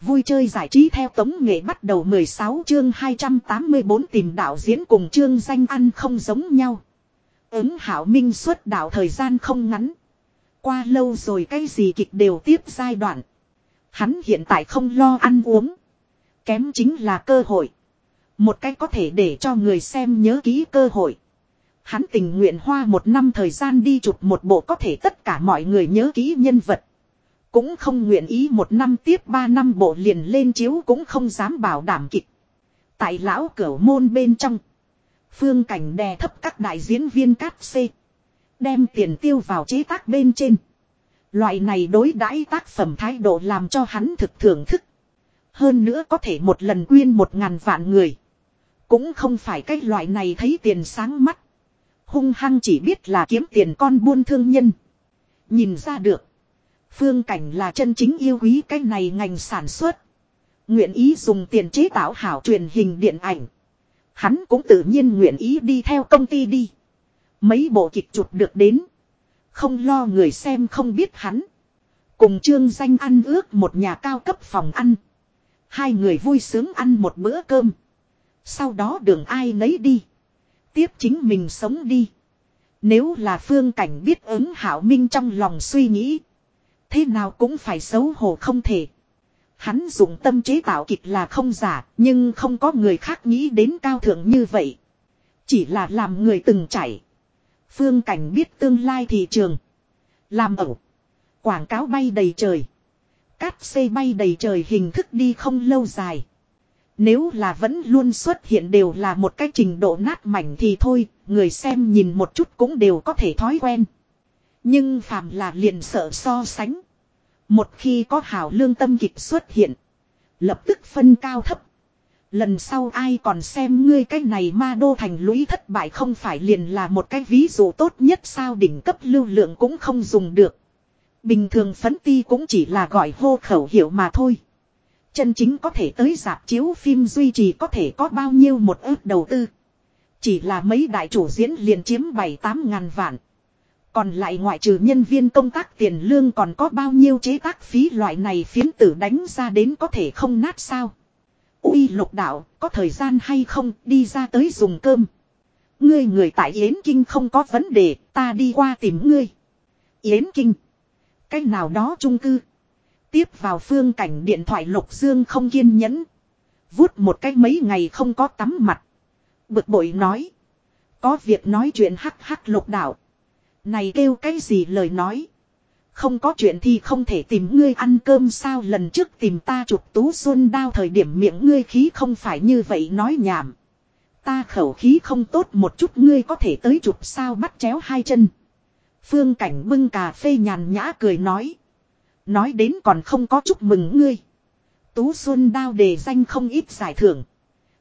Vui chơi giải trí theo tống nghệ bắt đầu 16 chương 284 tìm đạo diễn cùng chương danh ăn không giống nhau. Ứng hảo minh xuất đạo thời gian không ngắn. Qua lâu rồi cái gì kịch đều tiếp giai đoạn. Hắn hiện tại không lo ăn uống. Kém chính là cơ hội. Một cách có thể để cho người xem nhớ ký cơ hội. Hắn tình nguyện hoa một năm thời gian đi chụp một bộ có thể tất cả mọi người nhớ ký nhân vật. Cũng không nguyện ý một năm tiếp ba năm bộ liền lên chiếu cũng không dám bảo đảm kịch. Tại lão cửu môn bên trong. Phương cảnh đè thấp các đại diễn viên cát xê. Đem tiền tiêu vào chế tác bên trên. Loại này đối đãi tác phẩm thái độ làm cho hắn thực thưởng thức. Hơn nữa có thể một lần quyên một ngàn vạn người. Cũng không phải cái loại này thấy tiền sáng mắt. Hung hăng chỉ biết là kiếm tiền con buôn thương nhân. Nhìn ra được. Phương cảnh là chân chính yêu quý cái này ngành sản xuất. Nguyện ý dùng tiền chế tạo hảo truyền hình điện ảnh. Hắn cũng tự nhiên nguyện ý đi theo công ty đi. Mấy bộ kịch chụp được đến. Không lo người xem không biết hắn. Cùng trương danh ăn ước một nhà cao cấp phòng ăn. Hai người vui sướng ăn một bữa cơm. Sau đó đường ai nấy đi. Tiếp chính mình sống đi. Nếu là phương cảnh biết ứng hảo minh trong lòng suy nghĩ. Thế nào cũng phải xấu hổ không thể. Hắn dùng tâm chế tạo kịch là không giả, nhưng không có người khác nghĩ đến cao thượng như vậy. Chỉ là làm người từng chảy. Phương cảnh biết tương lai thị trường. Làm ẩu. Quảng cáo bay đầy trời. Cát xây bay đầy trời hình thức đi không lâu dài. Nếu là vẫn luôn xuất hiện đều là một cái trình độ nát mảnh thì thôi, người xem nhìn một chút cũng đều có thể thói quen. Nhưng phàm là liền sợ so sánh. Một khi có hảo lương tâm kịch xuất hiện. Lập tức phân cao thấp. Lần sau ai còn xem ngươi cái này ma đô thành lũy thất bại không phải liền là một cái ví dụ tốt nhất sao đỉnh cấp lưu lượng cũng không dùng được. Bình thường phấn ti cũng chỉ là gọi hô khẩu hiệu mà thôi. Chân chính có thể tới dạp chiếu phim duy trì có thể có bao nhiêu một ước đầu tư. Chỉ là mấy đại chủ diễn liền chiếm 7-8 ngàn vạn. Còn lại ngoại trừ nhân viên công tác tiền lương còn có bao nhiêu chế tác phí loại này phiến tử đánh ra đến có thể không nát sao. Uy lục đạo, có thời gian hay không, đi ra tới dùng cơm. Ngươi người tại Yến Kinh không có vấn đề, ta đi qua tìm ngươi. Yến Kinh. Cách nào đó trung cư. Tiếp vào phương cảnh điện thoại lục dương không kiên nhẫn. Vút một cách mấy ngày không có tắm mặt. Bực bội nói. Có việc nói chuyện hắc hắc lục đạo. Này kêu cái gì lời nói. Không có chuyện thì không thể tìm ngươi ăn cơm sao lần trước tìm ta chụp tú xuân đao thời điểm miệng ngươi khí không phải như vậy nói nhảm. Ta khẩu khí không tốt một chút ngươi có thể tới chụp sao bắt chéo hai chân. Phương cảnh bưng cà phê nhàn nhã cười nói. Nói đến còn không có chúc mừng ngươi. Tú Xuân đao đề danh không ít giải thưởng.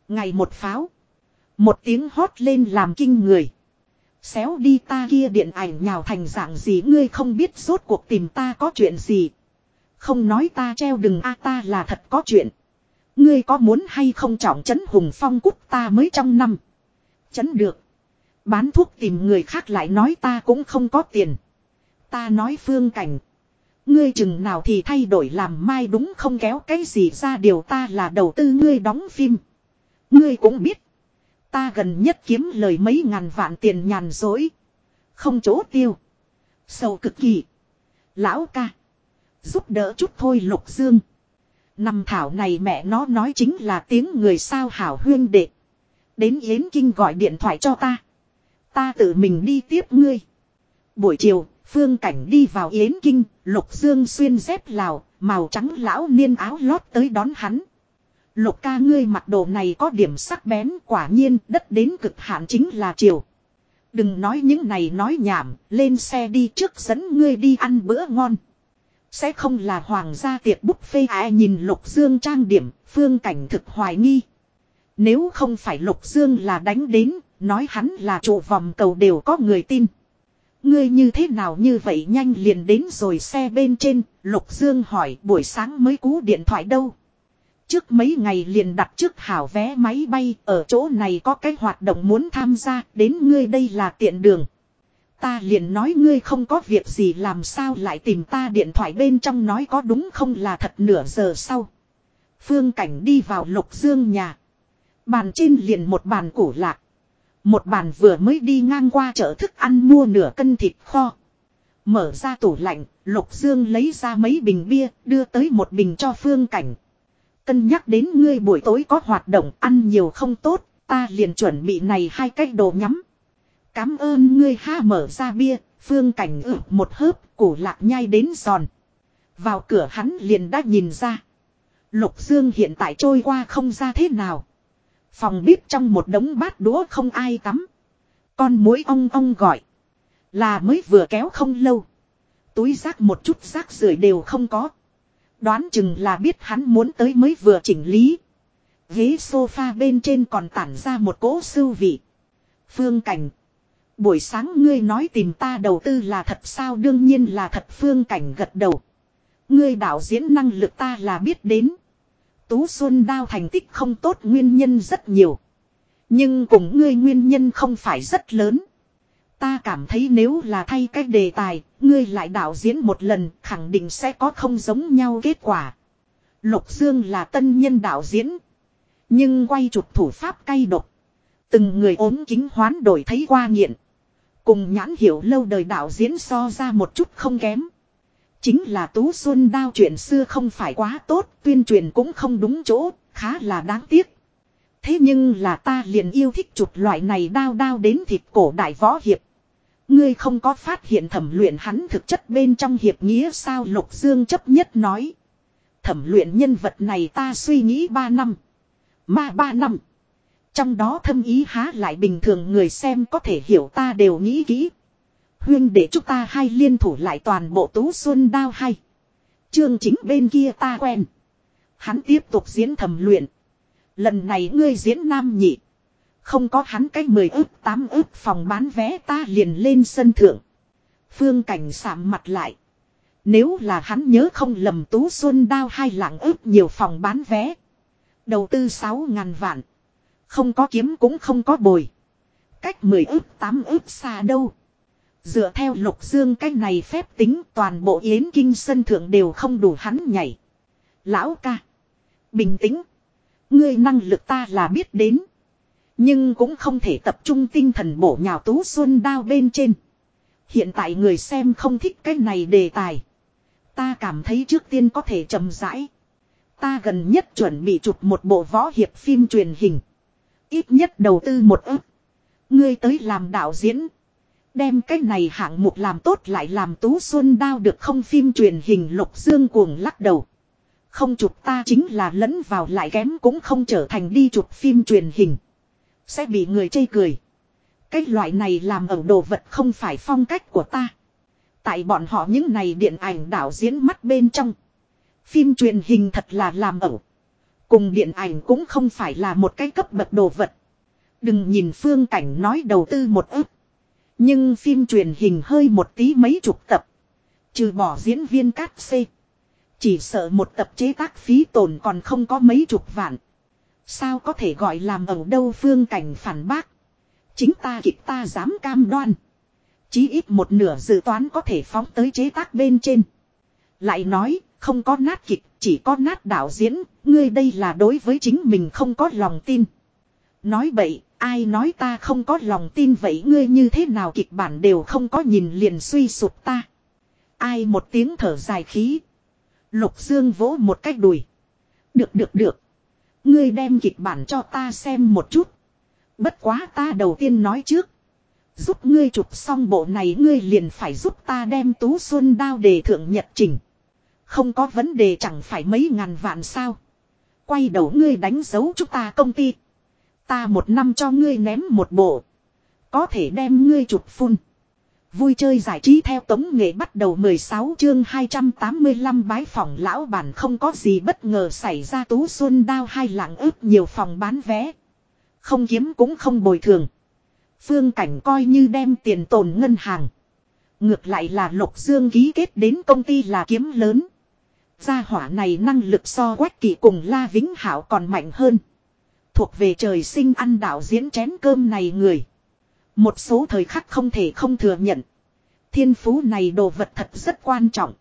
Ngày một pháo. Một tiếng hót lên làm kinh người. Xéo đi ta kia điện ảnh nhào thành dạng gì, ngươi không biết rốt cuộc tìm ta có chuyện gì. Không nói ta treo đừng a, ta là thật có chuyện. Ngươi có muốn hay không trọng trấn hùng phong cút ta mới trong năm. Chấn được. Bán thuốc tìm người khác lại nói ta cũng không có tiền. Ta nói phương cảnh. Ngươi chừng nào thì thay đổi làm mai đúng không kéo cái gì ra, điều ta là đầu tư, ngươi đóng phim. Ngươi cũng biết. Ta gần nhất kiếm lời mấy ngàn vạn tiền nhàn dối. Không chỗ tiêu. Sầu cực kỳ. Lão ca. Giúp đỡ chút thôi lục dương. năm thảo này mẹ nó nói chính là tiếng người sao hảo huyên đệ. Đến Yến Kinh gọi điện thoại cho ta. Ta tự mình đi tiếp ngươi. Buổi chiều, phương cảnh đi vào Yến Kinh, lục dương xuyên dép lào, màu trắng lão niên áo lót tới đón hắn. Lục ca ngươi mặc đồ này có điểm sắc bén quả nhiên đất đến cực hạn chính là chiều. Đừng nói những này nói nhảm, lên xe đi trước dẫn ngươi đi ăn bữa ngon. Sẽ không là hoàng gia tiệc buffet ai nhìn lục dương trang điểm, phương cảnh thực hoài nghi. Nếu không phải lục dương là đánh đến, nói hắn là trụ vòng cầu đều có người tin. Ngươi như thế nào như vậy nhanh liền đến rồi xe bên trên, lục dương hỏi buổi sáng mới cú điện thoại đâu. Trước mấy ngày liền đặt trước hảo vé máy bay ở chỗ này có cái hoạt động muốn tham gia đến ngươi đây là tiện đường. Ta liền nói ngươi không có việc gì làm sao lại tìm ta điện thoại bên trong nói có đúng không là thật nửa giờ sau. Phương Cảnh đi vào Lục Dương nhà. Bàn trên liền một bàn củ lạc. Một bàn vừa mới đi ngang qua chợ thức ăn mua nửa cân thịt kho. Mở ra tủ lạnh, Lục Dương lấy ra mấy bình bia, đưa tới một bình cho Phương Cảnh. Cân nhắc đến ngươi buổi tối có hoạt động ăn nhiều không tốt, ta liền chuẩn bị này hai cái đồ nhắm. Cám ơn ngươi ha mở ra bia, Phương Cảnh ử một hớp, củ lạc nhai đến giòn. Vào cửa hắn liền đã nhìn ra. Lục Dương hiện tại trôi qua không ra thế nào. Phòng bếp trong một đống bát đũa không ai tắm. Con muỗi ong ong gọi. Là mới vừa kéo không lâu. Túi rác một chút rác rưởi đều không có. Đoán chừng là biết hắn muốn tới mới vừa chỉnh lý. Ghế sofa bên trên còn tản ra một cỗ sưu vị. Phương Cảnh. Buổi sáng ngươi nói tìm ta đầu tư là thật sao đương nhiên là thật, Phương Cảnh gật đầu. Ngươi đạo diễn năng lực ta là biết đến. Tú Xuân Đao thành tích không tốt, nguyên nhân rất nhiều. Nhưng cùng ngươi nguyên nhân không phải rất lớn. Ta cảm thấy nếu là thay cách đề tài, ngươi lại đạo diễn một lần khẳng định sẽ có không giống nhau kết quả. Lục Dương là tân nhân đạo diễn. Nhưng quay chụp thủ pháp cay độc. Từng người ốm kính hoán đổi thấy qua nghiện. Cùng nhãn hiểu lâu đời đạo diễn so ra một chút không kém. Chính là Tú Xuân đao chuyện xưa không phải quá tốt, tuyên truyền cũng không đúng chỗ, khá là đáng tiếc. Thế nhưng là ta liền yêu thích chụp loại này đao đao đến thịt cổ đại võ hiệp. Ngươi không có phát hiện thẩm luyện hắn thực chất bên trong hiệp nghĩa sao Lục Dương chấp nhất nói. Thẩm luyện nhân vật này ta suy nghĩ ba năm. Mà ba năm. Trong đó thâm ý há lại bình thường người xem có thể hiểu ta đều nghĩ kỹ. Huyên để chúng ta hai liên thủ lại toàn bộ tú xuân đao hay. Chương chính bên kia ta quen. Hắn tiếp tục diễn thẩm luyện. Lần này ngươi diễn nam nhị. Không có hắn cái mười ước, tám ước phòng bán vé ta liền lên sân thượng. Phương cảnh sạm mặt lại. Nếu là hắn nhớ không lầm tú xuân đao hai lạng ước nhiều phòng bán vé. Đầu tư sáu ngàn vạn. Không có kiếm cũng không có bồi. Cách mười ước, tám ước xa đâu. Dựa theo lục dương cách này phép tính, toàn bộ yến kinh sân thượng đều không đủ hắn nhảy. Lão ca. Bình tĩnh. Ngươi năng lực ta là biết đến. Nhưng cũng không thể tập trung tinh thần bổ nhào tú xuân đao bên trên. Hiện tại người xem không thích cái này đề tài. Ta cảm thấy trước tiên có thể chậm rãi. Ta gần nhất chuẩn bị chụp một bộ võ hiệp phim truyền hình. Ít nhất đầu tư một ức. Ngươi tới làm đạo diễn. Đem cái này hạng mục làm tốt lại làm tú xuân đao được không phim truyền hình lục dương cuồng lắc đầu. Không chụp ta chính là lẫn vào lại kém cũng không trở thành đi chụp phim truyền hình. Sẽ bị người chê cười. Cái loại này làm ẩu đồ vật không phải phong cách của ta. Tại bọn họ những này điện ảnh đạo diễn mắt bên trong. Phim truyền hình thật là làm ẩu. Cùng điện ảnh cũng không phải là một cái cấp bậc đồ vật. Đừng nhìn phương cảnh nói đầu tư một ức. Nhưng phim truyền hình hơi một tí mấy chục tập. Trừ bỏ diễn viên cát xê. Chỉ sợ một tập chế tác phí tổn còn không có mấy chục vạn. Sao có thể gọi làm ở đâu phương cảnh phản bác. Chính ta kịch ta dám cam đoan. Chí ít một nửa dự toán có thể phóng tới chế tác bên trên. Lại nói, không có nát kịch, chỉ có nát đạo diễn, ngươi đây là đối với chính mình không có lòng tin. Nói bậy, ai nói ta không có lòng tin vậy ngươi như thế nào kịch bản đều không có nhìn liền suy sụp ta. Ai một tiếng thở dài khí. Lục Dương vỗ một cách đùi. Được được được. Ngươi đem kịch bản cho ta xem một chút. Bất quá ta đầu tiên nói trước. Giúp ngươi chụp xong bộ này ngươi liền phải giúp ta đem tú xuân đao đề thượng nhật trình. Không có vấn đề chẳng phải mấy ngàn vạn sao. Quay đầu ngươi đánh dấu chúng ta công ty. Ta một năm cho ngươi ném một bộ. Có thể đem ngươi chụp phun. Vui chơi giải trí theo tống nghệ bắt đầu 16 chương 285 bái phòng lão bản không có gì bất ngờ xảy ra tú xuân đao hai lạng ướp nhiều phòng bán vé. Không kiếm cũng không bồi thường. Phương cảnh coi như đem tiền tồn ngân hàng. Ngược lại là lục dương ký kết đến công ty là kiếm lớn. Gia hỏa này năng lực so quách kỳ cùng La Vĩnh Hảo còn mạnh hơn. Thuộc về trời sinh ăn đạo diễn chén cơm này người. Một số thời khắc không thể không thừa nhận. Thiên phú này đồ vật thật rất quan trọng.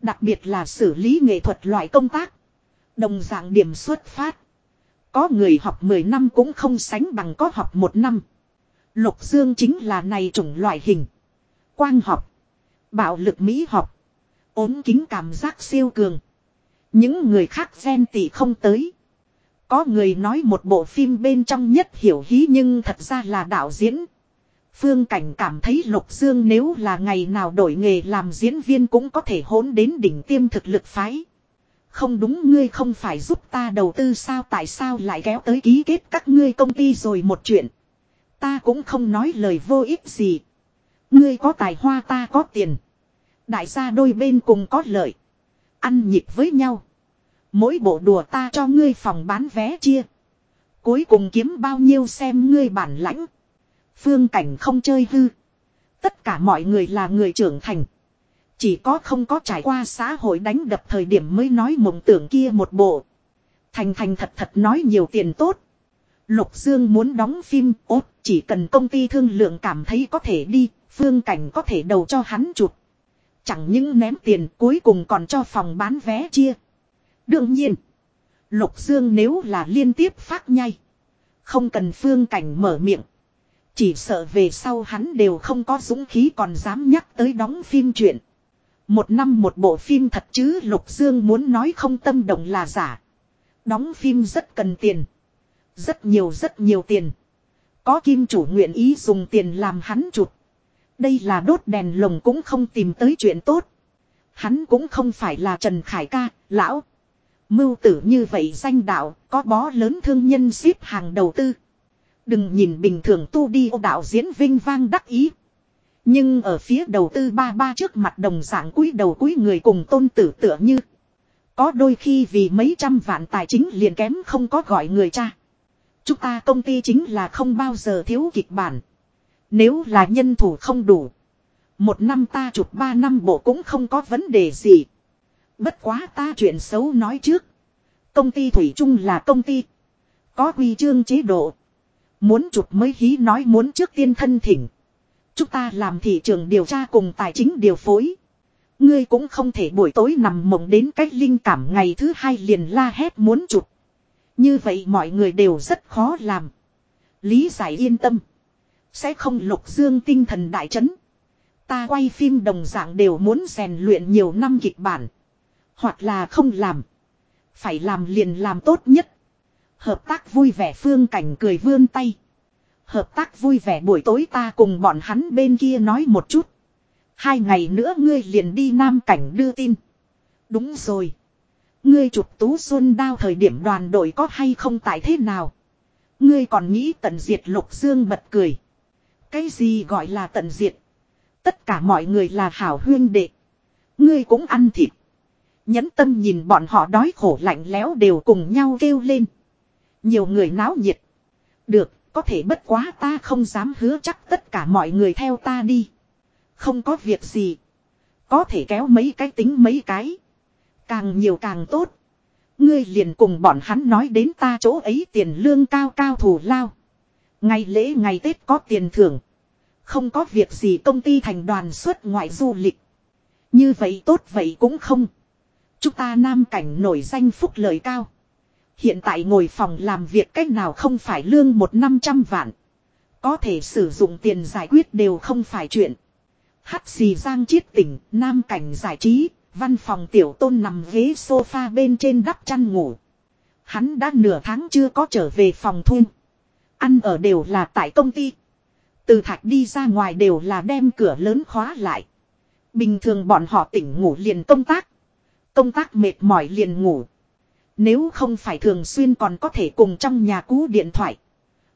Đặc biệt là xử lý nghệ thuật loại công tác. Đồng dạng điểm xuất phát. Có người học 10 năm cũng không sánh bằng có học 1 năm. Lục Dương chính là này chủng loại hình. Quang học. Bạo lực mỹ học. ốm kính cảm giác siêu cường. Những người khác ghen tị không tới. Có người nói một bộ phim bên trong nhất hiểu hí nhưng thật ra là đạo diễn. Phương Cảnh cảm thấy Lục Dương nếu là ngày nào đổi nghề làm diễn viên cũng có thể hỗn đến đỉnh tiêm thực lực phái. Không đúng, ngươi không phải giúp ta đầu tư sao, tại sao lại kéo tới ký kết các ngươi công ty rồi một chuyện. Ta cũng không nói lời vô ích gì. Ngươi có tài hoa, ta có tiền. Đại gia đôi bên cùng có lợi. Ăn nhịp với nhau. Mỗi bộ đùa ta cho ngươi phòng bán vé chia. Cuối cùng kiếm bao nhiêu xem ngươi bản lãnh. Phương cảnh không chơi hư. Tất cả mọi người là người trưởng thành. Chỉ có không có trải qua xã hội đánh đập thời điểm mới nói mộng tưởng kia một bộ. Thành thành thật thật nói nhiều tiền tốt. Lục Dương muốn đóng phim ốt chỉ cần công ty thương lượng cảm thấy có thể đi, phương cảnh có thể đầu cho hắn chụp. Chẳng những ném tiền cuối cùng còn cho phòng bán vé chia. Đương nhiên, Lục Dương nếu là liên tiếp phát nhai. Không cần phương cảnh mở miệng. Chỉ sợ về sau hắn đều không có dũng khí còn dám nhắc tới đóng phim chuyện. Một năm một bộ phim thật chứ Lục Dương muốn nói không tâm động là giả. Đóng phim rất cần tiền. Rất nhiều rất nhiều tiền. Có kim chủ nguyện ý dùng tiền làm hắn chụp. Đây là đốt đèn lồng cũng không tìm tới chuyện tốt. Hắn cũng không phải là Trần Khải ca, lão. Mưu tử như vậy danh đạo, có bó lớn thương nhân xếp hàng đầu tư. Đừng nhìn bình thường tu đi ô đạo diễn vinh vang đắc ý. Nhưng ở phía đầu tư ba ba trước mặt đồng dạng cúi đầu cúi người cùng tôn tử tựa như. Có đôi khi vì mấy trăm vạn tài chính liền kém không có gọi người cha. Chúng ta công ty chính là không bao giờ thiếu kịch bản. Nếu là nhân thủ không đủ. Một năm ta chụp ba năm bộ cũng không có vấn đề gì. Bất quá ta chuyện xấu nói trước. Công ty Thủy chung là công ty. Có quy chương chế độ. Muốn chụp mới hí nói muốn trước tiên thân thỉnh. Chúng ta làm thị trường điều tra cùng tài chính điều phối. Ngươi cũng không thể buổi tối nằm mộng đến cách linh cảm ngày thứ hai liền la hét muốn chụp. Như vậy mọi người đều rất khó làm. Lý giải yên tâm. Sẽ không lục dương tinh thần đại chấn. Ta quay phim đồng dạng đều muốn rèn luyện nhiều năm kịch bản. Hoặc là không làm. Phải làm liền làm tốt nhất. Hợp tác vui vẻ phương cảnh cười vươn tay. Hợp tác vui vẻ buổi tối ta cùng bọn hắn bên kia nói một chút. Hai ngày nữa ngươi liền đi Nam Cảnh đưa tin. Đúng rồi. Ngươi chụp tú xuân đao thời điểm đoàn đội có hay không tại thế nào? Ngươi còn nghĩ tận diệt lục dương bật cười. Cái gì gọi là tận diệt? Tất cả mọi người là hảo huyên đệ. Ngươi cũng ăn thịt. Nhẫn tâm nhìn bọn họ đói khổ lạnh lẽo đều cùng nhau kêu lên. Nhiều người náo nhiệt. Được, có thể bất quá ta không dám hứa chắc tất cả mọi người theo ta đi. Không có việc gì. Có thể kéo mấy cái tính mấy cái. Càng nhiều càng tốt. Ngươi liền cùng bọn hắn nói đến ta chỗ ấy tiền lương cao cao thủ lao. Ngày lễ ngày Tết có tiền thưởng. Không có việc gì công ty thành đoàn xuất ngoại du lịch. Như vậy tốt vậy cũng không. Chúng ta nam cảnh nổi danh phúc lợi cao. Hiện tại ngồi phòng làm việc cách nào không phải lương một năm trăm vạn. Có thể sử dụng tiền giải quyết đều không phải chuyện. Hắt xì giang chiết tỉnh, nam cảnh giải trí, văn phòng tiểu tôn nằm ghế sofa bên trên đắp chăn ngủ. Hắn đã nửa tháng chưa có trở về phòng thuê. Ăn ở đều là tại công ty. Từ thạch đi ra ngoài đều là đem cửa lớn khóa lại. Bình thường bọn họ tỉnh ngủ liền công tác. Công tác mệt mỏi liền ngủ. Nếu không phải thường xuyên còn có thể cùng trong nhà cũ điện thoại.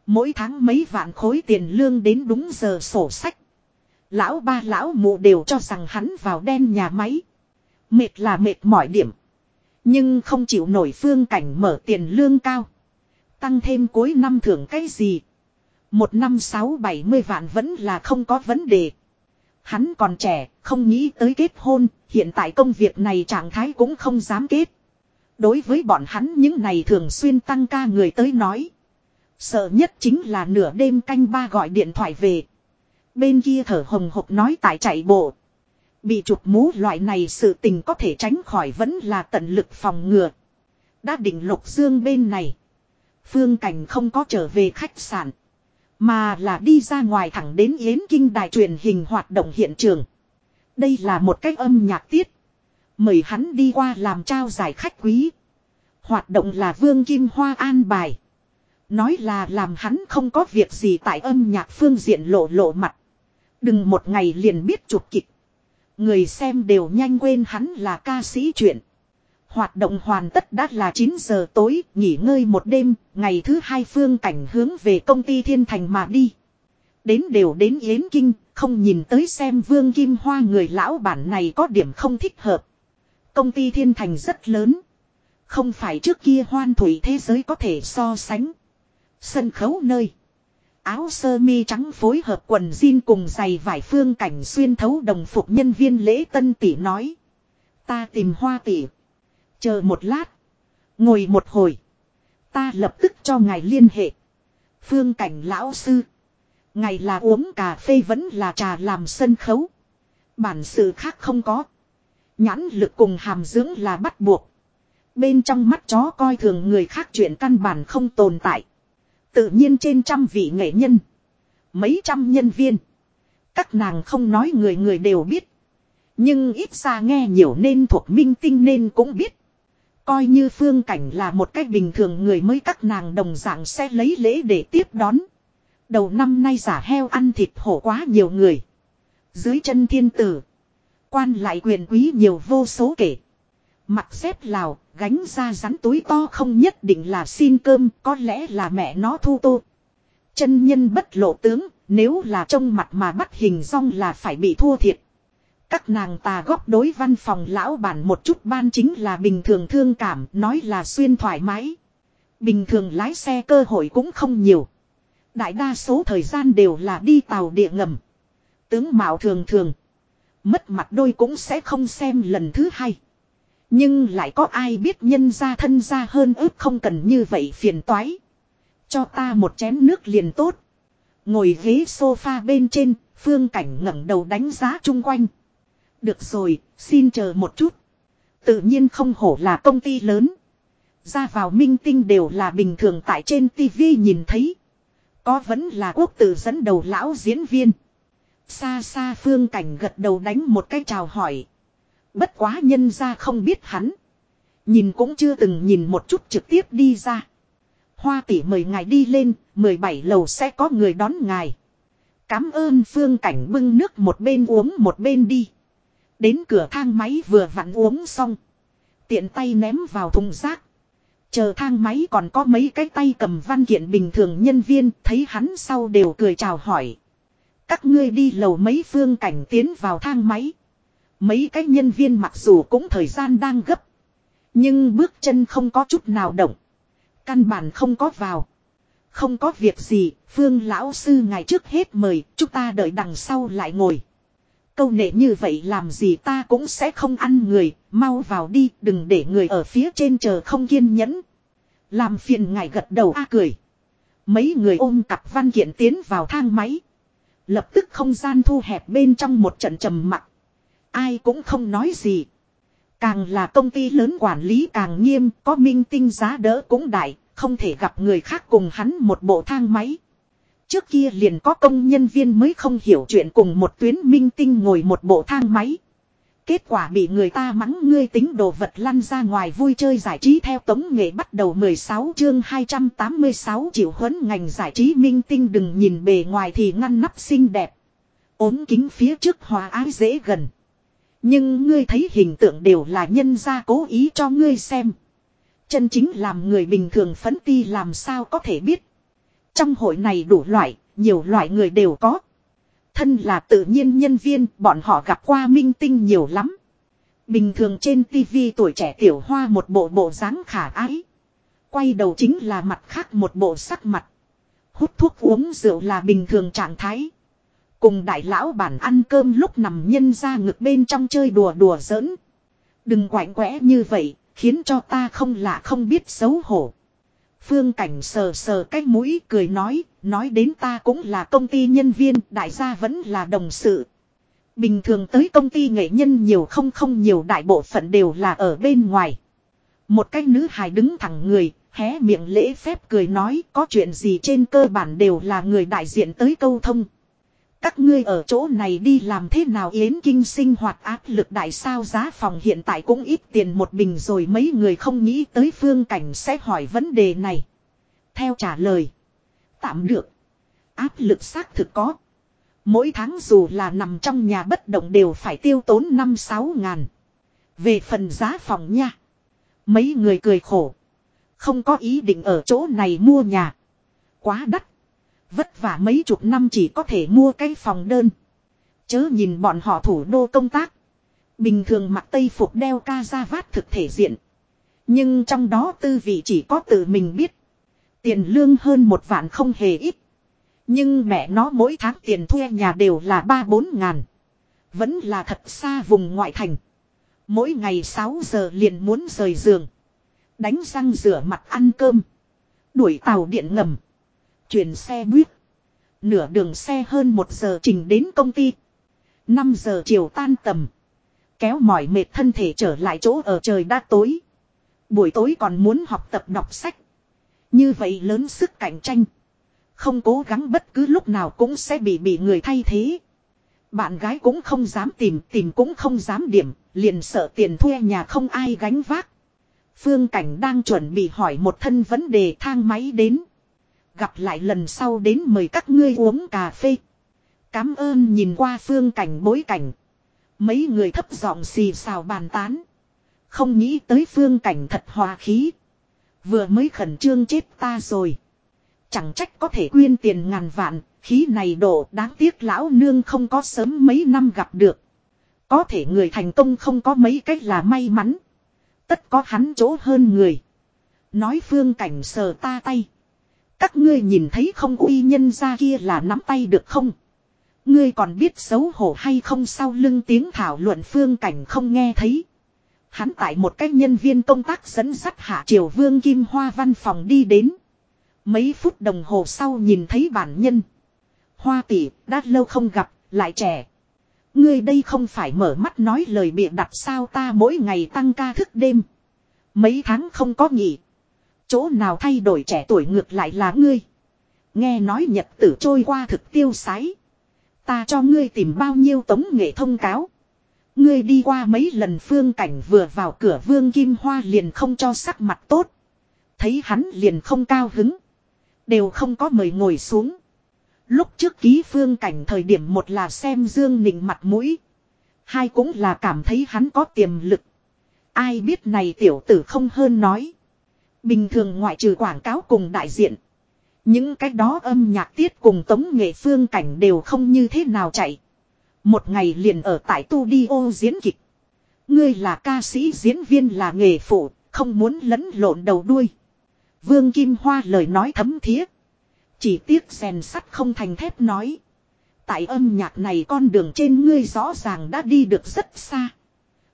Mỗi tháng mấy vạn khối tiền lương đến đúng giờ sổ sách. Lão ba lão mụ đều cho rằng hắn vào đen nhà máy. Mệt là mệt mỏi điểm. Nhưng không chịu nổi phương cảnh mở tiền lương cao. Tăng thêm cuối năm thưởng cái gì. Một năm sáu bảy mươi vạn vẫn là không có vấn đề. Hắn còn trẻ, không nghĩ tới kết hôn, hiện tại công việc này trạng thái cũng không dám kết. Đối với bọn hắn những này thường xuyên tăng ca người tới nói. Sợ nhất chính là nửa đêm canh ba gọi điện thoại về. Bên kia thở hồng hộc nói tại chạy bộ. Bị chụp mũ loại này sự tình có thể tránh khỏi vẫn là tận lực phòng ngừa. Đã định lục dương bên này. Phương Cảnh không có trở về khách sạn. Mà là đi ra ngoài thẳng đến Yến Kinh đài truyền hình hoạt động hiện trường. Đây là một cách âm nhạc tiết. Mời hắn đi qua làm trao giải khách quý. Hoạt động là Vương Kim Hoa an bài. Nói là làm hắn không có việc gì tại âm nhạc phương diện lộ lộ mặt. Đừng một ngày liền biết chụp kịch. Người xem đều nhanh quên hắn là ca sĩ chuyện. Hoạt động hoàn tất đã là 9 giờ tối, nghỉ ngơi một đêm, ngày thứ hai phương cảnh hướng về công ty thiên thành mà đi. Đến đều đến Yến Kinh, không nhìn tới xem Vương Kim Hoa người lão bản này có điểm không thích hợp. Công ty thiên thành rất lớn. Không phải trước kia hoan thủy thế giới có thể so sánh. Sân khấu nơi. Áo sơ mi trắng phối hợp quần jean cùng giày vải phương cảnh xuyên thấu đồng phục nhân viên lễ tân tỷ nói. Ta tìm hoa tỷ. Chờ một lát. Ngồi một hồi. Ta lập tức cho ngài liên hệ. Phương cảnh lão sư. Ngài là uống cà phê vẫn là trà làm sân khấu. Bản sự khác không có. Nhãn lực cùng hàm dưỡng là bắt buộc. Bên trong mắt chó coi thường người khác chuyện căn bản không tồn tại. Tự nhiên trên trăm vị nghệ nhân. Mấy trăm nhân viên. Các nàng không nói người người đều biết. Nhưng ít xa nghe nhiều nên thuộc minh tinh nên cũng biết. Coi như phương cảnh là một cách bình thường người mới các nàng đồng dạng sẽ lấy lễ để tiếp đón. Đầu năm nay giả heo ăn thịt hổ quá nhiều người. Dưới chân thiên tử. Quan lại quyền quý nhiều vô số kể. Mặt xếp lào, gánh ra rắn túi to không nhất định là xin cơm, có lẽ là mẹ nó thu tô. Chân nhân bất lộ tướng, nếu là trong mặt mà bắt hình rong là phải bị thua thiệt. Các nàng tà góp đối văn phòng lão bản một chút ban chính là bình thường thương cảm, nói là xuyên thoải mái. Bình thường lái xe cơ hội cũng không nhiều. Đại đa số thời gian đều là đi tàu địa ngầm. Tướng Mạo thường thường. Mất mặt đôi cũng sẽ không xem lần thứ hai. Nhưng lại có ai biết nhân ra thân ra hơn ước không cần như vậy phiền toái. Cho ta một chén nước liền tốt. Ngồi ghế sofa bên trên, phương cảnh ngẩng đầu đánh giá chung quanh. Được rồi, xin chờ một chút. Tự nhiên không hổ là công ty lớn. Ra vào minh tinh đều là bình thường tại trên TV nhìn thấy. Có vẫn là quốc tử dẫn đầu lão diễn viên. Xa xa phương cảnh gật đầu đánh một cái chào hỏi. Bất quá nhân ra không biết hắn. Nhìn cũng chưa từng nhìn một chút trực tiếp đi ra. Hoa tỷ mời ngài đi lên, 17 lầu sẽ có người đón ngài. Cám ơn phương cảnh bưng nước một bên uống một bên đi. Đến cửa thang máy vừa vặn uống xong. Tiện tay ném vào thùng rác. Chờ thang máy còn có mấy cái tay cầm văn kiện bình thường nhân viên thấy hắn sau đều cười chào hỏi. Các ngươi đi lầu mấy phương cảnh tiến vào thang máy. Mấy cái nhân viên mặc dù cũng thời gian đang gấp. Nhưng bước chân không có chút nào động. Căn bản không có vào. Không có việc gì, phương lão sư ngày trước hết mời, chúng ta đợi đằng sau lại ngồi. Câu nệ như vậy làm gì ta cũng sẽ không ăn người, mau vào đi, đừng để người ở phía trên chờ không kiên nhẫn. Làm phiền ngài gật đầu a cười. Mấy người ôm cặp văn kiện tiến vào thang máy. Lập tức không gian thu hẹp bên trong một trận trầm mặc. Ai cũng không nói gì. Càng là công ty lớn quản lý càng nghiêm, có minh tinh giá đỡ cũng đại, không thể gặp người khác cùng hắn một bộ thang máy. Trước kia liền có công nhân viên mới không hiểu chuyện cùng một tuyến minh tinh ngồi một bộ thang máy. Kết quả bị người ta mắng ngươi tính đồ vật lăn ra ngoài vui chơi giải trí theo tống nghệ bắt đầu 16 chương 286 triệu huấn ngành giải trí minh tinh đừng nhìn bề ngoài thì ngăn nắp xinh đẹp. ốm kính phía trước hòa ái dễ gần. Nhưng ngươi thấy hình tượng đều là nhân gia cố ý cho ngươi xem. Chân chính làm người bình thường phấn ti làm sao có thể biết. Trong hội này đủ loại, nhiều loại người đều có. Thân là tự nhiên nhân viên, bọn họ gặp qua minh tinh nhiều lắm. Bình thường trên tivi tuổi trẻ tiểu hoa một bộ bộ dáng khả ái. Quay đầu chính là mặt khác một bộ sắc mặt. Hút thuốc uống rượu là bình thường trạng thái. Cùng đại lão bản ăn cơm lúc nằm nhân ra ngực bên trong chơi đùa đùa giỡn. Đừng quạnh quẽ như vậy, khiến cho ta không lạ không biết xấu hổ. Phương Cảnh sờ sờ cái mũi cười nói, nói đến ta cũng là công ty nhân viên, đại gia vẫn là đồng sự. Bình thường tới công ty nghệ nhân nhiều không không nhiều đại bộ phận đều là ở bên ngoài. Một cái nữ hài đứng thẳng người, hé miệng lễ phép cười nói có chuyện gì trên cơ bản đều là người đại diện tới câu thông. Các ngươi ở chỗ này đi làm thế nào yến kinh sinh hoạt áp lực đại sao giá phòng hiện tại cũng ít tiền một bình rồi mấy người không nghĩ tới phương cảnh sẽ hỏi vấn đề này. Theo trả lời. Tạm được. Áp lực xác thực có. Mỗi tháng dù là nằm trong nhà bất động đều phải tiêu tốn 5-6 ngàn. Về phần giá phòng nha. Mấy người cười khổ. Không có ý định ở chỗ này mua nhà. Quá đắt. Vất vả mấy chục năm chỉ có thể mua cái phòng đơn. Chớ nhìn bọn họ thủ đô công tác. Bình thường mặc tây phục đeo ca ra vát thực thể diện. Nhưng trong đó tư vị chỉ có tự mình biết. Tiền lương hơn một vạn không hề ít. Nhưng mẹ nó mỗi tháng tiền thuê nhà đều là ba bốn ngàn. Vẫn là thật xa vùng ngoại thành. Mỗi ngày 6 giờ liền muốn rời giường. Đánh răng rửa mặt ăn cơm. Đuổi tàu điện ngầm. Chuyển xe buýt. Nửa đường xe hơn một giờ trình đến công ty. 5 giờ chiều tan tầm. Kéo mỏi mệt thân thể trở lại chỗ ở trời đã tối. Buổi tối còn muốn học tập đọc sách. Như vậy lớn sức cạnh tranh. Không cố gắng bất cứ lúc nào cũng sẽ bị bị người thay thế. Bạn gái cũng không dám tìm, tìm cũng không dám điểm, liền sợ tiền thuê nhà không ai gánh vác. Phương Cảnh đang chuẩn bị hỏi một thân vấn đề thang máy đến. Gặp lại lần sau đến mời các ngươi uống cà phê. Cám ơn nhìn qua phương cảnh bối cảnh. Mấy người thấp giọng xì xào bàn tán. Không nghĩ tới phương cảnh thật hòa khí. Vừa mới khẩn trương chết ta rồi. Chẳng trách có thể quyên tiền ngàn vạn, khí này đổ đáng tiếc lão nương không có sớm mấy năm gặp được. Có thể người thành công không có mấy cách là may mắn. Tất có hắn chỗ hơn người. Nói phương cảnh sờ ta tay. Các ngươi nhìn thấy không uy nhân ra kia là nắm tay được không? Ngươi còn biết xấu hổ hay không sau lưng tiếng thảo luận phương cảnh không nghe thấy. Hắn tại một cách nhân viên công tác dẫn sắt hạ triều vương kim hoa văn phòng đi đến. Mấy phút đồng hồ sau nhìn thấy bản nhân. Hoa tỷ, đã lâu không gặp, lại trẻ. Ngươi đây không phải mở mắt nói lời bịa đặt sao ta mỗi ngày tăng ca thức đêm. Mấy tháng không có nghỉ. Chỗ nào thay đổi trẻ tuổi ngược lại là ngươi. Nghe nói nhật tử trôi qua thực tiêu sái. Ta cho ngươi tìm bao nhiêu tống nghệ thông cáo. Ngươi đi qua mấy lần phương cảnh vừa vào cửa vương kim hoa liền không cho sắc mặt tốt. Thấy hắn liền không cao hứng. Đều không có mời ngồi xuống. Lúc trước ký phương cảnh thời điểm một là xem dương nịnh mặt mũi. Hai cũng là cảm thấy hắn có tiềm lực. Ai biết này tiểu tử không hơn nói. Bình thường ngoại trừ quảng cáo cùng đại diện. Những cái đó âm nhạc tiết cùng tống nghệ phương cảnh đều không như thế nào chạy. Một ngày liền ở tại tu đi ô diễn kịch. Ngươi là ca sĩ diễn viên là nghề phụ, không muốn lẫn lộn đầu đuôi. Vương Kim Hoa lời nói thấm thiết, Chỉ tiếc rèn sắt không thành thép nói. Tại âm nhạc này con đường trên ngươi rõ ràng đã đi được rất xa.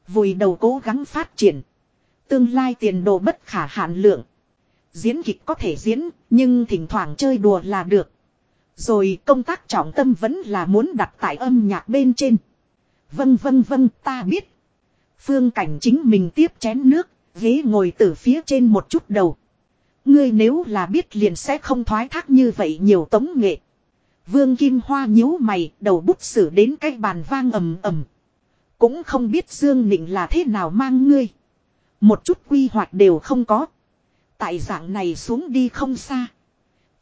Vùi đầu cố gắng phát triển. Tương lai tiền đồ bất khả hạn lượng. Diễn kịch có thể diễn, nhưng thỉnh thoảng chơi đùa là được. Rồi công tác trọng tâm vẫn là muốn đặt tại âm nhạc bên trên. Vâng vâng vâng ta biết. Phương cảnh chính mình tiếp chén nước, ghế ngồi từ phía trên một chút đầu. Ngươi nếu là biết liền sẽ không thoái thác như vậy nhiều tống nghệ. Vương Kim Hoa nhíu mày, đầu bút xử đến cái bàn vang ầm ầm. Cũng không biết Dương Nịnh là thế nào mang ngươi. Một chút quy hoạch đều không có. Tại dạng này xuống đi không xa.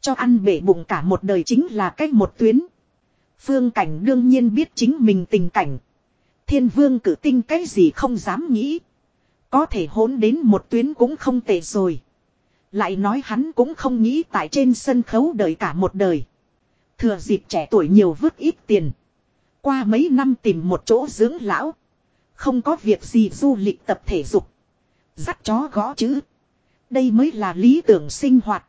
Cho ăn bể bụng cả một đời chính là cách một tuyến. Phương Cảnh đương nhiên biết chính mình tình cảnh. Thiên vương cử tinh cái gì không dám nghĩ. Có thể hốn đến một tuyến cũng không tệ rồi. Lại nói hắn cũng không nghĩ tại trên sân khấu đợi cả một đời. Thừa dịp trẻ tuổi nhiều vứt ít tiền. Qua mấy năm tìm một chỗ dưỡng lão. Không có việc gì du lịch tập thể dục. Dắt chó gõ chữ. Đây mới là lý tưởng sinh hoạt.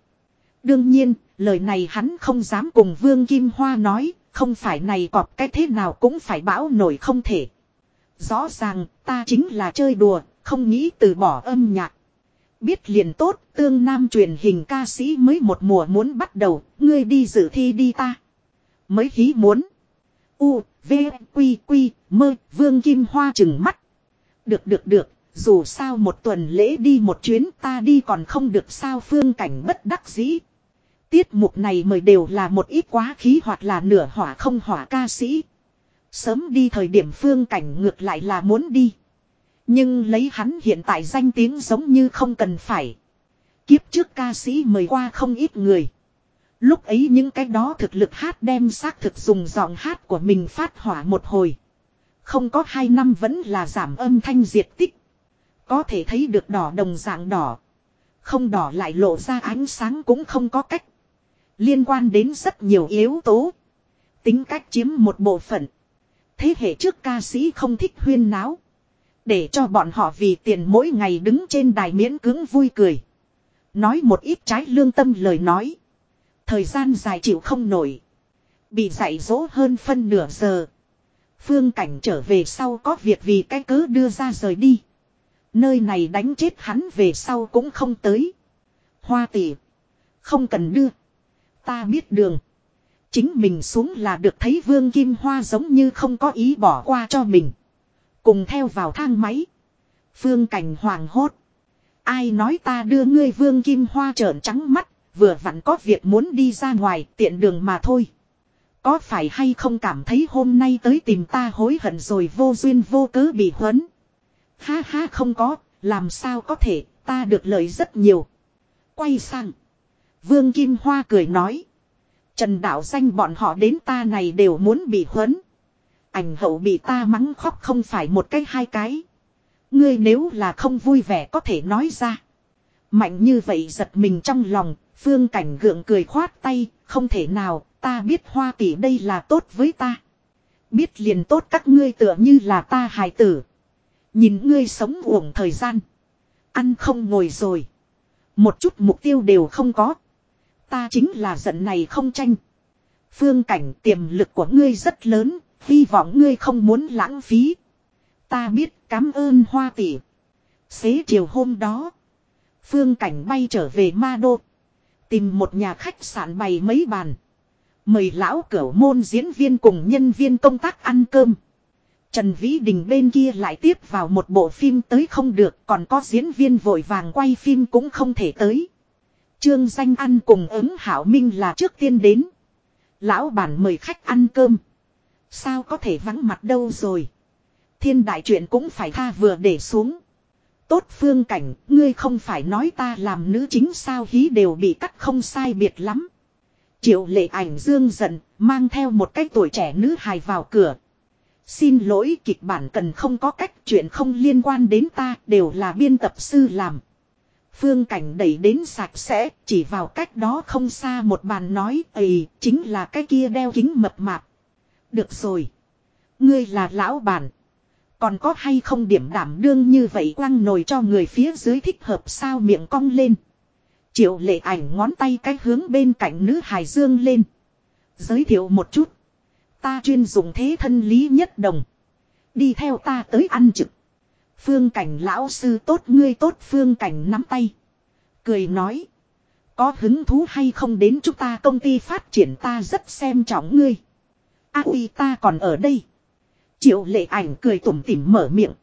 Đương nhiên, lời này hắn không dám cùng Vương Kim Hoa nói, không phải này cọp cái thế nào cũng phải bão nổi không thể. Rõ ràng, ta chính là chơi đùa, không nghĩ từ bỏ âm nhạc. Biết liền tốt, tương nam truyền hình ca sĩ mới một mùa muốn bắt đầu, ngươi đi dự thi đi ta. Mới hí muốn. U, V, Quy, Quy, mơ, vương kim hoa chừng mắt. Được được được, Dù sao một tuần lễ đi một chuyến ta đi còn không được sao phương cảnh bất đắc dĩ. Tiết mục này mời đều là một ít quá khí hoặc là nửa hỏa không hỏa ca sĩ. Sớm đi thời điểm phương cảnh ngược lại là muốn đi. Nhưng lấy hắn hiện tại danh tiếng giống như không cần phải. Kiếp trước ca sĩ mời qua không ít người. Lúc ấy những cái đó thực lực hát đem xác thực dùng giọng hát của mình phát hỏa một hồi. Không có hai năm vẫn là giảm âm thanh diệt tích. Có thể thấy được đỏ đồng dạng đỏ. Không đỏ lại lộ ra ánh sáng cũng không có cách. Liên quan đến rất nhiều yếu tố. Tính cách chiếm một bộ phận. Thế hệ trước ca sĩ không thích huyên náo. Để cho bọn họ vì tiền mỗi ngày đứng trên đài miễn cứng vui cười. Nói một ít trái lương tâm lời nói. Thời gian dài chịu không nổi. Bị dạy dỗ hơn phân nửa giờ. Phương cảnh trở về sau có việc vì cái cớ đưa ra rời đi. Nơi này đánh chết hắn về sau cũng không tới. Hoa tỷ. Không cần đưa. Ta biết đường. Chính mình xuống là được thấy Vương Kim Hoa giống như không có ý bỏ qua cho mình. Cùng theo vào thang máy. Phương Cảnh hoàng hốt. Ai nói ta đưa ngươi Vương Kim Hoa trợn trắng mắt, vừa vặn có việc muốn đi ra ngoài tiện đường mà thôi. Có phải hay không cảm thấy hôm nay tới tìm ta hối hận rồi vô duyên vô cớ bị huấn. Ha ha không có, làm sao có thể, ta được lợi rất nhiều. Quay sang. Vương Kim Hoa cười nói. Trần Đạo Danh bọn họ đến ta này đều muốn bị huấn. Ảnh hậu bị ta mắng khóc không phải một cái hai cái. Ngươi nếu là không vui vẻ có thể nói ra. Mạnh như vậy giật mình trong lòng, phương cảnh gượng cười khoát tay, không thể nào, ta biết hoa tỷ đây là tốt với ta. Biết liền tốt các ngươi tựa như là ta hài tử. Nhìn ngươi sống uổng thời gian. Ăn không ngồi rồi. Một chút mục tiêu đều không có. Ta chính là giận này không tranh. Phương cảnh tiềm lực của ngươi rất lớn, hy vọng ngươi không muốn lãng phí. Ta biết cảm ơn hoa tỷ. Xế chiều hôm đó. Phương cảnh bay trở về ma đô. Tìm một nhà khách sạn bày mấy bàn. Mời lão cửu môn diễn viên cùng nhân viên công tác ăn cơm. Trần Vĩ Đình bên kia lại tiếp vào một bộ phim tới không được còn có diễn viên vội vàng quay phim cũng không thể tới. Trương danh ăn cùng ứng hảo minh là trước tiên đến. Lão bản mời khách ăn cơm. Sao có thể vắng mặt đâu rồi. Thiên đại chuyện cũng phải tha vừa để xuống. Tốt phương cảnh, ngươi không phải nói ta làm nữ chính sao hí đều bị cắt không sai biệt lắm. Triệu lệ ảnh dương giận, mang theo một cái tuổi trẻ nữ hài vào cửa. Xin lỗi kịch bản cần không có cách chuyện không liên quan đến ta đều là biên tập sư làm. Phương cảnh đẩy đến sạch sẽ, chỉ vào cách đó không xa một bàn nói, ấy chính là cái kia đeo kính mập mạp. Được rồi. Ngươi là lão bản. Còn có hay không điểm đảm đương như vậy quăng nồi cho người phía dưới thích hợp sao miệng cong lên. Triệu lệ ảnh ngón tay cái hướng bên cạnh nữ hài dương lên. Giới thiệu một chút. Ta chuyên dùng thế thân lý nhất đồng. Đi theo ta tới ăn trực. Phương cảnh lão sư tốt, ngươi tốt, phương cảnh nắm tay. Cười nói. Có hứng thú hay không đến chúng ta công ty phát triển ta rất xem trọng ngươi. A uy ta còn ở đây. Triệu lệ ảnh cười tủm tỉm mở miệng.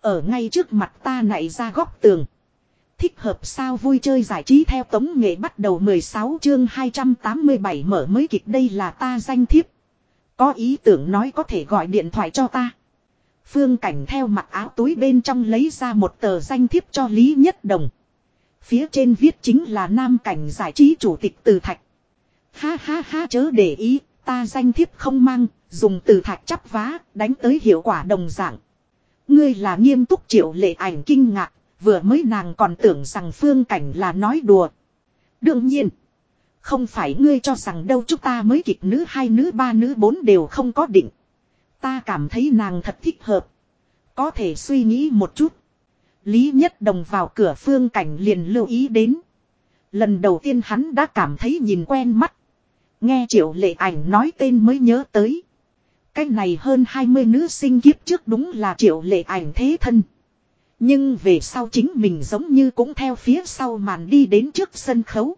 Ở ngay trước mặt ta nảy ra góc tường. Thích hợp sao vui chơi giải trí theo tống nghệ bắt đầu 16 chương 287 mở mới kịch đây là ta danh thiếp. Có ý tưởng nói có thể gọi điện thoại cho ta. Phương Cảnh theo mặt áo túi bên trong lấy ra một tờ danh thiếp cho Lý Nhất Đồng. Phía trên viết chính là Nam Cảnh giải trí chủ tịch Từ Thạch. Ha ha ha chớ để ý, ta danh thiếp không mang, dùng từ thạch chắp vá, đánh tới hiệu quả đồng dạng. Ngươi là nghiêm túc triệu lệ ảnh kinh ngạc, vừa mới nàng còn tưởng rằng phương cảnh là nói đùa. Đương nhiên, không phải ngươi cho rằng đâu chúng ta mới kịch nữ hai nữ ba nữ bốn đều không có định. Ta cảm thấy nàng thật thích hợp. Có thể suy nghĩ một chút. Lý Nhất Đồng vào cửa phương cảnh liền lưu ý đến. Lần đầu tiên hắn đã cảm thấy nhìn quen mắt. Nghe triệu lệ ảnh nói tên mới nhớ tới. Cái này hơn 20 nữ sinh kiếp trước đúng là triệu lệ ảnh thế thân. Nhưng về sau chính mình giống như cũng theo phía sau màn đi đến trước sân khấu.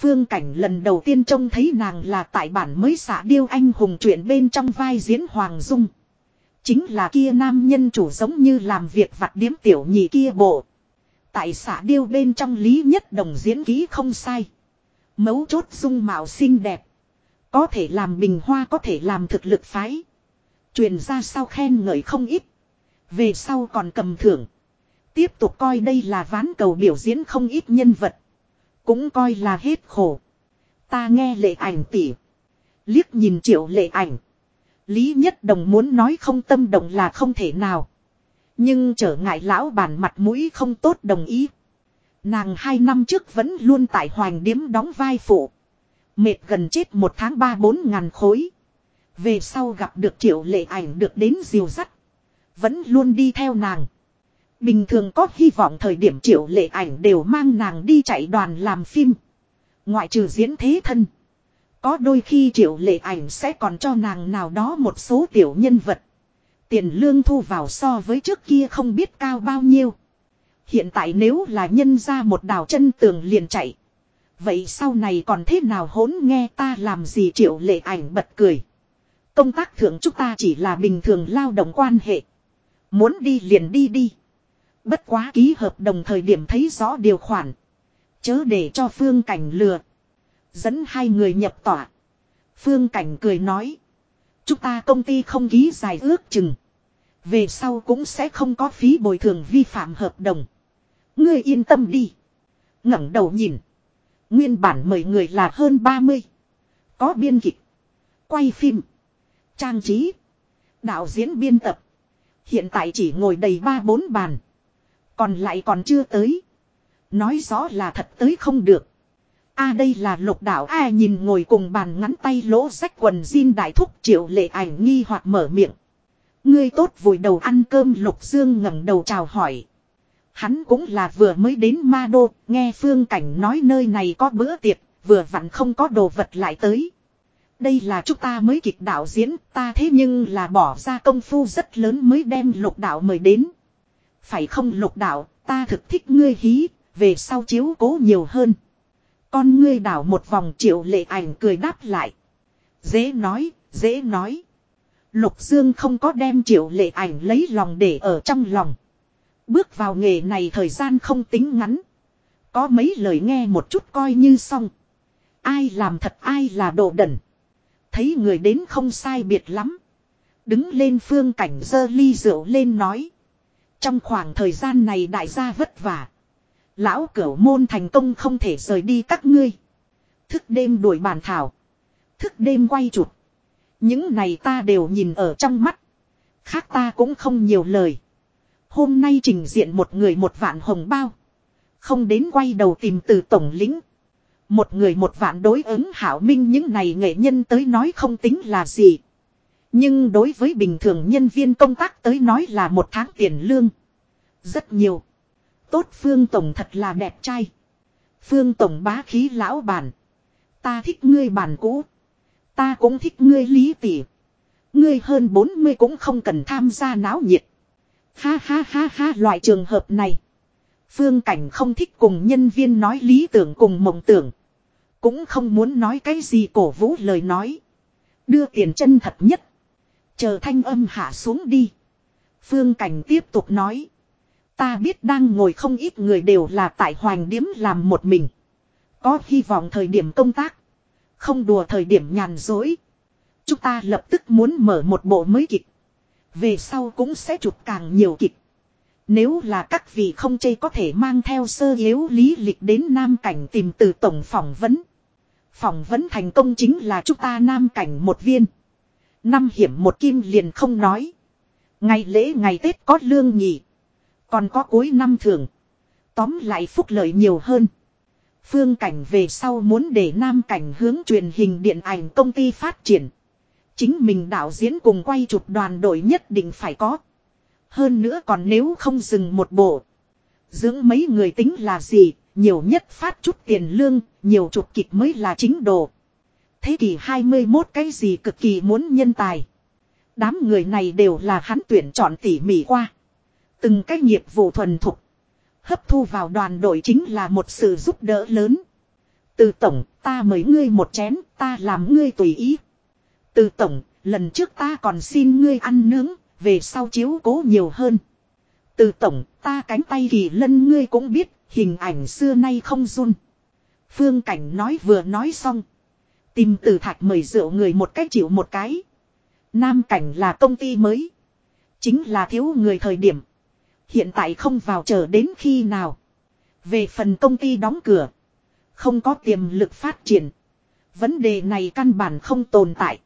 Phương cảnh lần đầu tiên trông thấy nàng là tại bản mới xạ điêu anh hùng chuyện bên trong vai diễn Hoàng Dung. Chính là kia nam nhân chủ giống như làm việc vặt điếm tiểu nhị kia bộ. Tại xã điêu bên trong lý nhất đồng diễn ký không sai. Mấu chốt dung mạo xinh đẹp. Có thể làm bình hoa, có thể làm thực lực phái. Truyền ra sau khen ngợi không ít. Về sau còn cầm thưởng. Tiếp tục coi đây là ván cầu biểu diễn không ít nhân vật. Cũng coi là hết khổ. Ta nghe lệ ảnh tỉ. Liếc nhìn triệu lệ ảnh. Lý Nhất Đồng muốn nói không tâm động là không thể nào. Nhưng trở ngại lão bản mặt mũi không tốt đồng ý. Nàng hai năm trước vẫn luôn tại hoàng Điếm đóng vai phụ. Mệt gần chết một tháng ba bốn ngàn khối. Về sau gặp được triệu lệ ảnh được đến diều dắt. Vẫn luôn đi theo nàng. Bình thường có hy vọng thời điểm triệu lệ ảnh đều mang nàng đi chạy đoàn làm phim. Ngoại trừ diễn thế thân. Có đôi khi triệu lệ ảnh sẽ còn cho nàng nào đó một số tiểu nhân vật. Tiền lương thu vào so với trước kia không biết cao bao nhiêu. Hiện tại nếu là nhân ra một đào chân tường liền chạy. Vậy sau này còn thế nào hỗn nghe ta làm gì triệu lệ ảnh bật cười. Công tác thượng chúng ta chỉ là bình thường lao động quan hệ. Muốn đi liền đi đi. Bất quá ký hợp đồng thời điểm thấy rõ điều khoản. Chớ để cho phương cảnh lừa. Dẫn hai người nhập tỏa. Phương cảnh cười nói. Chúng ta công ty không ký dài ước chừng. Về sau cũng sẽ không có phí bồi thường vi phạm hợp đồng. Ngươi yên tâm đi. ngẩng đầu nhìn. Nguyên bản mời người là hơn 30. Có biên kịch. Quay phim. Trang trí. Đạo diễn biên tập. Hiện tại chỉ ngồi đầy ba bốn bàn. Còn lại còn chưa tới. Nói rõ là thật tới không được. a đây là lục đạo a nhìn ngồi cùng bàn ngắn tay lỗ rách quần jean đại thúc triệu lệ ảnh nghi hoặc mở miệng. Ngươi tốt vùi đầu ăn cơm lục dương ngẩng đầu chào hỏi. Hắn cũng là vừa mới đến ma đô, nghe phương cảnh nói nơi này có bữa tiệc, vừa vặn không có đồ vật lại tới. Đây là chúng ta mới kịch đạo diễn, ta thế nhưng là bỏ ra công phu rất lớn mới đem lục đạo mời đến. Phải không lục đạo, ta thực thích ngươi hí, về sau chiếu cố nhiều hơn. Con ngươi đảo một vòng triệu lệ ảnh cười đáp lại. Dễ nói, dễ nói. Lục Dương không có đem triệu lệ ảnh lấy lòng để ở trong lòng. Bước vào nghề này thời gian không tính ngắn. Có mấy lời nghe một chút coi như xong. Ai làm thật ai là đồ đần. Thấy người đến không sai biệt lắm. Đứng lên phương cảnh dơ ly rượu lên nói. Trong khoảng thời gian này đại gia vất vả. Lão cửu môn thành công không thể rời đi các ngươi. Thức đêm đuổi bàn thảo. Thức đêm quay chụp. Những này ta đều nhìn ở trong mắt. Khác ta cũng không nhiều lời. Hôm nay trình diện một người một vạn hồng bao. Không đến quay đầu tìm từ tổng lĩnh, Một người một vạn đối ứng hảo minh những này nghệ nhân tới nói không tính là gì. Nhưng đối với bình thường nhân viên công tác tới nói là một tháng tiền lương. Rất nhiều. Tốt Phương Tổng thật là đẹp trai. Phương Tổng bá khí lão bản. Ta thích ngươi bản cũ. Ta cũng thích ngươi lý tỉ Ngươi hơn 40 cũng không cần tham gia náo nhiệt. Ha ha ha ha, loại trường hợp này. Phương Cảnh không thích cùng nhân viên nói lý tưởng cùng mộng tưởng. Cũng không muốn nói cái gì cổ vũ lời nói. Đưa tiền chân thật nhất. Chờ thanh âm hạ xuống đi. Phương Cảnh tiếp tục nói. Ta biết đang ngồi không ít người đều là tại hoàng điếm làm một mình. Có hy vọng thời điểm công tác. Không đùa thời điểm nhàn dối. Chúng ta lập tức muốn mở một bộ mới kịch. Về sau cũng sẽ chụp càng nhiều kịch. Nếu là các vị không chê có thể mang theo sơ yếu lý lịch đến Nam Cảnh tìm từ tổng phỏng vấn. Phỏng vấn thành công chính là chúng ta Nam Cảnh một viên. Năm hiểm một kim liền không nói. Ngày lễ ngày Tết có lương nhỉ. Còn có cuối năm thường. Tóm lại phúc lợi nhiều hơn. Phương cảnh về sau muốn để Nam Cảnh hướng truyền hình điện ảnh công ty phát triển. Chính mình đạo diễn cùng quay chụp đoàn đội nhất định phải có. Hơn nữa còn nếu không dừng một bộ. Dưỡng mấy người tính là gì, nhiều nhất phát chút tiền lương, nhiều chụp kịch mới là chính đồ. Thế kỷ 21 cái gì cực kỳ muốn nhân tài. Đám người này đều là hắn tuyển chọn tỉ mỉ qua. Từng cái nghiệp vụ thuần thục. Hấp thu vào đoàn đội chính là một sự giúp đỡ lớn. Từ tổng, ta mời ngươi một chén, ta làm ngươi tùy ý. Từ tổng, lần trước ta còn xin ngươi ăn nướng, về sau chiếu cố nhiều hơn. Từ tổng, ta cánh tay kỳ lân ngươi cũng biết, hình ảnh xưa nay không run. Phương Cảnh nói vừa nói xong. Tìm từ thạch mời rượu người một cách chịu một cái. Nam Cảnh là công ty mới. Chính là thiếu người thời điểm. Hiện tại không vào chờ đến khi nào. Về phần công ty đóng cửa. Không có tiềm lực phát triển. Vấn đề này căn bản không tồn tại.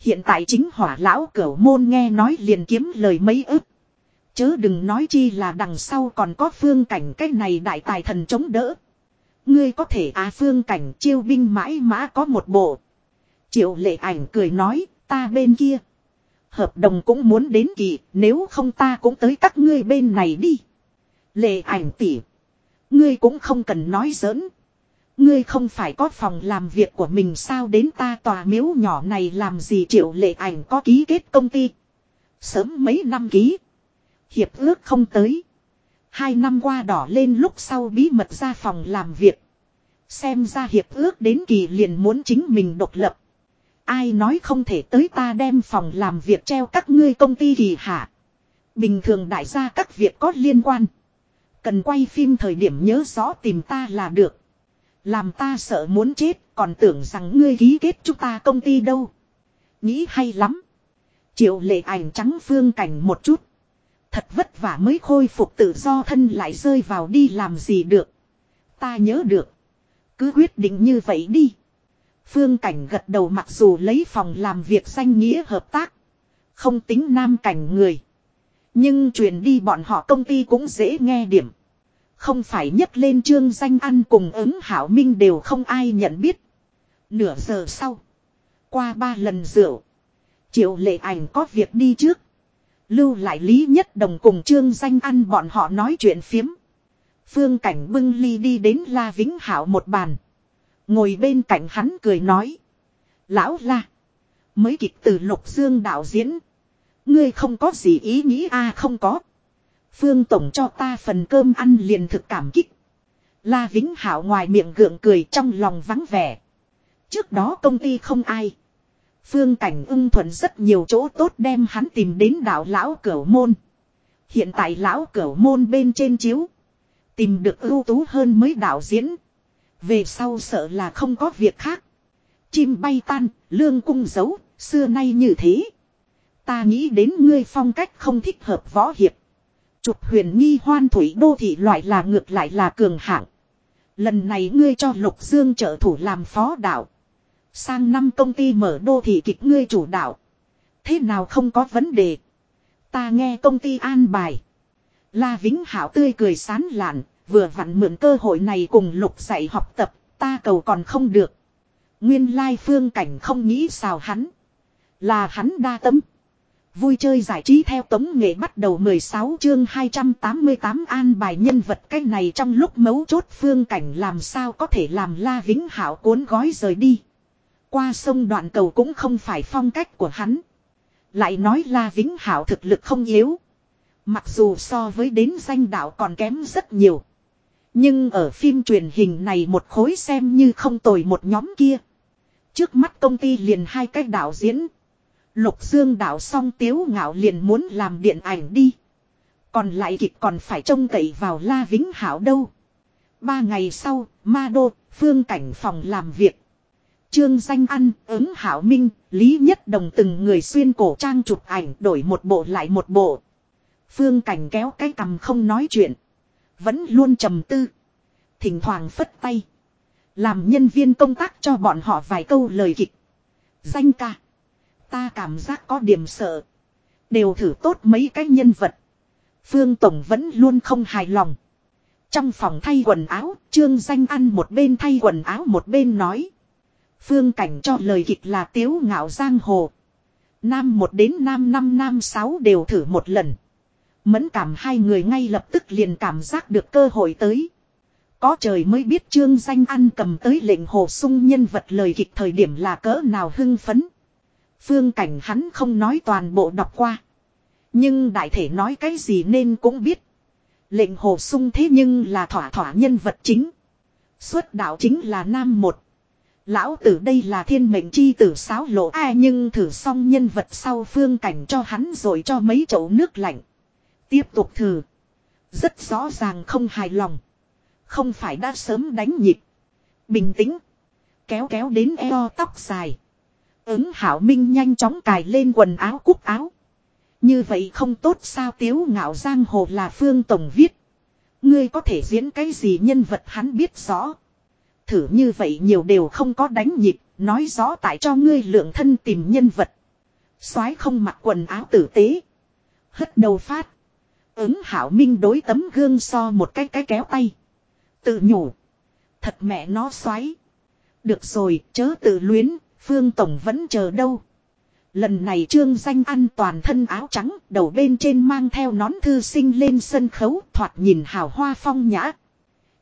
Hiện tại chính hỏa lão cửu môn nghe nói liền kiếm lời mấy ức. Chớ đừng nói chi là đằng sau còn có phương cảnh cái này đại tài thần chống đỡ. Ngươi có thể à phương cảnh chiêu binh mãi mã có một bộ. Triệu lệ ảnh cười nói, ta bên kia. Hợp đồng cũng muốn đến kỳ, nếu không ta cũng tới các ngươi bên này đi. Lệ ảnh tỉ. Ngươi cũng không cần nói giỡn. Ngươi không phải có phòng làm việc của mình sao đến ta tòa miếu nhỏ này làm gì triệu lệ ảnh có ký kết công ty. Sớm mấy năm ký. Hiệp ước không tới. Hai năm qua đỏ lên lúc sau bí mật ra phòng làm việc. Xem ra hiệp ước đến kỳ liền muốn chính mình độc lập. Ai nói không thể tới ta đem phòng làm việc treo các ngươi công ty kỳ hạ. Bình thường đại gia các việc có liên quan. Cần quay phim thời điểm nhớ rõ tìm ta là được. Làm ta sợ muốn chết, còn tưởng rằng ngươi ký kết chúng ta công ty đâu. Nghĩ hay lắm. Triệu lệ ảnh trắng phương cảnh một chút. Thật vất vả mới khôi phục tự do thân lại rơi vào đi làm gì được. Ta nhớ được. Cứ quyết định như vậy đi. Phương cảnh gật đầu mặc dù lấy phòng làm việc danh nghĩa hợp tác. Không tính nam cảnh người. Nhưng truyền đi bọn họ công ty cũng dễ nghe điểm. Không phải nhất lên trương danh ăn cùng ứng hảo minh đều không ai nhận biết. Nửa giờ sau. Qua ba lần rượu. Triệu lệ ảnh có việc đi trước. Lưu lại Lý Nhất Đồng cùng Trương Danh ăn bọn họ nói chuyện phiếm. Phương Cảnh bưng ly đi đến La Vĩnh Hảo một bàn. Ngồi bên cạnh hắn cười nói. Lão La. Mới kịch từ Lục Dương đạo diễn. Ngươi không có gì ý nghĩ a à, không có. Phương Tổng cho ta phần cơm ăn liền thực cảm kích. La Vĩnh Hảo ngoài miệng gượng cười trong lòng vắng vẻ. Trước đó công ty không ai. Phương cảnh ưng thuận rất nhiều chỗ tốt đem hắn tìm đến đảo lão cửu môn. Hiện tại lão cửu môn bên trên chiếu. Tìm được ưu tú hơn mới đạo diễn. Về sau sợ là không có việc khác. Chim bay tan, lương cung giấu, xưa nay như thế. Ta nghĩ đến ngươi phong cách không thích hợp võ hiệp. Chụp huyền nghi hoan thủy đô thị loại là ngược lại là cường hạng. Lần này ngươi cho Lục Dương trợ thủ làm phó đạo. Sang năm công ty mở đô thị kịch ngươi chủ đạo. Thế nào không có vấn đề. Ta nghe công ty an bài. La Vĩnh Hảo tươi cười sán lạn, vừa vặn mượn cơ hội này cùng lục dạy học tập, ta cầu còn không được. Nguyên lai phương cảnh không nghĩ sao hắn. Là hắn đa tâm. Vui chơi giải trí theo tống nghệ bắt đầu 16 chương 288 an bài nhân vật cái này trong lúc mấu chốt phương cảnh làm sao có thể làm la vĩnh hảo cuốn gói rời đi. Qua sông đoạn cầu cũng không phải phong cách của hắn. Lại nói La Vĩnh Hảo thực lực không yếu. Mặc dù so với đến danh đạo còn kém rất nhiều. Nhưng ở phim truyền hình này một khối xem như không tồi một nhóm kia. Trước mắt công ty liền hai cái đạo diễn. Lục Dương đạo song tiếu ngạo liền muốn làm điện ảnh đi. Còn lại kịch còn phải trông cậy vào La Vĩnh Hảo đâu. Ba ngày sau, Ma Đô, phương cảnh phòng làm việc. Trương danh ăn, ứng hảo minh, lý nhất đồng từng người xuyên cổ trang chụp ảnh đổi một bộ lại một bộ. Phương cảnh kéo cái cầm không nói chuyện. Vẫn luôn trầm tư. Thỉnh thoảng phất tay. Làm nhân viên công tác cho bọn họ vài câu lời kịch. Danh ca. Ta cảm giác có điểm sợ. Đều thử tốt mấy cái nhân vật. Phương Tổng vẫn luôn không hài lòng. Trong phòng thay quần áo, Trương Danh ăn một bên thay quần áo một bên nói. Phương cảnh cho lời kịch là tiếu ngạo giang hồ. Nam một đến nam năm, nam sáu đều thử một lần. Mẫn cảm hai người ngay lập tức liền cảm giác được cơ hội tới. Có trời mới biết trương danh ăn cầm tới lệnh hồ sung nhân vật lời kịch thời điểm là cỡ nào hưng phấn. Phương cảnh hắn không nói toàn bộ đọc qua. Nhưng đại thể nói cái gì nên cũng biết. Lệnh hồ sung thế nhưng là thỏa thỏa nhân vật chính. Xuất đạo chính là nam một. Lão tử đây là thiên mệnh chi tử sáo lộ ai nhưng thử xong nhân vật sau phương cảnh cho hắn rồi cho mấy chậu nước lạnh. Tiếp tục thử. Rất rõ ràng không hài lòng. Không phải đã sớm đánh nhịp. Bình tĩnh. Kéo kéo đến eo tóc dài. Ứng hảo minh nhanh chóng cài lên quần áo cúc áo. Như vậy không tốt sao tiếu ngạo giang hồ là phương tổng viết. Ngươi có thể diễn cái gì nhân vật hắn biết rõ. Thử như vậy nhiều đều không có đánh nhịp, nói rõ tại cho ngươi lượng thân tìm nhân vật. soái không mặc quần áo tử tế. Hất đầu phát. Ứng hảo minh đối tấm gương so một cái cái kéo tay. Tự nhủ. Thật mẹ nó xoáy. Được rồi, chớ tự luyến, Phương Tổng vẫn chờ đâu. Lần này trương danh ăn toàn thân áo trắng, đầu bên trên mang theo nón thư sinh lên sân khấu, thoạt nhìn hào hoa phong nhã.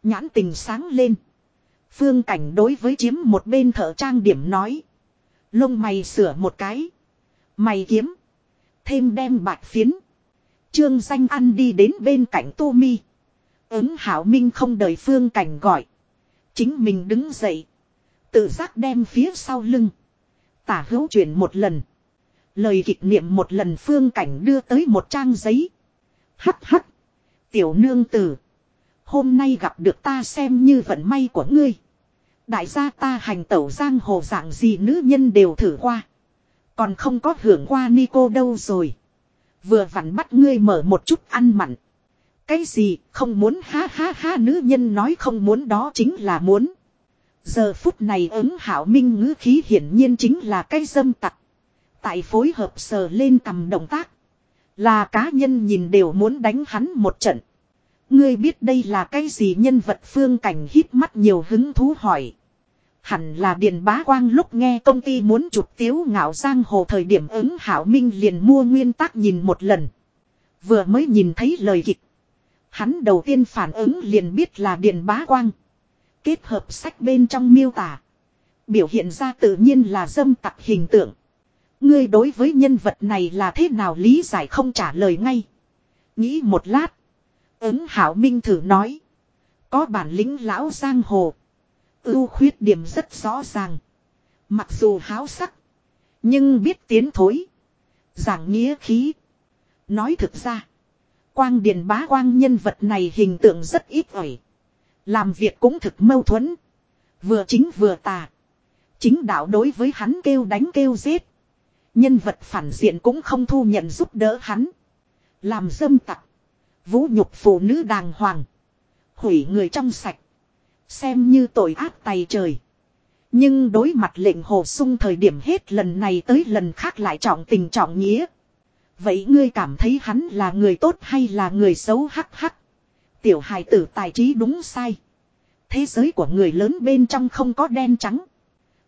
Nhãn tình sáng lên. Phương cảnh đối với chiếm một bên thợ trang điểm nói. Lông mày sửa một cái. Mày kiếm. Thêm đem bạch phiến. Trương danh ăn đi đến bên cạnh tô mi. Ứng hảo minh không đợi phương cảnh gọi. Chính mình đứng dậy. Tự giác đem phía sau lưng. Tả hữu chuyển một lần. Lời kịch niệm một lần phương cảnh đưa tới một trang giấy. Hắc hắc. Tiểu nương tử. Hôm nay gặp được ta xem như vận may của ngươi. Đại gia ta hành tẩu giang hồ dạng gì nữ nhân đều thử qua. Còn không có hưởng qua Nico đâu rồi. Vừa vặn bắt ngươi mở một chút ăn mặn. Cái gì không muốn ha ha ha nữ nhân nói không muốn đó chính là muốn. Giờ phút này ứng hảo minh ngữ khí hiển nhiên chính là cái dâm tặc. Tại phối hợp sờ lên cầm động tác. Là cá nhân nhìn đều muốn đánh hắn một trận. Ngươi biết đây là cái gì nhân vật phương cảnh hít mắt nhiều hứng thú hỏi. Hẳn là Điền Bá Quang lúc nghe công ty muốn chụp tiếu ngạo giang hồ thời điểm ứng hảo minh liền mua nguyên tác nhìn một lần. Vừa mới nhìn thấy lời kịch. Hắn đầu tiên phản ứng liền biết là Điền Bá Quang. Kết hợp sách bên trong miêu tả. Biểu hiện ra tự nhiên là dâm tặc hình tượng. Ngươi đối với nhân vật này là thế nào lý giải không trả lời ngay. Nghĩ một lát. Ứng hảo minh thử nói. Có bản lĩnh lão giang hồ. Ưu khuyết điểm rất rõ ràng. Mặc dù háo sắc. Nhưng biết tiến thối. Giảng nghĩa khí. Nói thực ra. Quang Điền bá quang nhân vật này hình tượng rất ít ỏi. Làm việc cũng thực mâu thuẫn. Vừa chính vừa tà. Chính đạo đối với hắn kêu đánh kêu giết. Nhân vật phản diện cũng không thu nhận giúp đỡ hắn. Làm dâm tặc. Vũ nhục phụ nữ đàng hoàng. Hủy người trong sạch. Xem như tội ác tay trời. Nhưng đối mặt lệnh hồ sung thời điểm hết lần này tới lần khác lại trọng tình trọng nghĩa. Vậy ngươi cảm thấy hắn là người tốt hay là người xấu hắc hắc. Tiểu hài tử tài trí đúng sai. Thế giới của người lớn bên trong không có đen trắng.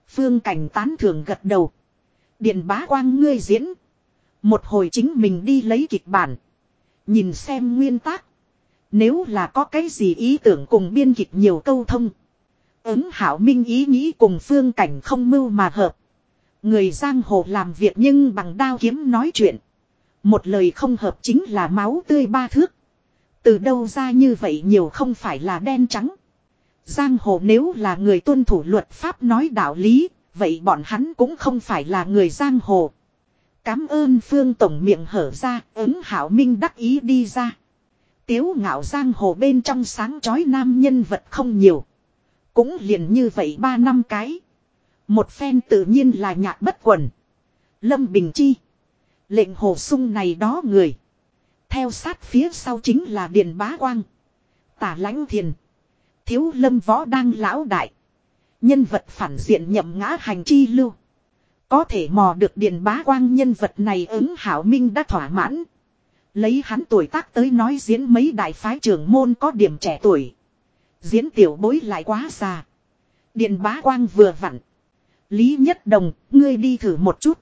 Phương cảnh tán thường gật đầu. Điện bá quang ngươi diễn. Một hồi chính mình đi lấy kịch bản. Nhìn xem nguyên tác. Nếu là có cái gì ý tưởng cùng biên kịch nhiều câu thông. Ứng hảo minh ý nghĩ cùng phương cảnh không mưu mà hợp. Người giang hồ làm việc nhưng bằng đao kiếm nói chuyện. Một lời không hợp chính là máu tươi ba thước. Từ đâu ra như vậy nhiều không phải là đen trắng. Giang hồ nếu là người tuân thủ luật pháp nói đạo lý, vậy bọn hắn cũng không phải là người giang hồ. Cám ơn phương tổng miệng hở ra, ứng hảo minh đắc ý đi ra. Tiếu ngạo giang hồ bên trong sáng chói nam nhân vật không nhiều. Cũng liền như vậy ba năm cái. Một phen tự nhiên là nhạc bất quần. Lâm Bình Chi. Lệnh hồ sung này đó người. Theo sát phía sau chính là Điền Bá Quang. Tả lãnh thiền. Thiếu lâm võ đang lão đại. Nhân vật phản diện nhậm ngã hành chi lưu. Có thể mò được điện Bá Quang nhân vật này ứng hảo minh đã thỏa mãn. Lấy hắn tuổi tác tới nói diễn mấy đại phái trưởng môn có điểm trẻ tuổi. Diễn tiểu bối lại quá già. Điện bá quang vừa vặn. Lý Nhất Đồng, ngươi đi thử một chút.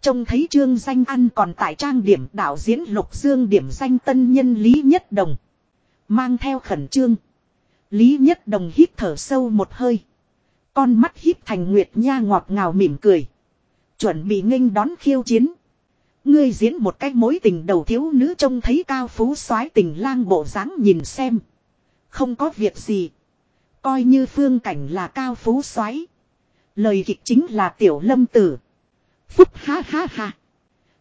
Trông thấy trương danh ăn còn tại trang điểm đạo diễn lục dương điểm danh tân nhân Lý Nhất Đồng. Mang theo khẩn trương. Lý Nhất Đồng hít thở sâu một hơi. Con mắt híp thành nguyệt nha ngọt ngào mỉm cười. Chuẩn bị nghênh đón khiêu chiến. Ngươi diễn một cách mối tình đầu thiếu nữ trông thấy cao phú soái tình lang bộ dáng nhìn xem. Không có việc gì. Coi như phương cảnh là cao phú soái Lời kịch chính là tiểu lâm tử. Phúc ha ha ha.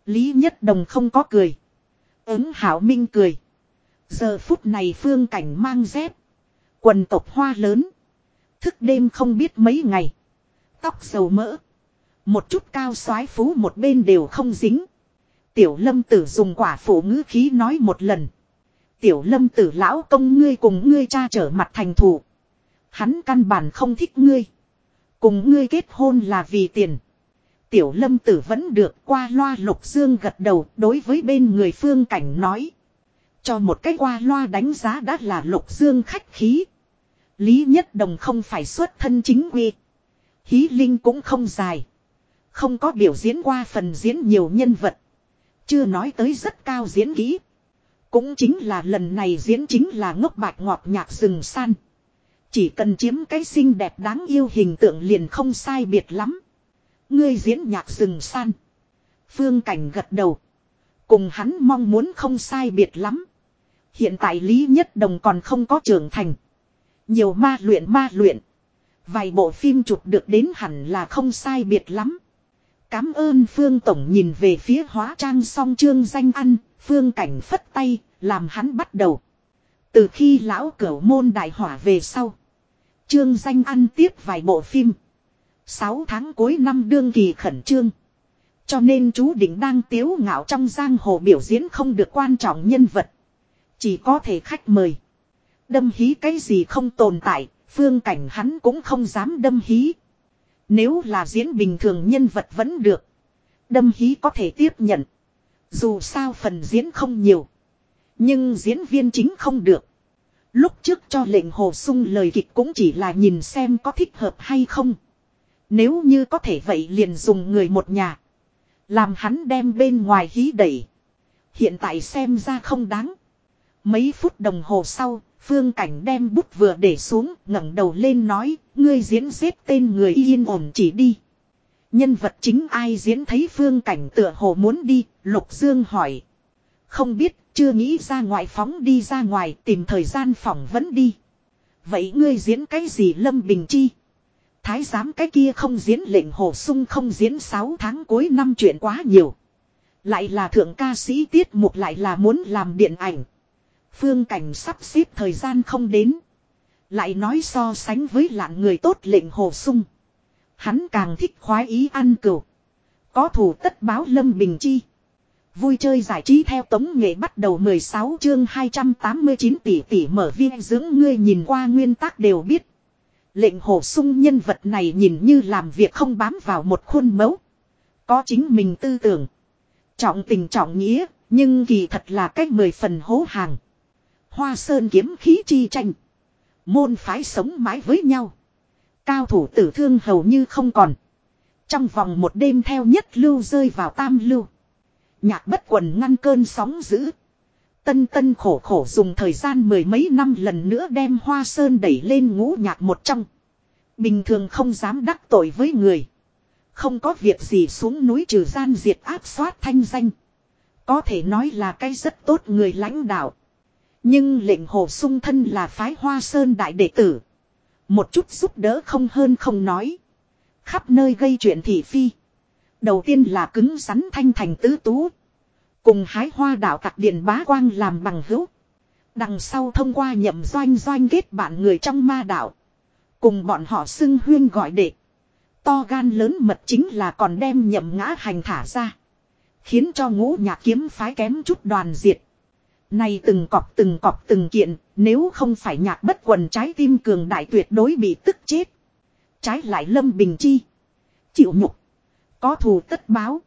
Lý Nhất Đồng không có cười. Ứng Hảo Minh cười. Giờ phút này phương cảnh mang dép. Quần tộc hoa lớn. Thức đêm không biết mấy ngày. Tóc dầu mỡ. Một chút cao soái phú một bên đều không dính. Tiểu lâm tử dùng quả phụ ngữ khí nói một lần. Tiểu lâm tử lão công ngươi cùng ngươi cha trở mặt thành thủ. Hắn căn bản không thích ngươi. Cùng ngươi kết hôn là vì tiền. Tiểu lâm tử vẫn được qua loa lục dương gật đầu đối với bên người phương cảnh nói. Cho một cái qua loa đánh giá đã là lục dương khách khí. Lý nhất đồng không phải xuất thân chính quy. Hí linh cũng không dài. Không có biểu diễn qua phần diễn nhiều nhân vật. Chưa nói tới rất cao diễn kỹ. Cũng chính là lần này diễn chính là ngốc bạch ngọt nhạc rừng san. Chỉ cần chiếm cái xinh đẹp đáng yêu hình tượng liền không sai biệt lắm. Ngươi diễn nhạc rừng san. Phương Cảnh gật đầu. Cùng hắn mong muốn không sai biệt lắm. Hiện tại Lý Nhất Đồng còn không có trưởng thành. Nhiều ma luyện ma luyện. Vài bộ phim chụp được đến hẳn là không sai biệt lắm. Cám ơn Phương Tổng nhìn về phía hóa trang song trương danh ăn, Phương Cảnh phất tay, làm hắn bắt đầu. Từ khi lão cửu môn đại hỏa về sau. Trương danh ăn tiếp vài bộ phim. Sáu tháng cuối năm đương kỳ khẩn trương. Cho nên chú đỉnh đang tiếu ngạo trong giang hồ biểu diễn không được quan trọng nhân vật. Chỉ có thể khách mời. Đâm hí cái gì không tồn tại, phương cảnh hắn cũng không dám đâm hí. Nếu là diễn bình thường nhân vật vẫn được. Đâm hí có thể tiếp nhận. Dù sao phần diễn không nhiều. Nhưng diễn viên chính không được. Lúc trước cho lệnh hồ sung lời kịch cũng chỉ là nhìn xem có thích hợp hay không. Nếu như có thể vậy liền dùng người một nhà. Làm hắn đem bên ngoài hí đẩy. Hiện tại xem ra không đáng. Mấy phút đồng hồ sau, phương cảnh đem bút vừa để xuống, ngẩng đầu lên nói, ngươi diễn xếp tên người yên ổn chỉ đi. Nhân vật chính ai diễn thấy phương cảnh tựa hồ muốn đi, Lục Dương hỏi. Không biết, chưa nghĩ ra ngoại phóng đi ra ngoài tìm thời gian phỏng vấn đi. Vậy ngươi diễn cái gì Lâm Bình Chi? Thái giám cái kia không diễn lệnh hồ sung không diễn 6 tháng cuối năm chuyện quá nhiều. Lại là thượng ca sĩ tiết mục lại là muốn làm điện ảnh. Phương cảnh sắp xếp thời gian không đến. Lại nói so sánh với lạng người tốt lệnh hồ sung. Hắn càng thích khoái ý ăn cừu. Có thủ tất báo Lâm Bình Chi. Vui chơi giải trí theo tống nghệ bắt đầu 16 chương 289 tỷ tỷ mở viên dưỡng ngươi nhìn qua nguyên tắc đều biết. Lệnh hồ sung nhân vật này nhìn như làm việc không bám vào một khuôn mẫu. Có chính mình tư tưởng. Trọng tình trọng nghĩa, nhưng kỳ thật là cách mười phần hố hàng. Hoa sơn kiếm khí chi tranh. Môn phái sống mãi với nhau. Cao thủ tử thương hầu như không còn. Trong vòng một đêm theo nhất lưu rơi vào tam lưu. Nhạc bất quần ngăn cơn sóng dữ. Tân tân khổ khổ dùng thời gian mười mấy năm lần nữa đem hoa sơn đẩy lên ngũ nhạc một trong. Bình thường không dám đắc tội với người. Không có việc gì xuống núi trừ gian diệt áp soát thanh danh. Có thể nói là cái rất tốt người lãnh đạo. Nhưng lệnh hồ sung thân là phái hoa sơn đại đệ tử. Một chút giúp đỡ không hơn không nói. Khắp nơi gây chuyện thị phi. Đầu tiên là cứng rắn thanh thành tứ tú. Cùng hái hoa đạo tặc điện bá quang làm bằng hữu. Đằng sau thông qua nhậm doanh doanh kết bạn người trong ma đạo. Cùng bọn họ xưng huyên gọi đệ. To gan lớn mật chính là còn đem nhậm ngã hành thả ra. Khiến cho ngũ nhạc kiếm phái kém chút đoàn diệt. Này từng cọp từng cọp từng kiện, nếu không phải nhạc bất quần trái tim cường đại tuyệt đối bị tức chết. Trái lại lâm bình chi. Chịu nhục. Có thù tất báo.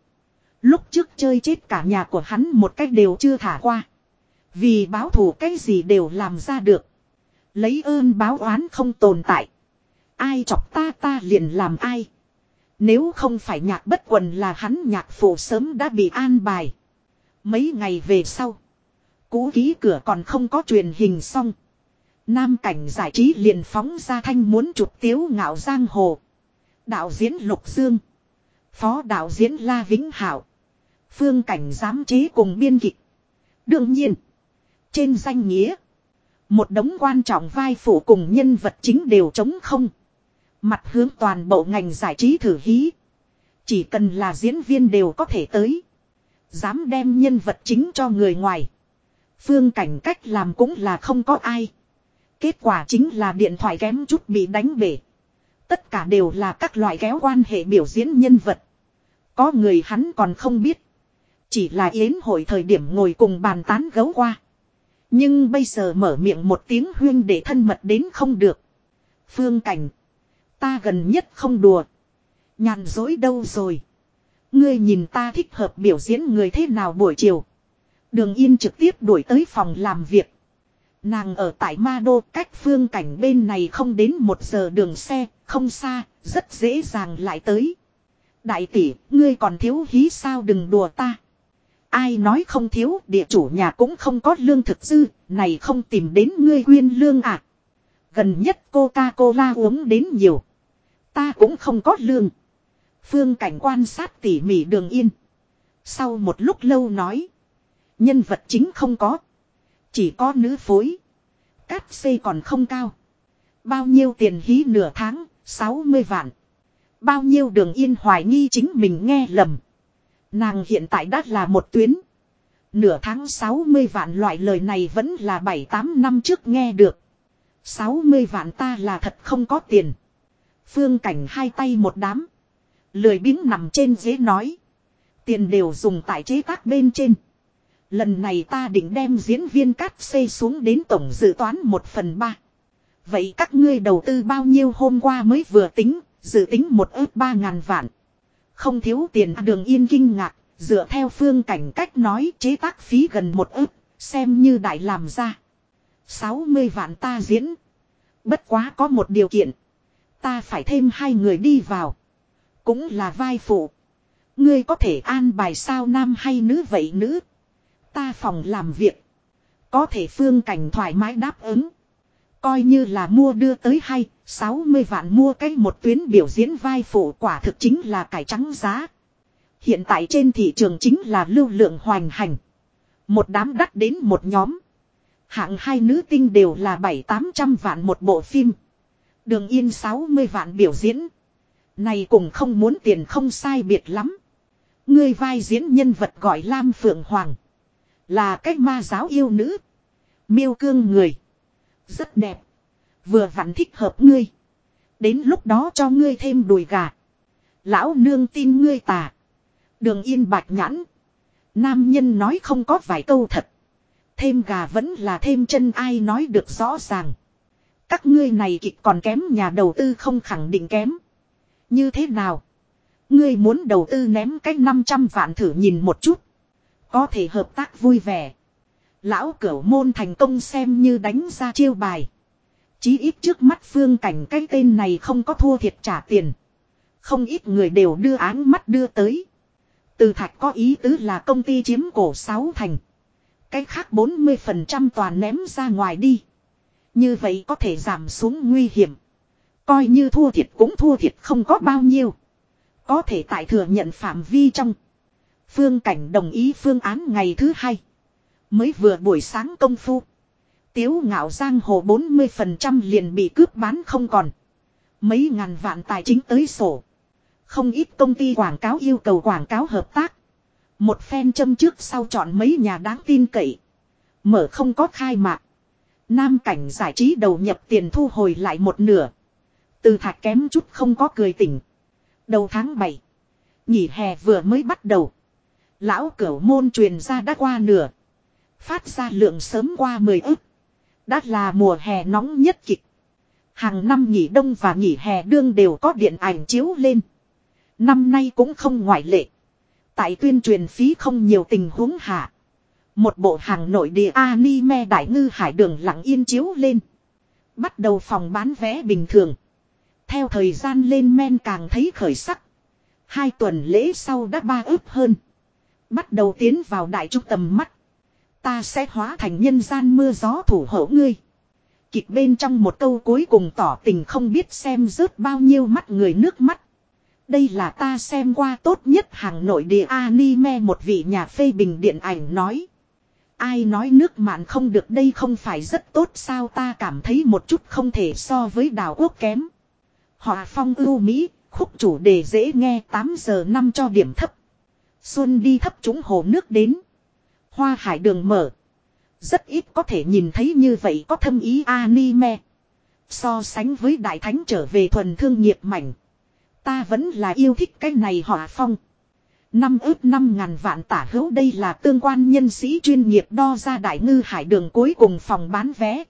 Lúc trước chơi chết cả nhà của hắn một cách đều chưa thả qua. Vì báo thù cái gì đều làm ra được. Lấy ơn báo oán không tồn tại. Ai chọc ta ta liền làm ai. Nếu không phải nhạc bất quần là hắn nhạc phụ sớm đã bị an bài. Mấy ngày về sau. Cũ ký cửa còn không có truyền hình xong. Nam cảnh giải trí liền phóng ra thanh muốn chụp tiếu ngạo giang hồ. Đạo diễn Lục Dương. Phó đạo diễn La Vĩnh Hảo. Phương cảnh giám chế cùng biên kịch. Đương nhiên. Trên danh nghĩa. Một đống quan trọng vai phụ cùng nhân vật chính đều chống không. Mặt hướng toàn bộ ngành giải trí thử hí. Chỉ cần là diễn viên đều có thể tới. Dám đem nhân vật chính cho người ngoài. Phương cảnh cách làm cũng là không có ai. Kết quả chính là điện thoại kém chút bị đánh bể. Tất cả đều là các loại kéo quan hệ biểu diễn nhân vật. Có người hắn còn không biết. Chỉ là yến hội thời điểm ngồi cùng bàn tán gấu qua. Nhưng bây giờ mở miệng một tiếng huyên để thân mật đến không được. Phương cảnh. Ta gần nhất không đùa. Nhàn dối đâu rồi. Ngươi nhìn ta thích hợp biểu diễn người thế nào buổi chiều. Đường Yên trực tiếp đuổi tới phòng làm việc. Nàng ở tại Ma Đô cách phương cảnh bên này không đến một giờ đường xe, không xa, rất dễ dàng lại tới. Đại tỷ, ngươi còn thiếu hí sao đừng đùa ta. Ai nói không thiếu, địa chủ nhà cũng không có lương thực dư, này không tìm đến ngươi quyên lương à. Gần nhất Coca-Cola uống đến nhiều. Ta cũng không có lương. Phương cảnh quan sát tỉ mỉ đường yên. Sau một lúc lâu nói. Nhân vật chính không có. Chỉ có nữ phối. Cát xây còn không cao. Bao nhiêu tiền hí nửa tháng, 60 vạn. Bao nhiêu đường yên hoài nghi chính mình nghe lầm. Nàng hiện tại đã là một tuyến. Nửa tháng 60 vạn loại lời này vẫn là 7-8 năm trước nghe được. 60 vạn ta là thật không có tiền. Phương cảnh hai tay một đám. Lười biếng nằm trên ghế nói. Tiền đều dùng tại chế tác bên trên. Lần này ta định đem diễn viên cắt xây xuống đến tổng dự toán 1 phần 3. Vậy các ngươi đầu tư bao nhiêu hôm qua mới vừa tính, dự tính một ước ba ngàn vạn. Không thiếu tiền à, đường yên kinh ngạc, dựa theo phương cảnh cách nói chế tác phí gần một ước, xem như đại làm ra. 60 vạn ta diễn. Bất quá có một điều kiện. Ta phải thêm hai người đi vào. Cũng là vai phụ. Ngươi có thể an bài sao nam hay nữ vậy nữ. Ta phòng làm việc. Có thể phương cảnh thoải mái đáp ứng. Coi như là mua đưa tới hay, 60 vạn mua cái một tuyến biểu diễn vai phụ quả thực chính là cải trắng giá. Hiện tại trên thị trường chính là lưu lượng hoành hành. Một đám đắt đến một nhóm. Hạng hai nữ tinh đều là 7-800 vạn một bộ phim. Đường yên 60 vạn biểu diễn. Này cũng không muốn tiền không sai biệt lắm. người vai diễn nhân vật gọi Lam Phượng Hoàng. Là cách ma giáo yêu nữ. Miêu cương người. Rất đẹp. Vừa vặn thích hợp ngươi. Đến lúc đó cho ngươi thêm đùi gà. Lão nương tin ngươi tà. Đường yên bạch nhãn. Nam nhân nói không có vài câu thật. Thêm gà vẫn là thêm chân ai nói được rõ ràng. Các ngươi này kịch còn kém nhà đầu tư không khẳng định kém. Như thế nào? Ngươi muốn đầu tư ném cái 500 vạn thử nhìn một chút. Có thể hợp tác vui vẻ. Lão cửu môn thành công xem như đánh ra chiêu bài. Chí ít trước mắt phương cảnh cái tên này không có thua thiệt trả tiền. Không ít người đều đưa áng mắt đưa tới. Từ thạch có ý tứ là công ty chiếm cổ sáu thành. Cái khác 40% toàn ném ra ngoài đi. Như vậy có thể giảm xuống nguy hiểm. Coi như thua thiệt cũng thua thiệt không có bao nhiêu. Có thể tại thừa nhận phạm vi trong. Phương Cảnh đồng ý phương án ngày thứ hai. Mới vừa buổi sáng công phu. Tiếu ngạo giang hồ 40% liền bị cướp bán không còn. Mấy ngàn vạn tài chính tới sổ. Không ít công ty quảng cáo yêu cầu quảng cáo hợp tác. Một phen châm trước sau chọn mấy nhà đáng tin cậy. Mở không có khai mạc. Nam cảnh giải trí đầu nhập tiền thu hồi lại một nửa. Từ thạch kém chút không có cười tỉnh. Đầu tháng 7. nhỉ hè vừa mới bắt đầu. Lão cửu môn truyền ra đã qua nửa. Phát ra lượng sớm qua 10 ức. Đã là mùa hè nóng nhất kịch. Hàng năm nghỉ đông và nghỉ hè đương đều có điện ảnh chiếu lên. Năm nay cũng không ngoại lệ. Tại tuyên truyền phí không nhiều tình huống hạ. Một bộ hàng nội địa anime đại ngư hải đường lặng yên chiếu lên. Bắt đầu phòng bán vé bình thường. Theo thời gian lên men càng thấy khởi sắc. Hai tuần lễ sau đã ba ướp hơn. Bắt đầu tiến vào đại trung tầm mắt. Ta sẽ hóa thành nhân gian mưa gió thủ hộ ngươi. Kịch bên trong một câu cuối cùng tỏ tình không biết xem rớt bao nhiêu mắt người nước mắt. Đây là ta xem qua tốt nhất hàng nội địa anime một vị nhà phê bình điện ảnh nói. Ai nói nước mạn không được đây không phải rất tốt sao ta cảm thấy một chút không thể so với đào quốc kém. Họa phong ưu mỹ, khúc chủ đề dễ nghe 8 giờ năm cho điểm thấp. Xuân đi thấp chúng hồ nước đến. Hoa hải đường mở. Rất ít có thể nhìn thấy như vậy có thâm ý anime. So sánh với đại thánh trở về thuần thương nghiệp mảnh. Ta vẫn là yêu thích cái này họa phong. Năm ước năm ngàn vạn tả hữu đây là tương quan nhân sĩ chuyên nghiệp đo ra đại ngư hải đường cuối cùng phòng bán vé.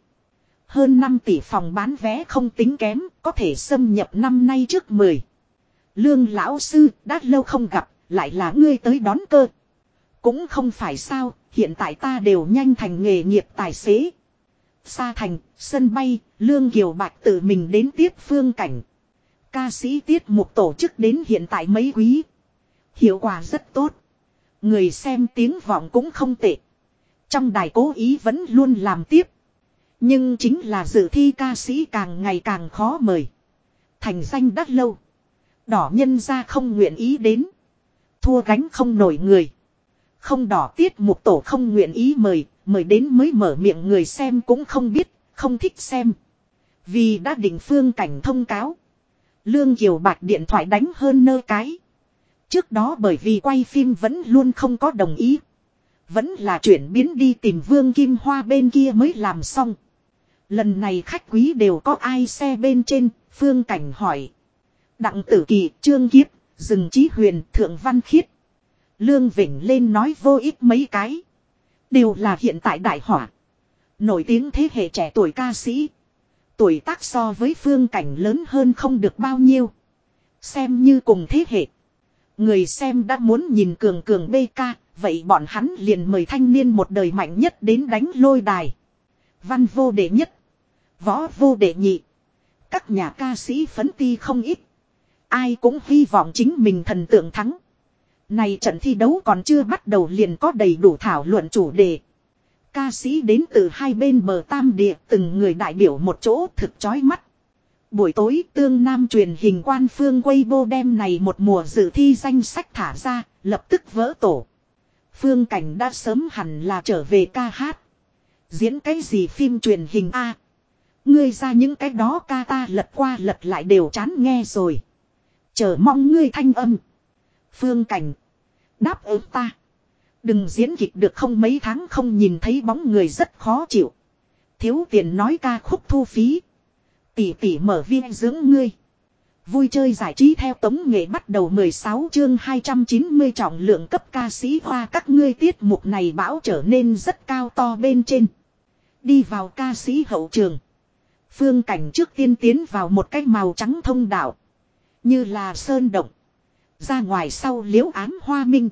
Hơn 5 tỷ phòng bán vé không tính kém, có thể xâm nhập năm nay trước 10. Lương lão sư, đã lâu không gặp, lại là ngươi tới đón cơ. Cũng không phải sao, hiện tại ta đều nhanh thành nghề nghiệp tài xế. Xa thành, sân bay, Lương Kiều Bạch tự mình đến tiếp phương cảnh. Ca sĩ tiết mục tổ chức đến hiện tại mấy quý. Hiệu quả rất tốt. Người xem tiếng vọng cũng không tệ. Trong đài cố ý vẫn luôn làm tiếp. Nhưng chính là dự thi ca sĩ càng ngày càng khó mời. Thành danh đắt lâu. Đỏ nhân ra không nguyện ý đến. Thua gánh không nổi người. Không đỏ tiết mục tổ không nguyện ý mời. Mời đến mới mở miệng người xem cũng không biết. Không thích xem. Vì đã định phương cảnh thông cáo. Lương Kiều bạc điện thoại đánh hơn nơ cái. Trước đó bởi vì quay phim vẫn luôn không có đồng ý. Vẫn là chuyển biến đi tìm Vương Kim Hoa bên kia mới làm xong. Lần này khách quý đều có ai xe bên trên, Phương Cảnh hỏi. Đặng Tử Kỳ, Trương Kiếp, Dừng trí Huyền, Thượng Văn Khiết. Lương Vĩnh lên nói vô ích mấy cái. Đều là hiện tại đại hỏa. Nổi tiếng thế hệ trẻ tuổi ca sĩ. Tuổi tác so với phương cảnh lớn hơn không được bao nhiêu. Xem như cùng thế hệ. Người xem đã muốn nhìn cường cường bê ca vậy bọn hắn liền mời thanh niên một đời mạnh nhất đến đánh lôi đài. Văn vô đệ nhất. Võ vô đệ nhị. Các nhà ca sĩ phấn ti không ít. Ai cũng hy vọng chính mình thần tượng thắng. Này trận thi đấu còn chưa bắt đầu liền có đầy đủ thảo luận chủ đề. Ca sĩ đến từ hai bên bờ tam địa từng người đại biểu một chỗ thực chói mắt. Buổi tối tương nam truyền hình quan phương Weibo đem này một mùa dự thi danh sách thả ra, lập tức vỡ tổ. Phương Cảnh đã sớm hẳn là trở về ca hát. Diễn cái gì phim truyền hình A. Ngươi ra những cái đó ca ta lật qua lật lại đều chán nghe rồi. Chờ mong ngươi thanh âm. Phương Cảnh. Đáp ứng ta. Đừng diễn kịch được không mấy tháng không nhìn thấy bóng người rất khó chịu. Thiếu tiền nói ca khúc thu phí. Tỷ tỷ mở viên dưỡng ngươi. Vui chơi giải trí theo tống nghệ bắt đầu 16 chương 290 trọng lượng cấp ca sĩ hoa các ngươi tiết mục này bão trở nên rất cao to bên trên. Đi vào ca sĩ hậu trường. Phương cảnh trước tiên tiến vào một cái màu trắng thông đạo. Như là sơn động. Ra ngoài sau liễu ám hoa minh.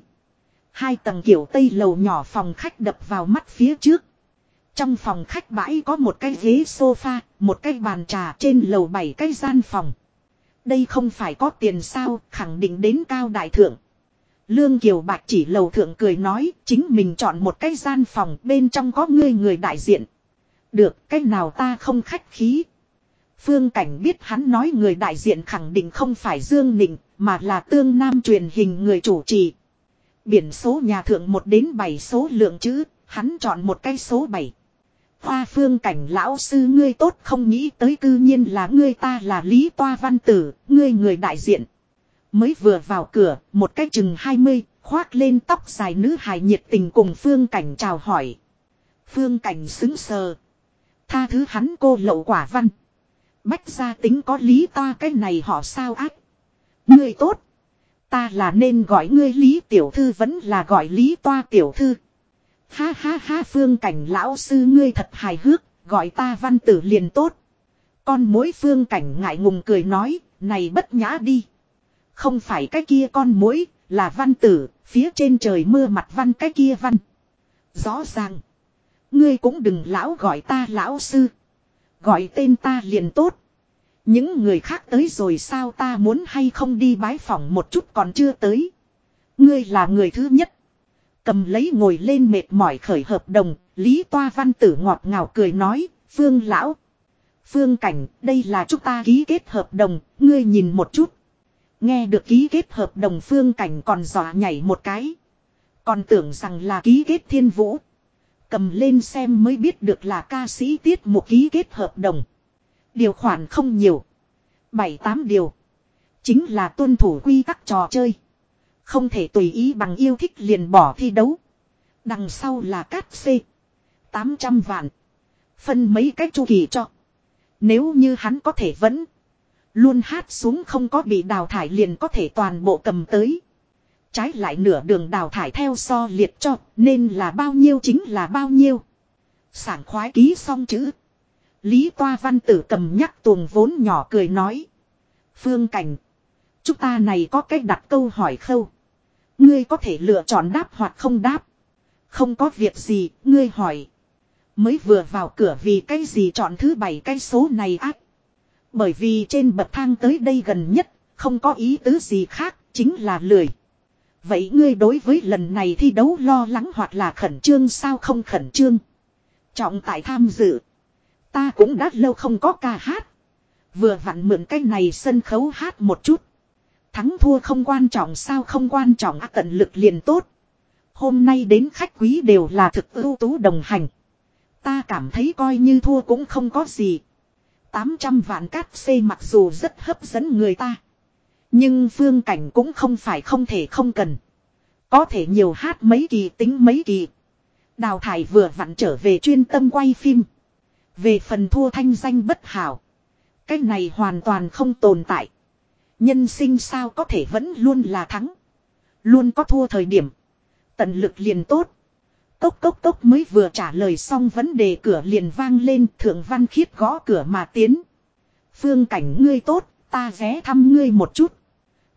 Hai tầng kiểu tây lầu nhỏ phòng khách đập vào mắt phía trước. Trong phòng khách bãi có một cái ghế sofa, một cái bàn trà trên lầu bảy cái gian phòng. Đây không phải có tiền sao, khẳng định đến cao đại thượng. Lương Kiều Bạch chỉ lầu thượng cười nói, chính mình chọn một cái gian phòng bên trong có ngươi người đại diện. Được, cái nào ta không khách khí. Phương Cảnh biết hắn nói người đại diện khẳng định không phải Dương Nịnh, mà là tương nam truyền hình người chủ trì. Biển số nhà thượng một đến bảy số lượng chữ, hắn chọn một cái số 7. Hoa phương cảnh lão sư ngươi tốt không nghĩ tới cư nhiên là ngươi ta là Lý Toa Văn Tử, ngươi người đại diện. Mới vừa vào cửa, một cái chừng 20, khoác lên tóc dài nữ hài nhiệt tình cùng phương cảnh chào hỏi. Phương cảnh xứng sờ. Tha thứ hắn cô lậu quả văn. Bách gia tính có lý ta cái này họ sao ác. Ngươi tốt. Ta là nên gọi ngươi Lý Tiểu Thư vẫn là gọi Lý Toa Tiểu Thư. Ha ha ha phương cảnh lão sư ngươi thật hài hước, gọi ta văn tử liền tốt. Con mối phương cảnh ngại ngùng cười nói, này bất nhã đi. Không phải cái kia con mối, là văn tử, phía trên trời mưa mặt văn cái kia văn. Rõ ràng. Ngươi cũng đừng lão gọi ta lão sư. Gọi tên ta liền tốt. Những người khác tới rồi sao ta muốn hay không đi bái phỏng một chút còn chưa tới. Ngươi là người thứ nhất. Cầm lấy ngồi lên mệt mỏi khởi hợp đồng, Lý Toa Văn Tử ngọt ngào cười nói, Phương Lão. Phương Cảnh, đây là chúng ta ký kết hợp đồng, ngươi nhìn một chút. Nghe được ký kết hợp đồng Phương Cảnh còn dọa nhảy một cái. Còn tưởng rằng là ký kết thiên vũ. Cầm lên xem mới biết được là ca sĩ tiết một ký kết hợp đồng. Điều khoản không nhiều. Bảy, tám điều. Chính là tuân thủ quy tắc trò chơi. Không thể tùy ý bằng yêu thích liền bỏ thi đấu. Đằng sau là cát C. 800 vạn. Phân mấy cách chu kỳ cho. Nếu như hắn có thể vẫn. Luôn hát xuống không có bị đào thải liền có thể toàn bộ cầm tới. Trái lại nửa đường đào thải theo so liệt cho nên là bao nhiêu chính là bao nhiêu. Sảng khoái ký xong chữ. Lý Toa Văn Tử cầm nhắc tuồng vốn nhỏ cười nói. Phương Cảnh. Chúng ta này có cách đặt câu hỏi khâu. Ngươi có thể lựa chọn đáp hoặc không đáp. Không có việc gì, ngươi hỏi. Mới vừa vào cửa vì cái gì chọn thứ bảy cái số này ác. Bởi vì trên bậc thang tới đây gần nhất, không có ý tứ gì khác, chính là lười. Vậy ngươi đối với lần này thi đấu lo lắng hoặc là khẩn trương sao không khẩn trương? Trọng tại tham dự. Ta cũng đã lâu không có ca hát. Vừa vặn mượn cái này sân khấu hát một chút. Thắng thua không quan trọng sao không quan trọng à, tận lực liền tốt. Hôm nay đến khách quý đều là thực ưu tú đồng hành. Ta cảm thấy coi như thua cũng không có gì. 800 vạn cát xê mặc dù rất hấp dẫn người ta. Nhưng phương cảnh cũng không phải không thể không cần. Có thể nhiều hát mấy kỳ tính mấy kỳ. Đào thải vừa vặn trở về chuyên tâm quay phim. Về phần thua thanh danh bất hảo. Cái này hoàn toàn không tồn tại. Nhân sinh sao có thể vẫn luôn là thắng. Luôn có thua thời điểm. Tận lực liền tốt. Cốc cốc cốc mới vừa trả lời xong vấn đề cửa liền vang lên thượng văn khiết gõ cửa mà tiến. Phương cảnh ngươi tốt, ta ghé thăm ngươi một chút.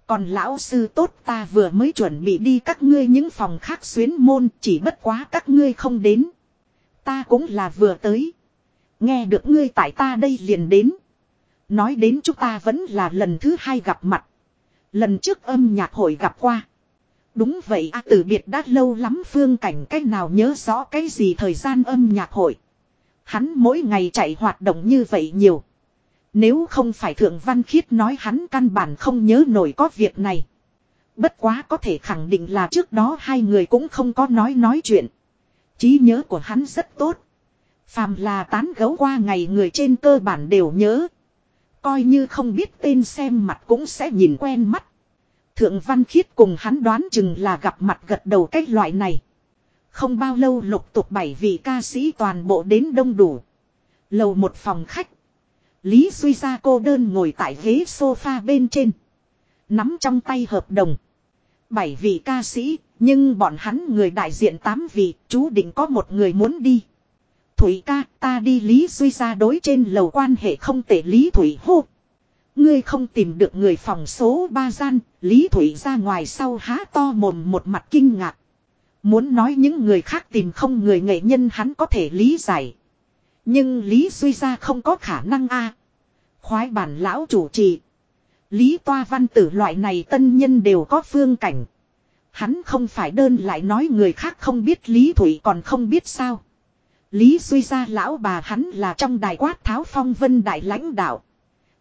Còn lão sư tốt ta vừa mới chuẩn bị đi các ngươi những phòng khác xuyến môn, chỉ bất quá các ngươi không đến. Ta cũng là vừa tới. Nghe được ngươi tại ta đây liền đến. Nói đến chúng ta vẫn là lần thứ hai gặp mặt. Lần trước âm nhạc hội gặp qua. Đúng vậy a, từ biệt đã lâu lắm, phương cảnh cách nào nhớ rõ cái gì thời gian âm nhạc hội. Hắn mỗi ngày chạy hoạt động như vậy nhiều. Nếu không phải thượng văn khiết nói hắn căn bản không nhớ nổi có việc này. Bất quá có thể khẳng định là trước đó hai người cũng không có nói nói chuyện. trí nhớ của hắn rất tốt. Phàm là tán gấu qua ngày người trên cơ bản đều nhớ. Coi như không biết tên xem mặt cũng sẽ nhìn quen mắt. Thượng Văn Khiết cùng hắn đoán chừng là gặp mặt gật đầu cách loại này. Không bao lâu lục tục bảy vị ca sĩ toàn bộ đến đông đủ. Lầu một phòng khách. Lý Duy ra cô đơn ngồi tại ghế sofa bên trên. Nắm trong tay hợp đồng. Bảy vị ca sĩ, nhưng bọn hắn người đại diện tám vị, chú định có một người muốn đi. Thủy ca, ta đi Lý Duy ra đối trên lầu quan hệ không tệ Lý Thủy hô. Ngươi không tìm được người phòng số ba gian, Lý Thủy ra ngoài sau há to mồm một mặt kinh ngạc. Muốn nói những người khác tìm không người nghệ nhân hắn có thể lý giải. Nhưng Lý Duy ra không có khả năng a Khoái bản lão chủ trì. Lý Toa Văn Tử loại này tân nhân đều có phương cảnh. Hắn không phải đơn lại nói người khác không biết Lý Thủy còn không biết sao. Lý Duy ra lão bà hắn là trong đài quát tháo phong vân đại lãnh đạo.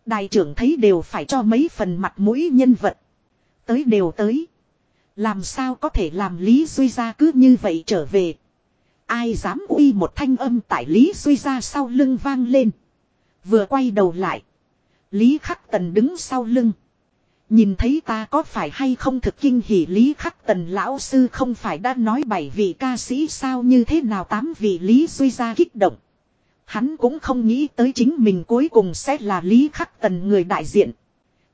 Đại trưởng thấy đều phải cho mấy phần mặt mũi nhân vật. Tới đều tới. Làm sao có thể làm Lý Duy ra cứ như vậy trở về. Ai dám uy một thanh âm tại Lý Duy ra sau lưng vang lên. Vừa quay đầu lại. Lý Khắc Tần đứng sau lưng. Nhìn thấy ta có phải hay không thực kinh hỉ Lý Khắc Tần lão sư không phải đã nói bảy vị ca sĩ sao như thế nào tám vị Lý Duy ra kích động. Hắn cũng không nghĩ tới chính mình cuối cùng sẽ là Lý Khắc Tần người đại diện.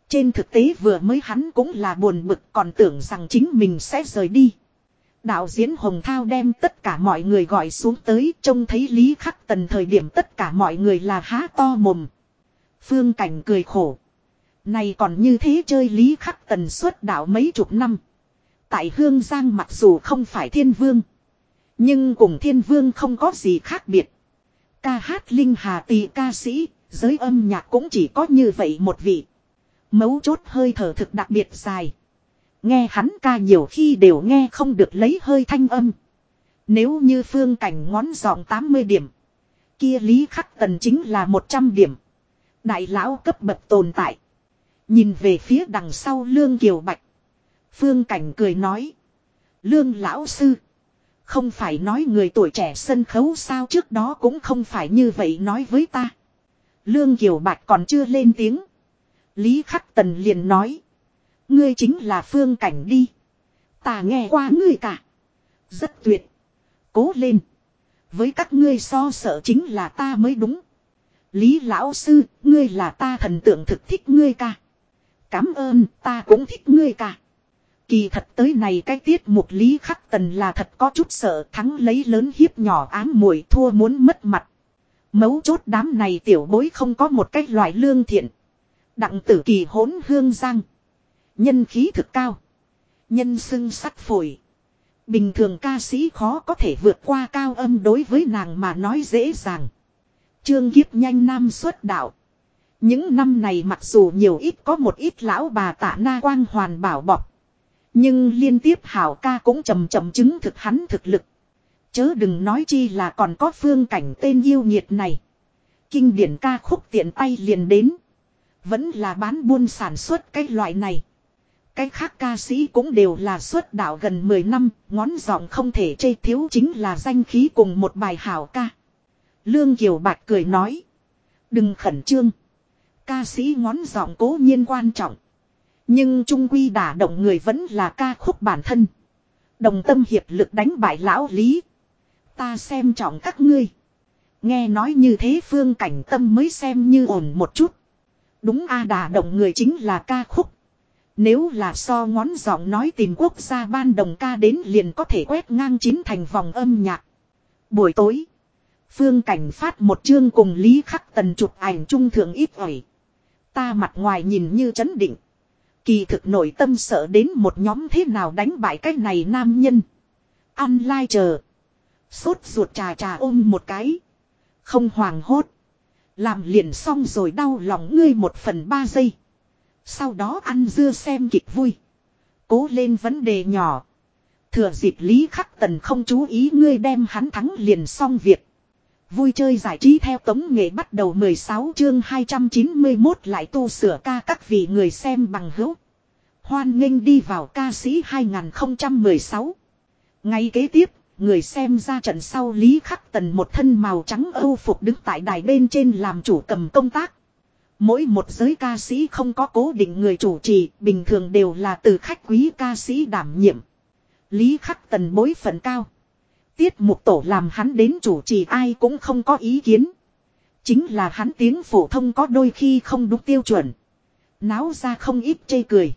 Trên thực tế vừa mới hắn cũng là buồn bực còn tưởng rằng chính mình sẽ rời đi. Đạo diễn Hồng Thao đem tất cả mọi người gọi xuống tới trông thấy Lý Khắc Tần thời điểm tất cả mọi người là há to mồm. Phương Cảnh cười khổ. Này còn như thế chơi Lý Khắc Tần suốt đạo mấy chục năm. Tại Hương Giang mặc dù không phải thiên vương. Nhưng cùng thiên vương không có gì khác biệt. Ca hát linh hà tỷ ca sĩ, giới âm nhạc cũng chỉ có như vậy một vị. Mấu chốt hơi thở thực đặc biệt dài. Nghe hắn ca nhiều khi đều nghe không được lấy hơi thanh âm. Nếu như phương cảnh ngón giọng 80 điểm. Kia lý khắc tần chính là 100 điểm. Đại lão cấp bậc tồn tại. Nhìn về phía đằng sau lương kiều bạch. Phương cảnh cười nói. Lương lão sư. Không phải nói người tuổi trẻ sân khấu sao trước đó cũng không phải như vậy nói với ta. Lương Kiều Bạch còn chưa lên tiếng. Lý Khắc Tần liền nói. Ngươi chính là phương cảnh đi. Ta nghe qua ngươi cả. Rất tuyệt. Cố lên. Với các ngươi so sợ chính là ta mới đúng. Lý lão sư, ngươi là ta thần tượng thực thích ngươi ca. Cám ơn, ta cũng thích ngươi ca. Kỳ thật tới này cái tiết mục Lý Khắc Tần là thật có chút sợ thắng lấy lớn hiếp nhỏ ám muội thua muốn mất mặt. Mấu chốt đám này tiểu bối không có một cách loại lương thiện. Đặng tử kỳ hỗn hương giang. Nhân khí thực cao. Nhân sưng sắt phổi. Bình thường ca sĩ khó có thể vượt qua cao âm đối với nàng mà nói dễ dàng. Trương Kiếp nhanh nam xuất đạo. Những năm này mặc dù nhiều ít có một ít lão bà tạ na quang hoàn bảo bọc. Nhưng liên tiếp hảo ca cũng chầm chậm chứng thực hắn thực lực. Chớ đừng nói chi là còn có phương cảnh tên yêu nhiệt này. Kinh điển ca khúc tiện tay liền đến. Vẫn là bán buôn sản xuất cái loại này. Cái khác ca sĩ cũng đều là xuất đạo gần 10 năm, ngón giọng không thể chê thiếu chính là danh khí cùng một bài hảo ca. Lương Kiều Bạch cười nói. Đừng khẩn trương. Ca sĩ ngón giọng cố nhiên quan trọng. Nhưng trung quy đả động người vẫn là ca khúc bản thân. Đồng tâm hiệp lực đánh bại lão lý. Ta xem trọng các ngươi. Nghe nói như thế phương cảnh tâm mới xem như ổn một chút. Đúng a đả động người chính là ca khúc. Nếu là so ngón giọng nói tìm quốc gia ban đồng ca đến liền có thể quét ngang chín thành vòng âm nhạc. Buổi tối. Phương Cảnh phát một chương cùng Lý Khắc Tần chụp ảnh trung thượng ít ỏi. Ta mặt ngoài nhìn như chấn định. Kỳ thực nội tâm sợ đến một nhóm thế nào đánh bại cái này nam nhân. Ăn lai chờ. Sốt ruột trà trà ôm một cái. Không hoàng hốt. Làm liền xong rồi đau lòng ngươi một phần ba giây. Sau đó ăn dưa xem kịch vui. Cố lên vấn đề nhỏ. Thừa dịp Lý Khắc Tần không chú ý ngươi đem hắn thắng liền xong việc. Vui chơi giải trí theo tống nghệ bắt đầu 16 chương 291 lại tu sửa ca các vị người xem bằng hữu. Hoan nghênh đi vào ca sĩ 2016. Ngay kế tiếp, người xem ra trận sau Lý Khắc Tần một thân màu trắng âu phục đứng tại đài bên trên làm chủ cầm công tác. Mỗi một giới ca sĩ không có cố định người chủ trì, bình thường đều là từ khách quý ca sĩ đảm nhiệm. Lý Khắc Tần bối phận cao. Tiết mục tổ làm hắn đến chủ trì ai cũng không có ý kiến. Chính là hắn tiếng phổ thông có đôi khi không đúng tiêu chuẩn. Náo ra không ít chê cười.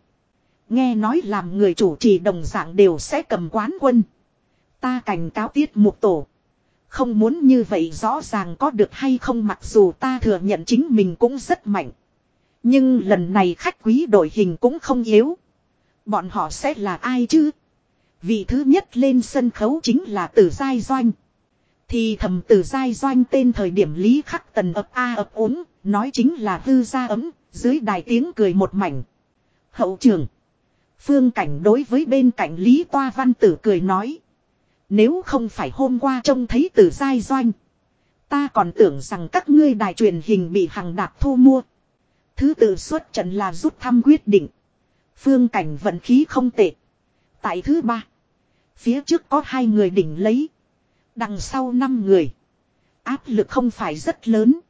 Nghe nói làm người chủ trì đồng dạng đều sẽ cầm quán quân. Ta cảnh cáo tiết mục tổ. Không muốn như vậy rõ ràng có được hay không mặc dù ta thừa nhận chính mình cũng rất mạnh. Nhưng lần này khách quý đội hình cũng không yếu. Bọn họ sẽ là ai chứ? Vị thứ nhất lên sân khấu chính là Tử Giai Doanh. Thì thầm Tử Giai Doanh tên thời điểm Lý Khắc Tần ập a ập ốm, nói chính là hư gia ấm, dưới đài tiếng cười một mảnh. Hậu trường. Phương Cảnh đối với bên cạnh Lý Toa Văn Tử cười nói. Nếu không phải hôm qua trông thấy Tử Giai Doanh. Ta còn tưởng rằng các ngươi đài truyền hình bị hàng đạp thu mua. Thứ tự xuất trận là rút thăm quyết định. Phương Cảnh vận khí không tệ. Tại thứ ba. Phía trước có hai người đỉnh lấy. Đằng sau năm người. Áp lực không phải rất lớn.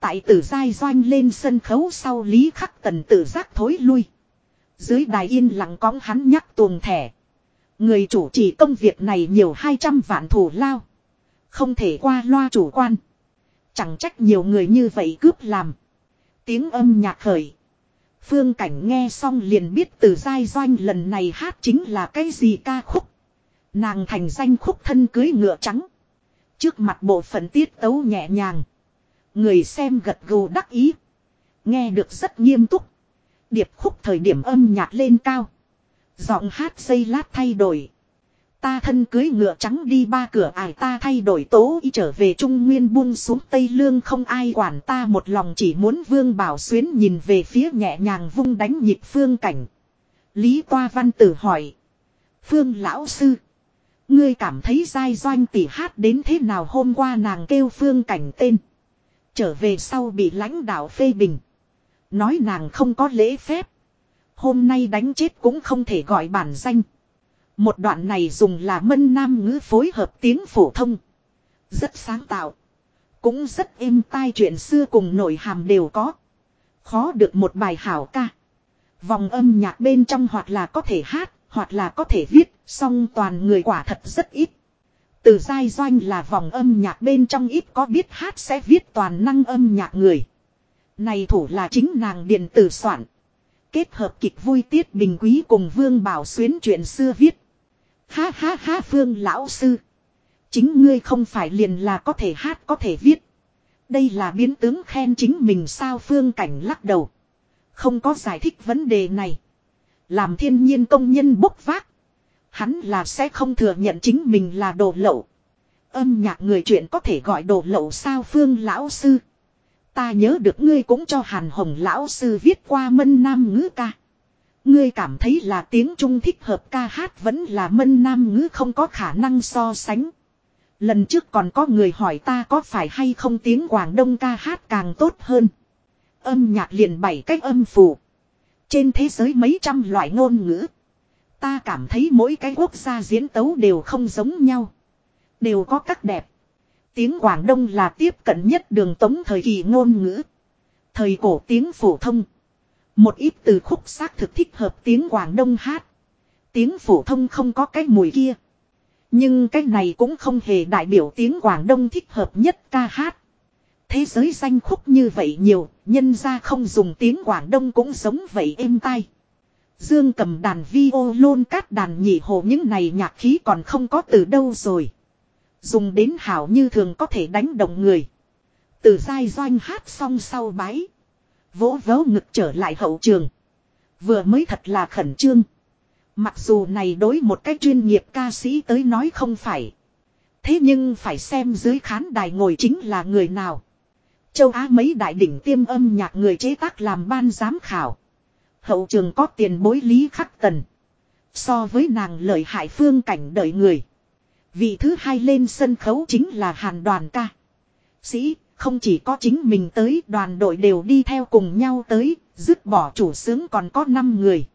Tại tử giai doanh lên sân khấu sau Lý Khắc Tần tự giác thối lui. Dưới đài yên lặng cóng hắn nhắc tuồng thẻ. Người chủ trì công việc này nhiều 200 vạn thủ lao. Không thể qua loa chủ quan. Chẳng trách nhiều người như vậy cướp làm. Tiếng âm nhạc khởi. Phương Cảnh nghe xong liền biết từ giai doanh lần này hát chính là cái gì ca khúc. Nàng thành danh khúc thân cưới ngựa trắng. Trước mặt bộ phận tiết tấu nhẹ nhàng. Người xem gật gù đắc ý. Nghe được rất nghiêm túc. Điệp khúc thời điểm âm nhạc lên cao. Giọng hát xây lát thay đổi. Ta thân cưới ngựa trắng đi ba cửa ải ta thay đổi tố y trở về Trung Nguyên buông xuống Tây Lương không ai quản ta một lòng chỉ muốn Vương Bảo Xuyến nhìn về phía nhẹ nhàng vung đánh nhịp phương cảnh. Lý Toa Văn Tử hỏi. Phương Lão Sư. Ngươi cảm thấy dai doanh tỷ hát đến thế nào hôm qua nàng kêu phương cảnh tên. Trở về sau bị lãnh đạo phê bình. Nói nàng không có lễ phép. Hôm nay đánh chết cũng không thể gọi bản danh. Một đoạn này dùng là mân nam ngữ phối hợp tiếng phổ thông. Rất sáng tạo. Cũng rất êm tai chuyện xưa cùng nội hàm đều có. Khó được một bài hảo ca. Vòng âm nhạc bên trong hoặc là có thể hát, hoặc là có thể viết, song toàn người quả thật rất ít. Từ giai doanh là vòng âm nhạc bên trong ít có biết hát sẽ viết toàn năng âm nhạc người. Này thủ là chính nàng điện tử soạn. Kết hợp kịch vui tiết bình quý cùng Vương Bảo Xuyến chuyện xưa viết. Ha ha ha Phương lão sư. Chính ngươi không phải liền là có thể hát có thể viết. Đây là biến tướng khen chính mình sao Phương Cảnh lắc đầu. Không có giải thích vấn đề này. Làm thiên nhiên công nhân bốc vác. Hắn là sẽ không thừa nhận chính mình là đồ lậu. Âm nhạc người chuyện có thể gọi đồ lậu sao Phương lão sư. Ta nhớ được ngươi cũng cho Hàn Hồng lão sư viết qua mân nam ngữ ca. Ngươi cảm thấy là tiếng Trung thích hợp ca hát vẫn là mân nam ngữ không có khả năng so sánh. Lần trước còn có người hỏi ta có phải hay không tiếng Quảng Đông ca hát càng tốt hơn. Âm nhạc liền bảy cách âm phù. Trên thế giới mấy trăm loại ngôn ngữ. Ta cảm thấy mỗi cái quốc gia diễn tấu đều không giống nhau. Đều có các đẹp. Tiếng Quảng Đông là tiếp cận nhất đường tống thời kỳ ngôn ngữ. Thời cổ tiếng phổ thông. Một ít từ khúc xác thực thích hợp tiếng Quảng Đông hát. Tiếng phổ thông không có cái mùi kia. Nhưng cái này cũng không hề đại biểu tiếng Quảng Đông thích hợp nhất ca hát. Thế giới danh khúc như vậy nhiều, nhân ra không dùng tiếng Quảng Đông cũng giống vậy êm tai. Dương cầm đàn vi ô lôn cát đàn nhị hồ những này nhạc khí còn không có từ đâu rồi. Dùng đến hảo như thường có thể đánh động người. Từ dai doanh hát xong sau bái. Vỗ vỗ ngực trở lại hậu trường. Vừa mới thật là khẩn trương. Mặc dù này đối một cái chuyên nghiệp ca sĩ tới nói không phải. Thế nhưng phải xem dưới khán đài ngồi chính là người nào. Châu Á mấy đại đỉnh tiêm âm nhạc người chế tác làm ban giám khảo. Hậu trường có tiền bối lý khắc tần. So với nàng lợi hại phương cảnh đợi người. Vị thứ hai lên sân khấu chính là hàn đoàn ca. Sĩ, không chỉ có chính mình tới đoàn đội đều đi theo cùng nhau tới, dứt bỏ chủ sướng còn có 5 người.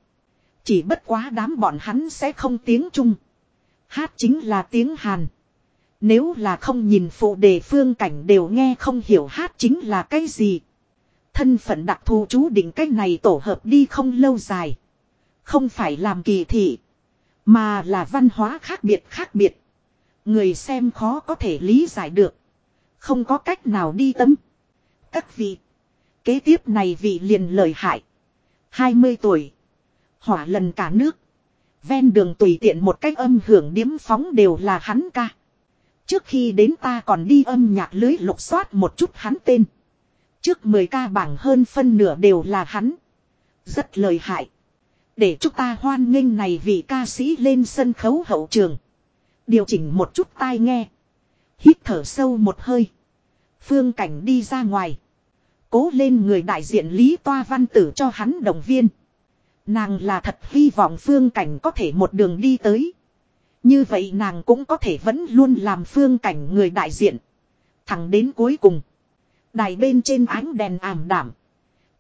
Chỉ bất quá đám bọn hắn sẽ không tiếng Trung. Hát chính là tiếng Hàn. Nếu là không nhìn phụ đề phương cảnh đều nghe không hiểu hát chính là cái gì. Thân phận đặc thù chú định cái này tổ hợp đi không lâu dài. Không phải làm kỳ thị. Mà là văn hóa khác biệt khác biệt. Người xem khó có thể lý giải được. Không có cách nào đi tâm. Các vị. Kế tiếp này vị liền lời hại. 20 tuổi. Hỏa lần cả nước. Ven đường tùy tiện một cách âm hưởng điếm phóng đều là hắn ca. Trước khi đến ta còn đi âm nhạc lưới lục soát một chút hắn tên. Trước 10 ca bảng hơn phân nửa đều là hắn. Rất lời hại. Để chúng ta hoan nghênh này vị ca sĩ lên sân khấu hậu trường. Điều chỉnh một chút tai nghe. Hít thở sâu một hơi. Phương cảnh đi ra ngoài. Cố lên người đại diện Lý Toa Văn Tử cho hắn động viên. Nàng là thật hy vọng phương cảnh có thể một đường đi tới. Như vậy nàng cũng có thể vẫn luôn làm phương cảnh người đại diện. Thẳng đến cuối cùng. Đài bên trên ánh đèn ảm đảm.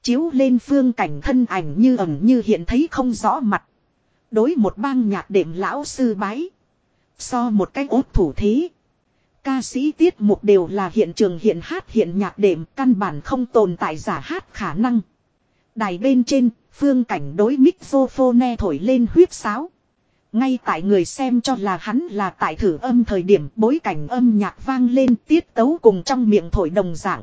Chiếu lên phương cảnh thân ảnh như ẩn như hiện thấy không rõ mặt. Đối một bang nhạc đệm lão sư bái. So một cách ốt thủ thế. Ca sĩ tiết mục đều là hiện trường hiện hát hiện nhạc đệm căn bản không tồn tại giả hát khả năng. Đài bên trên, phương cảnh đối mixophone thổi lên huyết sáo. Ngay tại người xem cho là hắn là tại thử âm thời điểm bối cảnh âm nhạc vang lên tiết tấu cùng trong miệng thổi đồng dạng.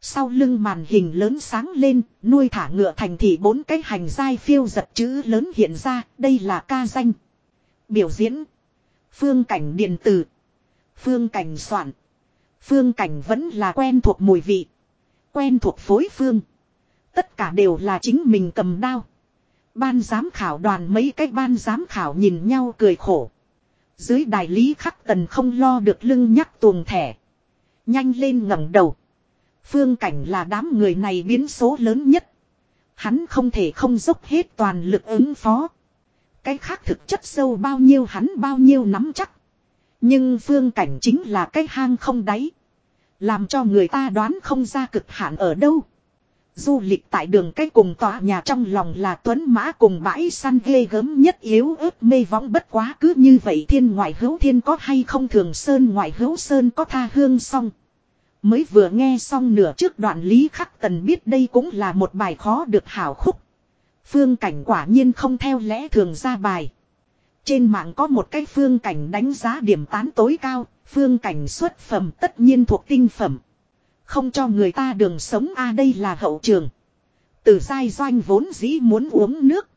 Sau lưng màn hình lớn sáng lên, nuôi thả ngựa thành thị bốn cái hành dai phiêu giật chữ lớn hiện ra, đây là ca danh. Biểu diễn. Phương cảnh điện tử. Phương cảnh soạn. Phương cảnh vẫn là quen thuộc mùi vị. Quen thuộc phối phương. Tất cả đều là chính mình cầm đao. Ban giám khảo đoàn mấy cái ban giám khảo nhìn nhau cười khổ. Dưới đại lý khắc tần không lo được lưng nhắc tuồng thẻ. Nhanh lên ngẩng đầu. Phương cảnh là đám người này biến số lớn nhất. Hắn không thể không dốc hết toàn lực ứng phó. Cái khác thực chất sâu bao nhiêu hắn bao nhiêu nắm chắc. Nhưng phương cảnh chính là cái hang không đáy. Làm cho người ta đoán không ra cực hạn ở đâu. Du lịch tại đường cái cùng tòa nhà trong lòng là tuấn mã cùng bãi săn ghê gớm nhất yếu ớt mê võng bất quá cứ như vậy thiên ngoại hữu thiên có hay không thường sơn ngoại hữu sơn có tha hương xong. Mới vừa nghe xong nửa trước đoạn Lý Khắc Tần biết đây cũng là một bài khó được hảo khúc. Phương cảnh quả nhiên không theo lẽ thường ra bài. Trên mạng có một cái phương cảnh đánh giá điểm tán tối cao, phương cảnh xuất phẩm tất nhiên thuộc tinh phẩm. Không cho người ta đường sống a đây là hậu trường. Từ giai doanh vốn dĩ muốn uống nước.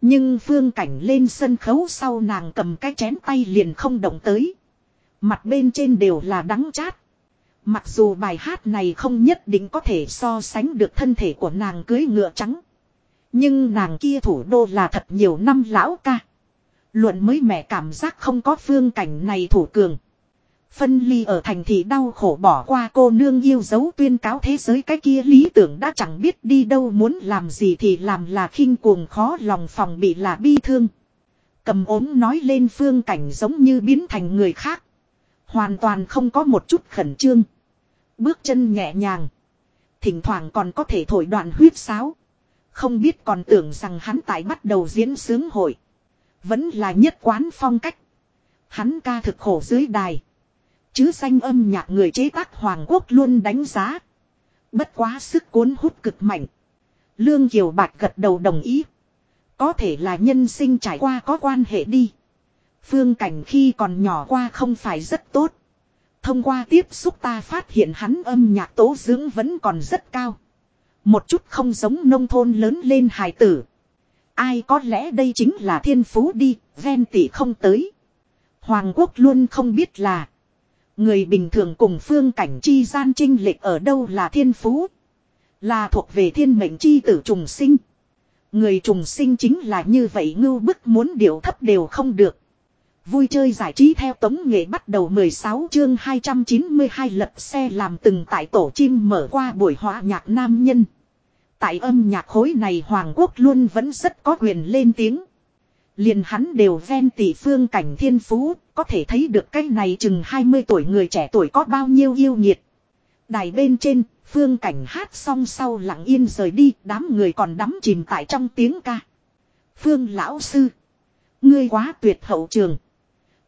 Nhưng phương cảnh lên sân khấu sau nàng cầm cái chén tay liền không động tới. Mặt bên trên đều là đắng chát. Mặc dù bài hát này không nhất định có thể so sánh được thân thể của nàng cưới ngựa trắng. Nhưng nàng kia thủ đô là thật nhiều năm lão ca. Luận mới mẹ cảm giác không có phương cảnh này thủ cường. Phân ly ở thành thị đau khổ bỏ qua cô nương yêu dấu tuyên cáo thế giới cái kia lý tưởng đã chẳng biết đi đâu muốn làm gì thì làm là khinh cuồng khó lòng phòng bị là bi thương. Cầm ốm nói lên phương cảnh giống như biến thành người khác. Hoàn toàn không có một chút khẩn trương. Bước chân nhẹ nhàng. Thỉnh thoảng còn có thể thổi đoạn huyết sáo. Không biết còn tưởng rằng hắn tại bắt đầu diễn sướng hội. Vẫn là nhất quán phong cách. Hắn ca thực khổ dưới đài. Chứ danh âm nhạc người chế tác Hoàng Quốc luôn đánh giá. Bất quá sức cuốn hút cực mạnh. Lương Kiều Bạch gật đầu đồng ý. Có thể là nhân sinh trải qua có quan hệ đi. Phương cảnh khi còn nhỏ qua không phải rất tốt. Thông qua tiếp xúc ta phát hiện hắn âm nhạc tố dưỡng vẫn còn rất cao. Một chút không giống nông thôn lớn lên hài tử. Ai có lẽ đây chính là thiên phú đi, ven tỷ không tới. Hoàng quốc luôn không biết là. Người bình thường cùng phương cảnh chi gian trinh lệch ở đâu là thiên phú. Là thuộc về thiên mệnh chi tử trùng sinh. Người trùng sinh chính là như vậy ngưu bức muốn điều thấp đều không được. Vui chơi giải trí theo tống nghệ bắt đầu 16 chương 292 lật xe làm từng tại tổ chim mở qua buổi hòa nhạc nam nhân. Tại âm nhạc khối này Hoàng Quốc luôn vẫn rất có quyền lên tiếng. Liền hắn đều ven tỷ phương cảnh thiên phú, có thể thấy được cái này chừng 20 tuổi người trẻ tuổi có bao nhiêu yêu nhiệt. Đài bên trên, phương cảnh hát xong sau lặng yên rời đi, đám người còn đắm chìm tại trong tiếng ca. Phương lão sư, ngươi quá tuyệt hậu trường.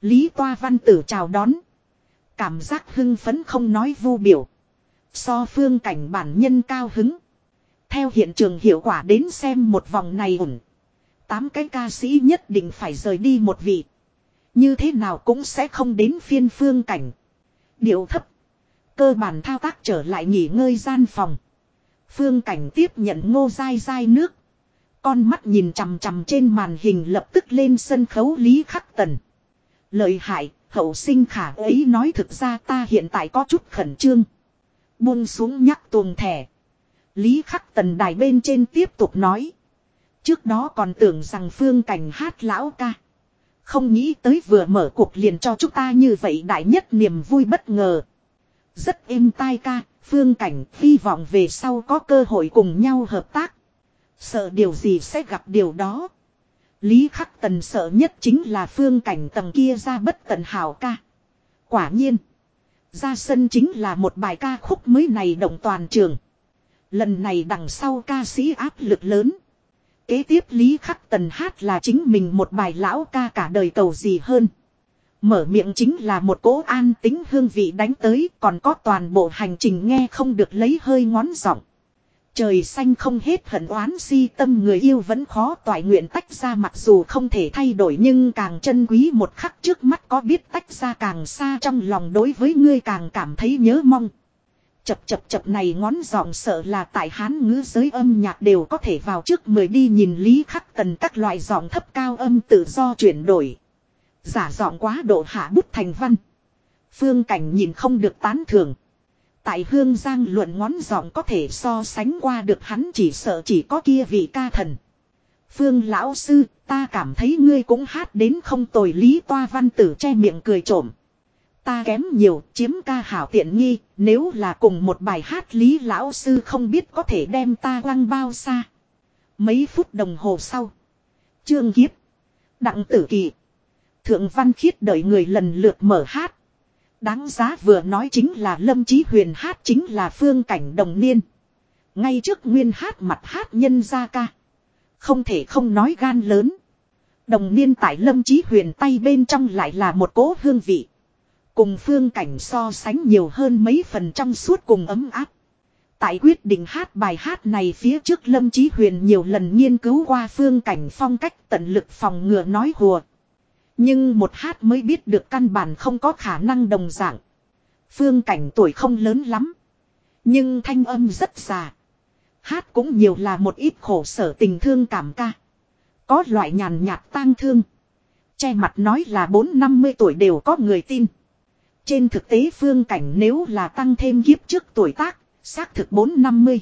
Lý Toa Văn Tử chào đón. Cảm giác hưng phấn không nói vu biểu. So phương cảnh bản nhân cao hứng. Theo hiện trường hiệu quả đến xem một vòng này ổn. Tám cái ca sĩ nhất định phải rời đi một vị. Như thế nào cũng sẽ không đến phiên phương cảnh. Điệu thấp. Cơ bản thao tác trở lại nghỉ ngơi gian phòng. Phương cảnh tiếp nhận ngô dai dai nước. Con mắt nhìn chằm chằm trên màn hình lập tức lên sân khấu Lý Khắc Tần. Lợi hại, hậu sinh khả ấy nói thực ra ta hiện tại có chút khẩn trương. Buông xuống nhắc tuồng thẻ. Lý khắc tần đài bên trên tiếp tục nói. Trước đó còn tưởng rằng phương cảnh hát lão ca. Không nghĩ tới vừa mở cuộc liền cho chúng ta như vậy đại nhất niềm vui bất ngờ. Rất êm tai ca, phương cảnh hy vọng về sau có cơ hội cùng nhau hợp tác. Sợ điều gì sẽ gặp điều đó. Lý Khắc Tần sợ nhất chính là phương cảnh tầng kia ra bất tận hào ca. Quả nhiên. Ra sân chính là một bài ca khúc mới này động toàn trường. Lần này đằng sau ca sĩ áp lực lớn. Kế tiếp Lý Khắc Tần hát là chính mình một bài lão ca cả đời cầu gì hơn. Mở miệng chính là một cố an tính hương vị đánh tới, còn có toàn bộ hành trình nghe không được lấy hơi ngón giọng. Trời xanh không hết hận oán si tâm người yêu vẫn khó toại nguyện tách ra mặc dù không thể thay đổi nhưng càng chân quý một khắc trước mắt có biết tách ra càng xa trong lòng đối với ngươi càng cảm thấy nhớ mong. Chập chập chập này ngón giọng sợ là tại hán ngữ giới âm nhạc đều có thể vào trước mười đi nhìn lý khắc tần các loại giọng thấp cao âm tự do chuyển đổi. Giả giọng quá độ hạ bút thành văn. Phương cảnh nhìn không được tán thưởng. Tại hương giang luận ngón giọng có thể so sánh qua được hắn chỉ sợ chỉ có kia vị ca thần. Phương lão sư, ta cảm thấy ngươi cũng hát đến không tồi lý toa văn tử che miệng cười trộm. Ta kém nhiều, chiếm ca hảo tiện nghi, nếu là cùng một bài hát lý lão sư không biết có thể đem ta quăng bao xa. Mấy phút đồng hồ sau. Trương Kiếp. Đặng tử kỳ. Thượng văn khiết đợi người lần lượt mở hát. Đáng giá vừa nói chính là Lâm Chí Huyền hát chính là phương cảnh đồng niên. Ngay trước nguyên hát mặt hát nhân ra ca. Không thể không nói gan lớn. Đồng niên tại Lâm Chí Huyền tay bên trong lại là một cố hương vị. Cùng phương cảnh so sánh nhiều hơn mấy phần trong suốt cùng ấm áp. Tại quyết định hát bài hát này phía trước Lâm Chí Huyền nhiều lần nghiên cứu qua phương cảnh phong cách tận lực phòng ngừa nói hùa. Nhưng một hát mới biết được căn bản không có khả năng đồng dạng. Phương cảnh tuổi không lớn lắm. Nhưng thanh âm rất già. Hát cũng nhiều là một ít khổ sở tình thương cảm ca. Có loại nhàn nhạt tang thương. Che mặt nói là bốn năm mươi tuổi đều có người tin. Trên thực tế phương cảnh nếu là tăng thêm kiếp trước tuổi tác, xác thực bốn năm mươi.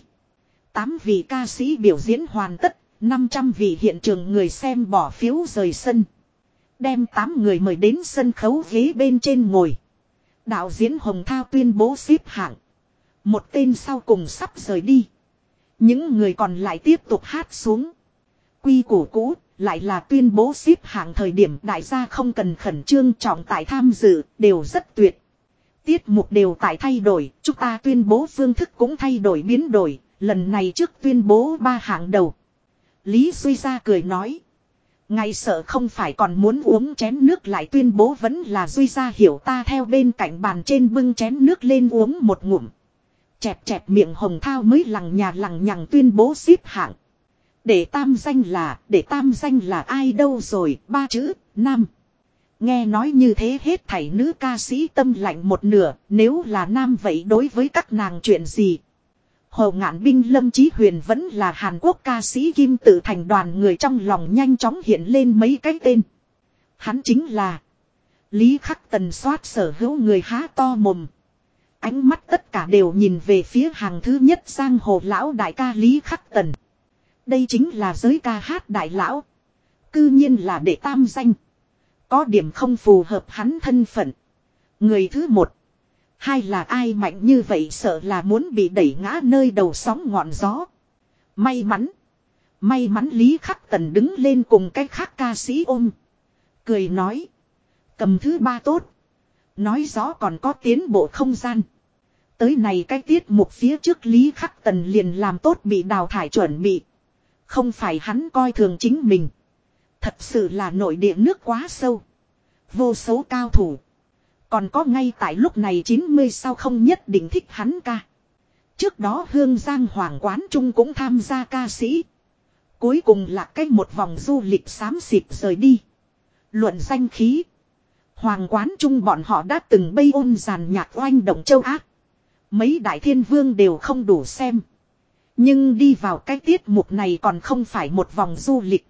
Tám vị ca sĩ biểu diễn hoàn tất, 500 vị hiện trường người xem bỏ phiếu rời sân. Đem 8 người mời đến sân khấu ghế bên trên ngồi. Đạo diễn Hồng Thao tuyên bố xếp hạng. Một tên sau cùng sắp rời đi. Những người còn lại tiếp tục hát xuống. Quy củ cũ, lại là tuyên bố xếp hạng thời điểm đại gia không cần khẩn trương trọng tại tham dự, đều rất tuyệt. Tiết mục đều tại thay đổi, chúng ta tuyên bố phương thức cũng thay đổi biến đổi, lần này trước tuyên bố ba hạng đầu. Lý suy ra cười nói. Ngay sợ không phải còn muốn uống chén nước lại tuyên bố vẫn là Duy ra hiểu ta theo bên cạnh bàn trên bưng chén nước lên uống một ngụm. Chẹp chẹp miệng hồng thao mới lằng nhà lằng nhằng tuyên bố xếp hạng. Để tam danh là, để tam danh là ai đâu rồi, ba chữ, nam. Nghe nói như thế hết thảy nữ ca sĩ tâm lạnh một nửa, nếu là nam vậy đối với các nàng chuyện gì. Hồ ngạn binh, lâm chí huyền vẫn là Hàn Quốc ca sĩ kim tự thành đoàn người trong lòng nhanh chóng hiện lên mấy cái tên. Hắn chính là Lý khắc tần soát sở hữu người há to mồm. Ánh mắt tất cả đều nhìn về phía hàng thứ nhất sang hồ lão đại ca Lý khắc tần. Đây chính là giới ca hát đại lão. Cư nhiên là để tam danh. Có điểm không phù hợp hắn thân phận. Người thứ một. Hai là ai mạnh như vậy sợ là muốn bị đẩy ngã nơi đầu sóng ngọn gió. May mắn. May mắn Lý Khắc Tần đứng lên cùng cái khác ca sĩ ôm. Cười nói. Cầm thứ ba tốt. Nói rõ còn có tiến bộ không gian. Tới này cái tiết mục phía trước Lý Khắc Tần liền làm tốt bị đào thải chuẩn bị. Không phải hắn coi thường chính mình. Thật sự là nội địa nước quá sâu. Vô số cao thủ. Còn có ngay tại lúc này 90 sao không nhất định thích hắn ca. Trước đó Hương Giang Hoàng Quán Trung cũng tham gia ca sĩ. Cuối cùng là cách một vòng du lịch xám xịt rời đi. Luận danh khí. Hoàng Quán Trung bọn họ đã từng bay ôn giàn nhạc oanh động châu Á. Mấy đại thiên vương đều không đủ xem. Nhưng đi vào cái tiết mục này còn không phải một vòng du lịch.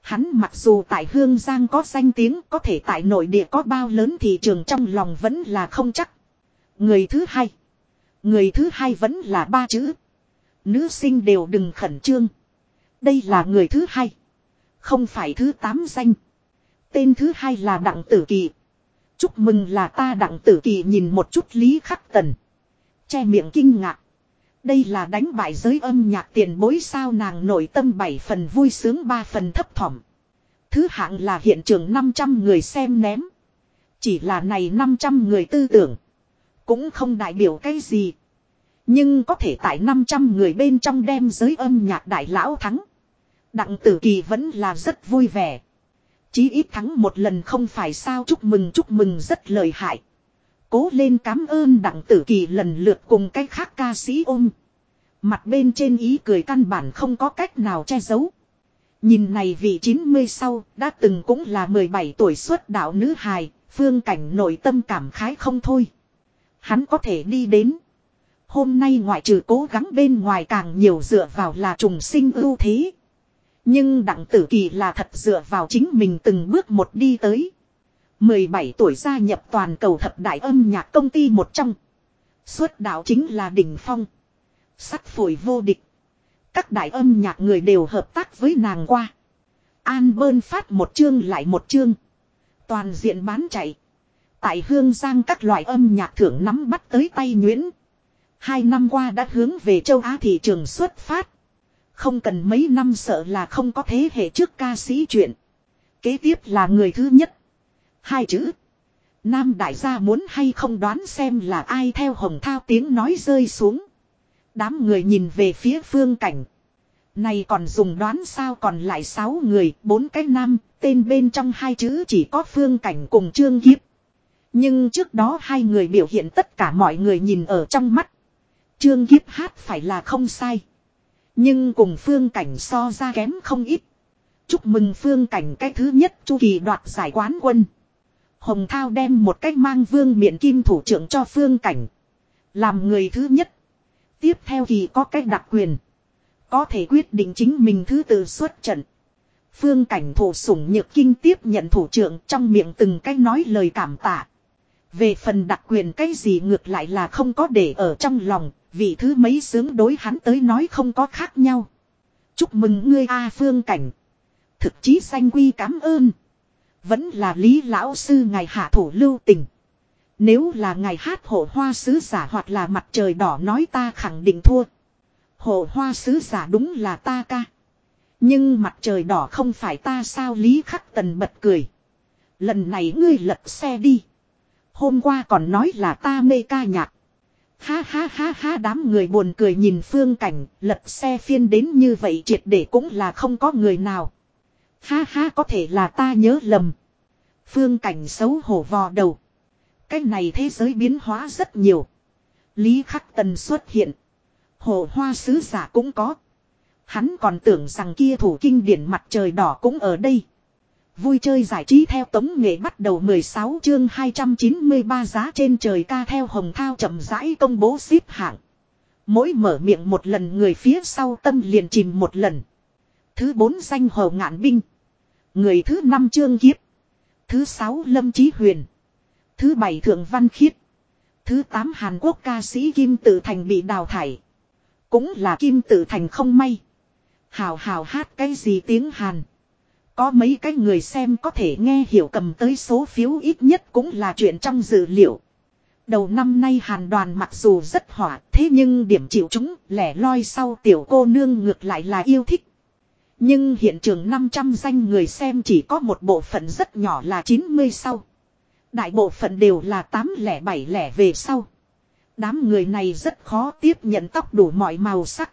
Hắn mặc dù tại Hương Giang có danh tiếng, có thể tại nội địa có bao lớn thị trường trong lòng vẫn là không chắc. Người thứ hai. Người thứ hai vẫn là ba chữ. Nữ sinh đều đừng khẩn trương. Đây là người thứ hai. Không phải thứ tám danh. Tên thứ hai là Đặng Tử Kỳ. Chúc mừng là ta Đặng Tử Kỳ nhìn một chút Lý Khắc Tần. Che miệng kinh ngạc. Đây là đánh bại giới âm nhạc tiền bối sao nàng nội tâm bảy phần vui sướng ba phần thấp thỏm. Thứ hạng là hiện trường 500 người xem ném. Chỉ là này 500 người tư tưởng. Cũng không đại biểu cái gì. Nhưng có thể tại 500 người bên trong đem giới âm nhạc đại lão thắng. Đặng tử kỳ vẫn là rất vui vẻ. Chí ít thắng một lần không phải sao chúc mừng chúc mừng rất lợi hại. Cố lên cảm ơn đặng tử kỳ lần lượt cùng cái khác ca sĩ ôm. Mặt bên trên ý cười căn bản không có cách nào che giấu. Nhìn này vị 90 sau, đã từng cũng là 17 tuổi xuất đạo nữ hài, phương cảnh nội tâm cảm khái không thôi. Hắn có thể đi đến. Hôm nay ngoại trừ cố gắng bên ngoài càng nhiều dựa vào là trùng sinh ưu thế. Nhưng đặng tử kỳ là thật dựa vào chính mình từng bước một đi tới. 17 tuổi gia nhập toàn cầu thập đại âm nhạc công ty một trong. Xuất đạo chính là đỉnh phong. Sắt phổi vô địch. Các đại âm nhạc người đều hợp tác với nàng qua. An bơn phát một chương lại một chương. Toàn diện bán chạy. Tại Hương Giang các loại âm nhạc thưởng nắm bắt tới tay Nguyễn. Hai năm qua đã hướng về châu Á thị trường xuất phát. Không cần mấy năm sợ là không có thế hệ trước ca sĩ chuyện. Kế tiếp là người thứ nhất. Hai chữ. Nam đại gia muốn hay không đoán xem là ai theo hồng thao tiếng nói rơi xuống. Đám người nhìn về phía phương cảnh. Này còn dùng đoán sao còn lại sáu người, bốn cái nam, tên bên trong hai chữ chỉ có phương cảnh cùng trương kiếp. Nhưng trước đó hai người biểu hiện tất cả mọi người nhìn ở trong mắt. Trương Kiếp hát phải là không sai. Nhưng cùng phương cảnh so ra kém không ít. Chúc mừng phương cảnh cái thứ nhất chu kỳ đoạt giải quán quân. Hồng Thao đem một cách mang vương miện kim thủ trưởng cho phương cảnh. Làm người thứ nhất. Tiếp theo thì có cách đặc quyền. Có thể quyết định chính mình thứ tự xuất trận. Phương cảnh thủ sủng nhược kinh tiếp nhận thủ trưởng trong miệng từng cách nói lời cảm tạ. Về phần đặc quyền cái gì ngược lại là không có để ở trong lòng, vì thứ mấy sướng đối hắn tới nói không có khác nhau. Chúc mừng ngươi A Phương Cảnh. Thực chí sanh quy cảm ơn. Vẫn là Lý Lão Sư ngài hạ thủ lưu tình. Nếu là ngài hát hộ hoa sứ giả hoặc là mặt trời đỏ nói ta khẳng định thua. Hộ hoa sứ giả đúng là ta ca. Nhưng mặt trời đỏ không phải ta sao Lý Khắc Tần bật cười. Lần này ngươi lật xe đi. Hôm qua còn nói là ta mê ca nhạc. Ha ha ha ha đám người buồn cười nhìn phương cảnh, lật xe phiên đến như vậy triệt để cũng là không có người nào. Ha ha, có thể là ta nhớ lầm. Phương cảnh xấu hổ vò đầu. Cái này thế giới biến hóa rất nhiều. Lý khắc tần xuất hiện. Hồ hoa sứ giả cũng có. Hắn còn tưởng rằng kia thủ kinh điển mặt trời đỏ cũng ở đây. Vui chơi giải trí theo tống nghệ bắt đầu 16 chương 293 giá trên trời ca theo hồng thao chậm rãi công bố xếp hạng. Mỗi mở miệng một lần người phía sau tâm liền chìm một lần. Thứ bốn danh hồ ngạn binh. Người thứ năm trương kiếp. Thứ sáu lâm chí huyền. Thứ bảy thượng văn khiết. Thứ tám Hàn Quốc ca sĩ Kim Tử Thành bị đào thải. Cũng là Kim Tử Thành không may. Hào hào hát cái gì tiếng Hàn. Có mấy cái người xem có thể nghe hiểu cầm tới số phiếu ít nhất cũng là chuyện trong dự liệu. Đầu năm nay hàn đoàn mặc dù rất hỏa, thế nhưng điểm chịu chúng lẻ loi sau tiểu cô nương ngược lại là yêu thích. Nhưng hiện trường 500 danh người xem chỉ có một bộ phận rất nhỏ là 90 sau. Đại bộ phận đều là 8 lẻ 7 lẻ về sau. Đám người này rất khó tiếp nhận tóc đủ mọi màu sắc.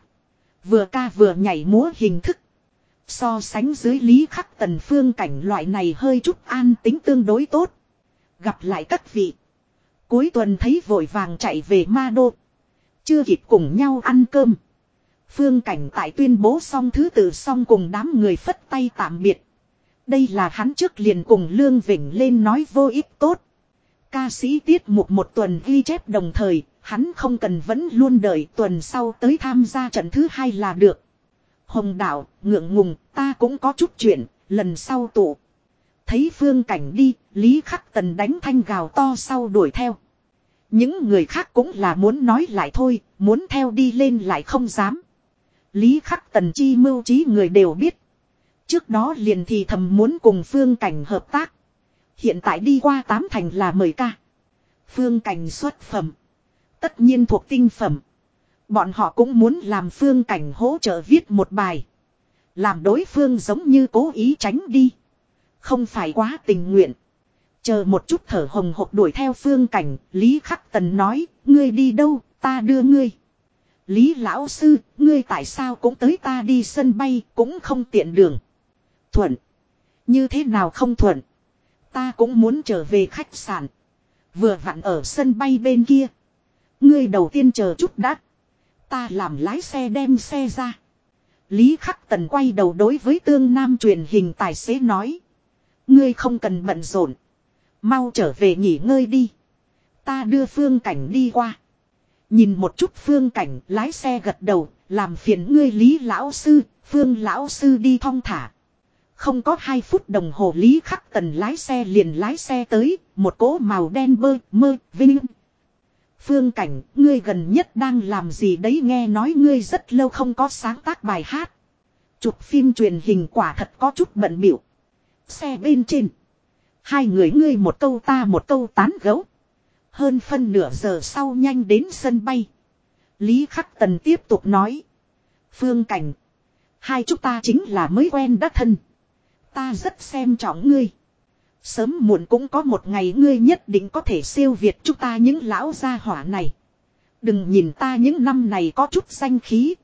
Vừa ca vừa nhảy múa hình thức. So sánh dưới lý khắc tần phương cảnh loại này hơi chút an tính tương đối tốt. Gặp lại các vị. Cuối tuần thấy vội vàng chạy về ma đô. Chưa kịp cùng nhau ăn cơm. Phương cảnh tại tuyên bố xong thứ tự xong cùng đám người phất tay tạm biệt. Đây là hắn trước liền cùng Lương Vĩnh lên nói vô ích tốt. Ca sĩ tiết mục một tuần ghi chép đồng thời, hắn không cần vẫn luôn đợi tuần sau tới tham gia trận thứ hai là được. Hồng đạo, ngượng ngùng, ta cũng có chút chuyện, lần sau tụ. Thấy phương cảnh đi, Lý Khắc Tần đánh thanh gào to sau đuổi theo. Những người khác cũng là muốn nói lại thôi, muốn theo đi lên lại không dám. Lý Khắc Tần chi mưu trí người đều biết. Trước đó liền thì thầm muốn cùng phương cảnh hợp tác. Hiện tại đi qua tám thành là mời ca. Phương cảnh xuất phẩm. Tất nhiên thuộc tinh phẩm. Bọn họ cũng muốn làm phương cảnh hỗ trợ viết một bài. Làm đối phương giống như cố ý tránh đi. Không phải quá tình nguyện. Chờ một chút thở hồng hộc đuổi theo phương cảnh, Lý Khắc Tần nói, ngươi đi đâu, ta đưa ngươi. Lý Lão Sư, ngươi tại sao cũng tới ta đi sân bay, cũng không tiện đường. Thuận. Như thế nào không thuận. Ta cũng muốn trở về khách sạn. Vừa vặn ở sân bay bên kia. Ngươi đầu tiên chờ chút đã. Ta làm lái xe đem xe ra. Lý Khắc Tần quay đầu đối với tương nam truyền hình tài xế nói. Ngươi không cần bận rộn. Mau trở về nghỉ ngơi đi. Ta đưa phương cảnh đi qua. Nhìn một chút phương cảnh lái xe gật đầu. Làm phiền ngươi Lý Lão Sư, Phương Lão Sư đi thong thả. Không có hai phút đồng hồ Lý Khắc Tần lái xe liền lái xe tới, một cỗ màu đen bơ, mơ, vinh, Phương Cảnh, ngươi gần nhất đang làm gì đấy nghe nói ngươi rất lâu không có sáng tác bài hát. Chụp phim truyền hình quả thật có chút bận biểu. Xe bên trên. Hai người ngươi một câu ta một câu tán gấu. Hơn phân nửa giờ sau nhanh đến sân bay. Lý Khắc Tần tiếp tục nói. Phương Cảnh. Hai chúng ta chính là mới quen đắc thân. Ta rất xem trọng ngươi. Sớm muộn cũng có một ngày ngươi nhất định có thể siêu việt chúng ta những lão gia hỏa này. Đừng nhìn ta những năm này có chút danh khí.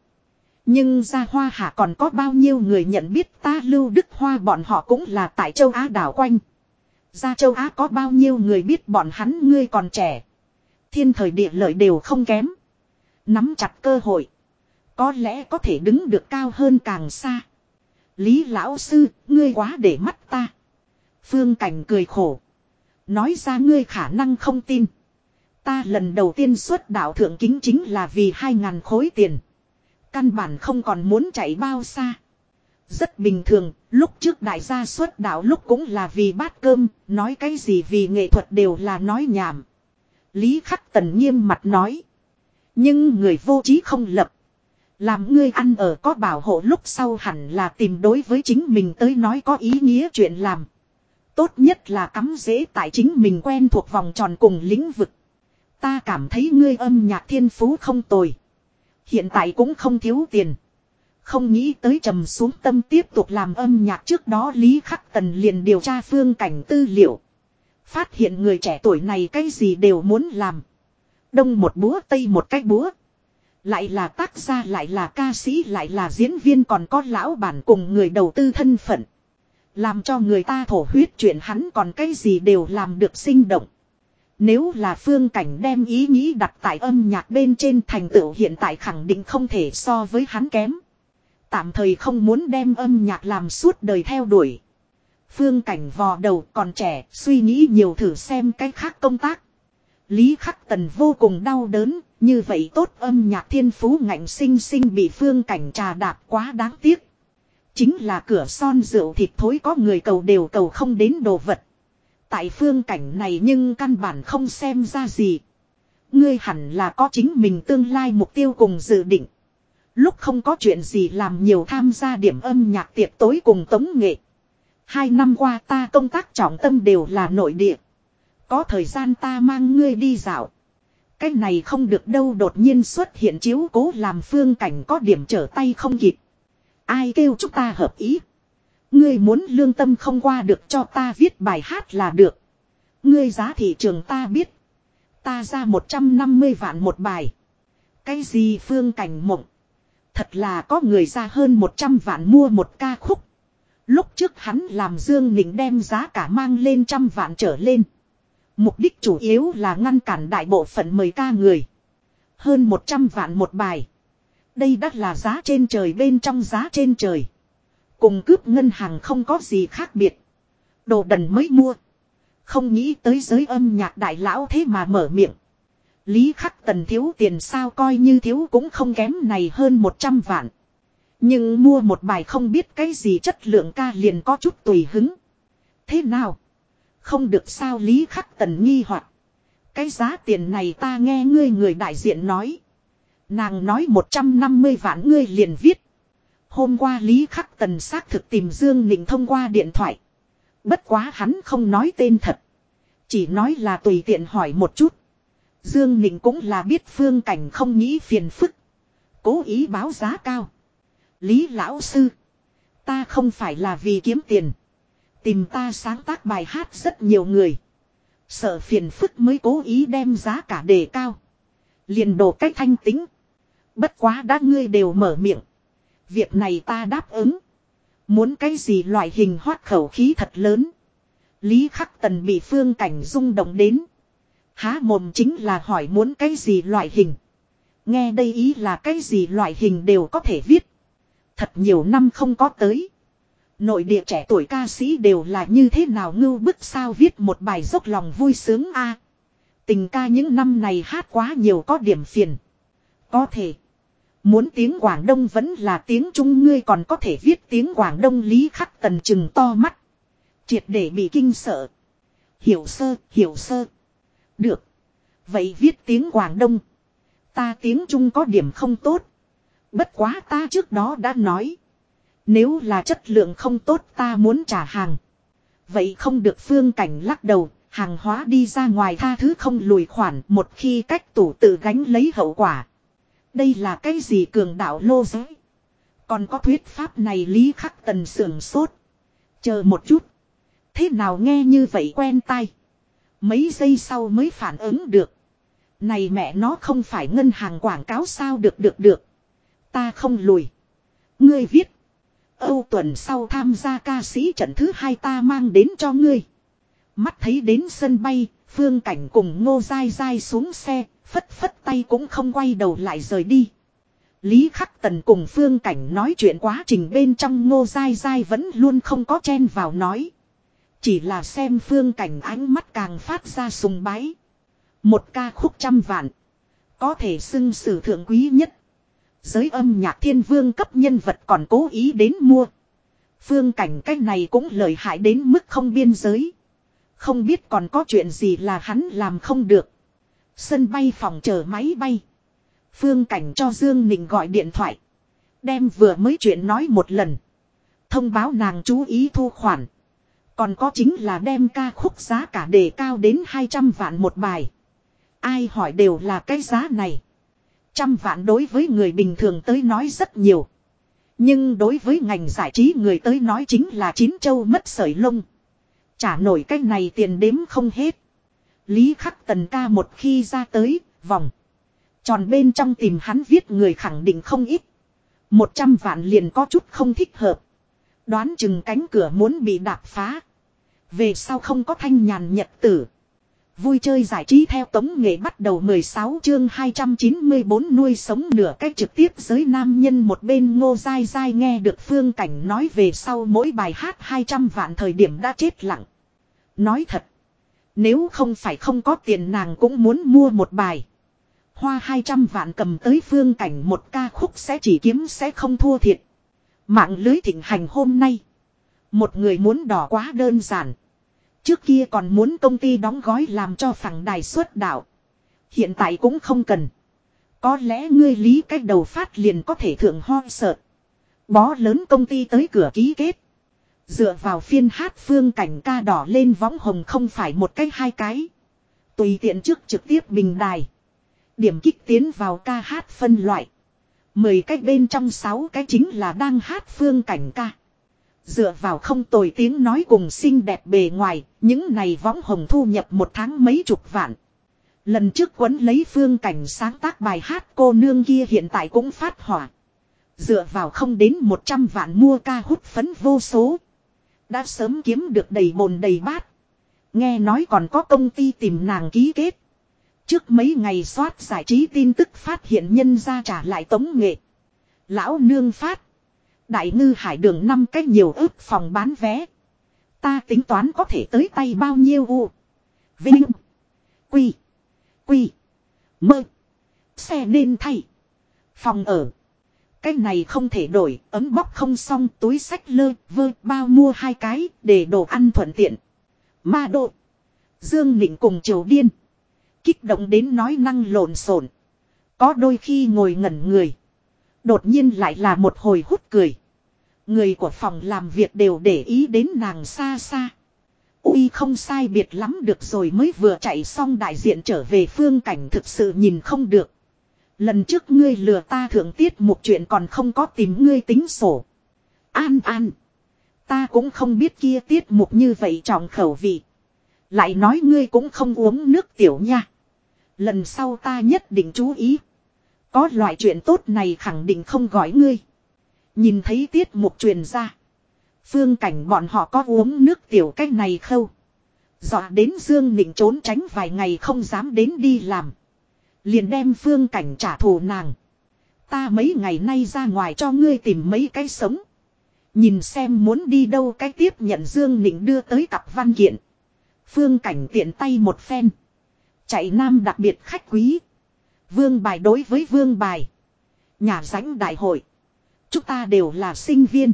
Nhưng gia hoa hạ còn có bao nhiêu người nhận biết ta lưu đức hoa bọn họ cũng là tại châu Á đảo quanh gia châu Á có bao nhiêu người biết bọn hắn ngươi còn trẻ. Thiên thời địa lợi đều không kém. Nắm chặt cơ hội. Có lẽ có thể đứng được cao hơn càng xa. Lý lão sư, ngươi quá để mắt ta. Phương Cảnh cười khổ. Nói ra ngươi khả năng không tin. Ta lần đầu tiên xuất đạo thượng kính chính là vì hai ngàn khối tiền. Căn bản không còn muốn chạy bao xa. Rất bình thường, lúc trước đại gia xuất đạo lúc cũng là vì bát cơm, nói cái gì vì nghệ thuật đều là nói nhảm. Lý khắc tần nghiêm mặt nói. Nhưng người vô trí không lập. Làm ngươi ăn ở có bảo hộ lúc sau hẳn là tìm đối với chính mình tới nói có ý nghĩa chuyện làm. Tốt nhất là cắm dễ tại chính mình quen thuộc vòng tròn cùng lĩnh vực. Ta cảm thấy ngươi âm nhạc thiên phú không tồi. Hiện tại cũng không thiếu tiền. Không nghĩ tới trầm xuống tâm tiếp tục làm âm nhạc trước đó Lý Khắc Tần liền điều tra phương cảnh tư liệu. Phát hiện người trẻ tuổi này cái gì đều muốn làm. Đông một búa, tây một cái búa. Lại là tác gia, lại là ca sĩ, lại là diễn viên còn có lão bản cùng người đầu tư thân phận. Làm cho người ta thổ huyết chuyện hắn còn cái gì đều làm được sinh động. Nếu là phương cảnh đem ý nghĩ đặt tại âm nhạc bên trên thành tựu hiện tại khẳng định không thể so với hắn kém. Tạm thời không muốn đem âm nhạc làm suốt đời theo đuổi. Phương cảnh vò đầu còn trẻ, suy nghĩ nhiều thử xem cái khác công tác. Lý Khắc Tần vô cùng đau đớn, như vậy tốt âm nhạc thiên phú ngạnh sinh sinh bị phương cảnh trà đạp quá đáng tiếc. Chính là cửa son rượu thịt thối có người cầu đều cầu không đến đồ vật. Tại phương cảnh này nhưng căn bản không xem ra gì. Ngươi hẳn là có chính mình tương lai mục tiêu cùng dự định. Lúc không có chuyện gì làm nhiều tham gia điểm âm nhạc tiệc tối cùng tống nghệ. Hai năm qua ta công tác trọng tâm đều là nội địa. Có thời gian ta mang ngươi đi dạo. Cái này không được đâu đột nhiên xuất hiện chiếu cố làm phương cảnh có điểm trở tay không kịp. Ai kêu chúng ta hợp ý. Ngươi muốn lương tâm không qua được cho ta viết bài hát là được. Ngươi giá thị trường ta biết. Ta ra 150 vạn một bài. Cái gì phương cảnh mộng. Thật là có người ra hơn 100 vạn mua một ca khúc. Lúc trước hắn làm Dương Nịnh đem giá cả mang lên trăm vạn trở lên. Mục đích chủ yếu là ngăn cản đại bộ phận mời ca người. Hơn 100 vạn một bài. Đây đắt là giá trên trời bên trong giá trên trời. Cùng cướp ngân hàng không có gì khác biệt. Đồ đần mới mua. Không nghĩ tới giới âm nhạc đại lão thế mà mở miệng. Lý khắc tần thiếu tiền sao coi như thiếu cũng không kém này hơn 100 vạn. Nhưng mua một bài không biết cái gì chất lượng ca liền có chút tùy hứng. Thế nào? Không được sao Lý khắc tần nghi hoặc Cái giá tiền này ta nghe ngươi người đại diện nói. Nàng nói 150 vạn ngươi liền viết. Hôm qua Lý Khắc Tần xác thực tìm Dương Nịnh thông qua điện thoại. Bất quá hắn không nói tên thật. Chỉ nói là tùy tiện hỏi một chút. Dương Nịnh cũng là biết phương cảnh không nghĩ phiền phức. Cố ý báo giá cao. Lý Lão Sư. Ta không phải là vì kiếm tiền. Tìm ta sáng tác bài hát rất nhiều người. Sợ phiền phức mới cố ý đem giá cả đề cao. liền đổ cách thanh tính. Bất quá đã ngươi đều mở miệng. Việc này ta đáp ứng. Muốn cái gì loại hình hoát khẩu khí thật lớn. Lý khắc tần bị phương cảnh rung động đến. Há mồm chính là hỏi muốn cái gì loại hình. Nghe đây ý là cái gì loại hình đều có thể viết. Thật nhiều năm không có tới. Nội địa trẻ tuổi ca sĩ đều là như thế nào ngưu bức sao viết một bài dốc lòng vui sướng a Tình ca những năm này hát quá nhiều có điểm phiền. Có thể. Muốn tiếng Quảng Đông vẫn là tiếng Trung ngươi còn có thể viết tiếng Quảng Đông lý khắc tần chừng to mắt. Triệt để bị kinh sợ. Hiểu sơ, hiểu sơ. Được. Vậy viết tiếng Quảng Đông. Ta tiếng Trung có điểm không tốt. Bất quá ta trước đó đã nói. Nếu là chất lượng không tốt ta muốn trả hàng. Vậy không được phương cảnh lắc đầu, hàng hóa đi ra ngoài tha thứ không lùi khoản một khi cách tủ tự gánh lấy hậu quả. Đây là cái gì cường đạo lô giới. Còn có thuyết pháp này lý khắc tần sưởng sốt. Chờ một chút. Thế nào nghe như vậy quen tai. Mấy giây sau mới phản ứng được. Này mẹ nó không phải ngân hàng quảng cáo sao được được được. Ta không lùi. Ngươi viết. Âu tuần sau tham gia ca sĩ trận thứ hai ta mang đến cho ngươi. Mắt thấy đến sân bay, phương cảnh cùng ngô dai dai xuống xe, phất phất tay cũng không quay đầu lại rời đi. Lý Khắc Tần cùng phương cảnh nói chuyện quá trình bên trong ngô dai dai vẫn luôn không có chen vào nói. Chỉ là xem phương cảnh ánh mắt càng phát ra sùng bái. Một ca khúc trăm vạn. Có thể xưng sử thượng quý nhất. Giới âm nhạc thiên vương cấp nhân vật còn cố ý đến mua. Phương cảnh cách này cũng lợi hại đến mức không biên giới. Không biết còn có chuyện gì là hắn làm không được. Sân bay phòng chờ máy bay. Phương cảnh cho Dương Nịnh gọi điện thoại. Đem vừa mới chuyện nói một lần. Thông báo nàng chú ý thu khoản. Còn có chính là đem ca khúc giá cả đề cao đến 200 vạn một bài. Ai hỏi đều là cái giá này. Trăm vạn đối với người bình thường tới nói rất nhiều. Nhưng đối với ngành giải trí người tới nói chính là chín châu mất sợi lông. Trả nổi cái này tiền đếm không hết. Lý khắc tần ca một khi ra tới, vòng. Tròn bên trong tìm hắn viết người khẳng định không ít. Một trăm vạn liền có chút không thích hợp. Đoán chừng cánh cửa muốn bị đạp phá. Về sau không có thanh nhàn nhật tử. Vui chơi giải trí theo tống nghệ bắt đầu 16 chương 294 nuôi sống nửa cách trực tiếp giới nam nhân một bên ngô dai dai nghe được phương cảnh nói về sau mỗi bài hát 200 vạn thời điểm đã chết lặng. Nói thật. Nếu không phải không có tiền nàng cũng muốn mua một bài. Hoa 200 vạn cầm tới phương cảnh một ca khúc sẽ chỉ kiếm sẽ không thua thiệt. Mạng lưới thịnh hành hôm nay. Một người muốn đỏ quá đơn giản. Trước kia còn muốn công ty đóng gói làm cho phẳng đài xuất đạo. Hiện tại cũng không cần. Có lẽ ngươi lý cách đầu phát liền có thể thượng ho sợ. Bó lớn công ty tới cửa ký kết. Dựa vào phiên hát phương cảnh ca đỏ lên võng hồng không phải một cái hai cái. Tùy tiện trước trực tiếp bình đài. Điểm kích tiến vào ca hát phân loại. Mười cái bên trong sáu cái chính là đang hát phương cảnh ca. Dựa vào không tồi tiếng nói cùng xinh đẹp bề ngoài, những này võng hồng thu nhập một tháng mấy chục vạn. Lần trước quấn lấy phương cảnh sáng tác bài hát cô nương kia hiện tại cũng phát hỏa. Dựa vào không đến 100 vạn mua ca hút phấn vô số. Đã sớm kiếm được đầy bồn đầy bát. Nghe nói còn có công ty tìm nàng ký kết. Trước mấy ngày soát giải trí tin tức phát hiện nhân ra trả lại tống nghệ. Lão nương phát. Đại ngư hải đường năm cách nhiều ước phòng bán vé. Ta tính toán có thể tới tay bao nhiêu u. Vinh. Quy. Quy. Mơ. Xe nên thay. Phòng ở. Cái này không thể đổi, ấm bóc không xong, túi sách lơ, vơ, bao mua hai cái, để đồ ăn thuận tiện. Ma độ. Dương Nịnh cùng Triều Điên. Kích động đến nói năng lộn xộn. Có đôi khi ngồi ngẩn người. Đột nhiên lại là một hồi hút cười. Người của phòng làm việc đều để ý đến nàng xa xa. Ui không sai biệt lắm được rồi mới vừa chạy xong đại diện trở về phương cảnh thực sự nhìn không được. Lần trước ngươi lừa ta thượng tiết một chuyện còn không có tìm ngươi tính sổ. An an. Ta cũng không biết kia tiết mục như vậy trọng khẩu vị. Lại nói ngươi cũng không uống nước tiểu nha. Lần sau ta nhất định chú ý. Có loại chuyện tốt này khẳng định không gọi ngươi. Nhìn thấy tiết mục truyền ra. Phương cảnh bọn họ có uống nước tiểu cách này khâu. Dọa đến Dương Nịnh trốn tránh vài ngày không dám đến đi làm. Liền đem phương cảnh trả thù nàng. Ta mấy ngày nay ra ngoài cho ngươi tìm mấy cái sống. Nhìn xem muốn đi đâu cái tiếp nhận Dương Nịnh đưa tới cặp văn kiện. Phương cảnh tiện tay một phen. Chạy nam đặc biệt khách quý. Vương bài đối với vương bài. Nhà ránh đại hội. Chúng ta đều là sinh viên.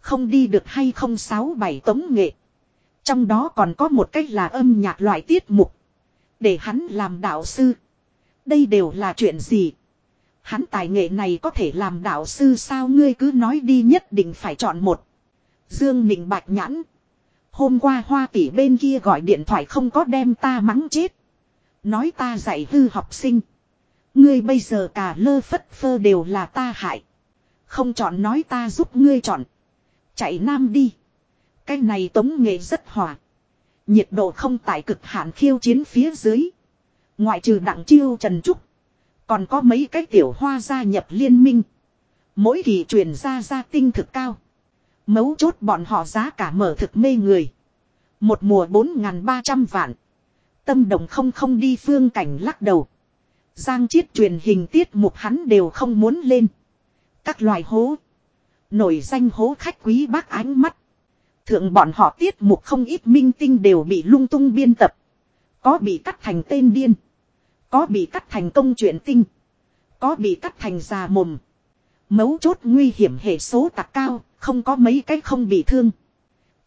Không đi được hay không sáu bảy tống nghệ. Trong đó còn có một cách là âm nhạc loại tiết mục. Để hắn làm đạo sư. Đây đều là chuyện gì? Hắn tài nghệ này có thể làm đạo sư sao ngươi cứ nói đi nhất định phải chọn một. Dương Nịnh bạch nhãn. Hôm qua hoa tỷ bên kia gọi điện thoại không có đem ta mắng chết. Nói ta dạy hư học sinh. Ngươi bây giờ cả lơ phất phơ đều là ta hại. Không chọn nói ta giúp ngươi chọn. Chạy nam đi. Cái này tống nghệ rất hòa. Nhiệt độ không tại cực hạn khiêu chiến phía dưới. Ngoại trừ đặng chiêu trần trúc. Còn có mấy cái tiểu hoa gia nhập liên minh. Mỗi kỳ truyền ra gia tinh thực cao. Mấu chốt bọn họ giá cả mở thực mê người. Một mùa 4.300 vạn. Tâm động không không đi phương cảnh lắc đầu. Giang chiết truyền hình tiết mục hắn đều không muốn lên. Các loài hố. Nổi danh hố khách quý bác ánh mắt. Thượng bọn họ tiết mục không ít minh tinh đều bị lung tung biên tập. Có bị cắt thành tên điên. Có bị cắt thành công chuyện tinh. Có bị cắt thành già mồm. Mấu chốt nguy hiểm hệ số tạc cao, không có mấy cách không bị thương.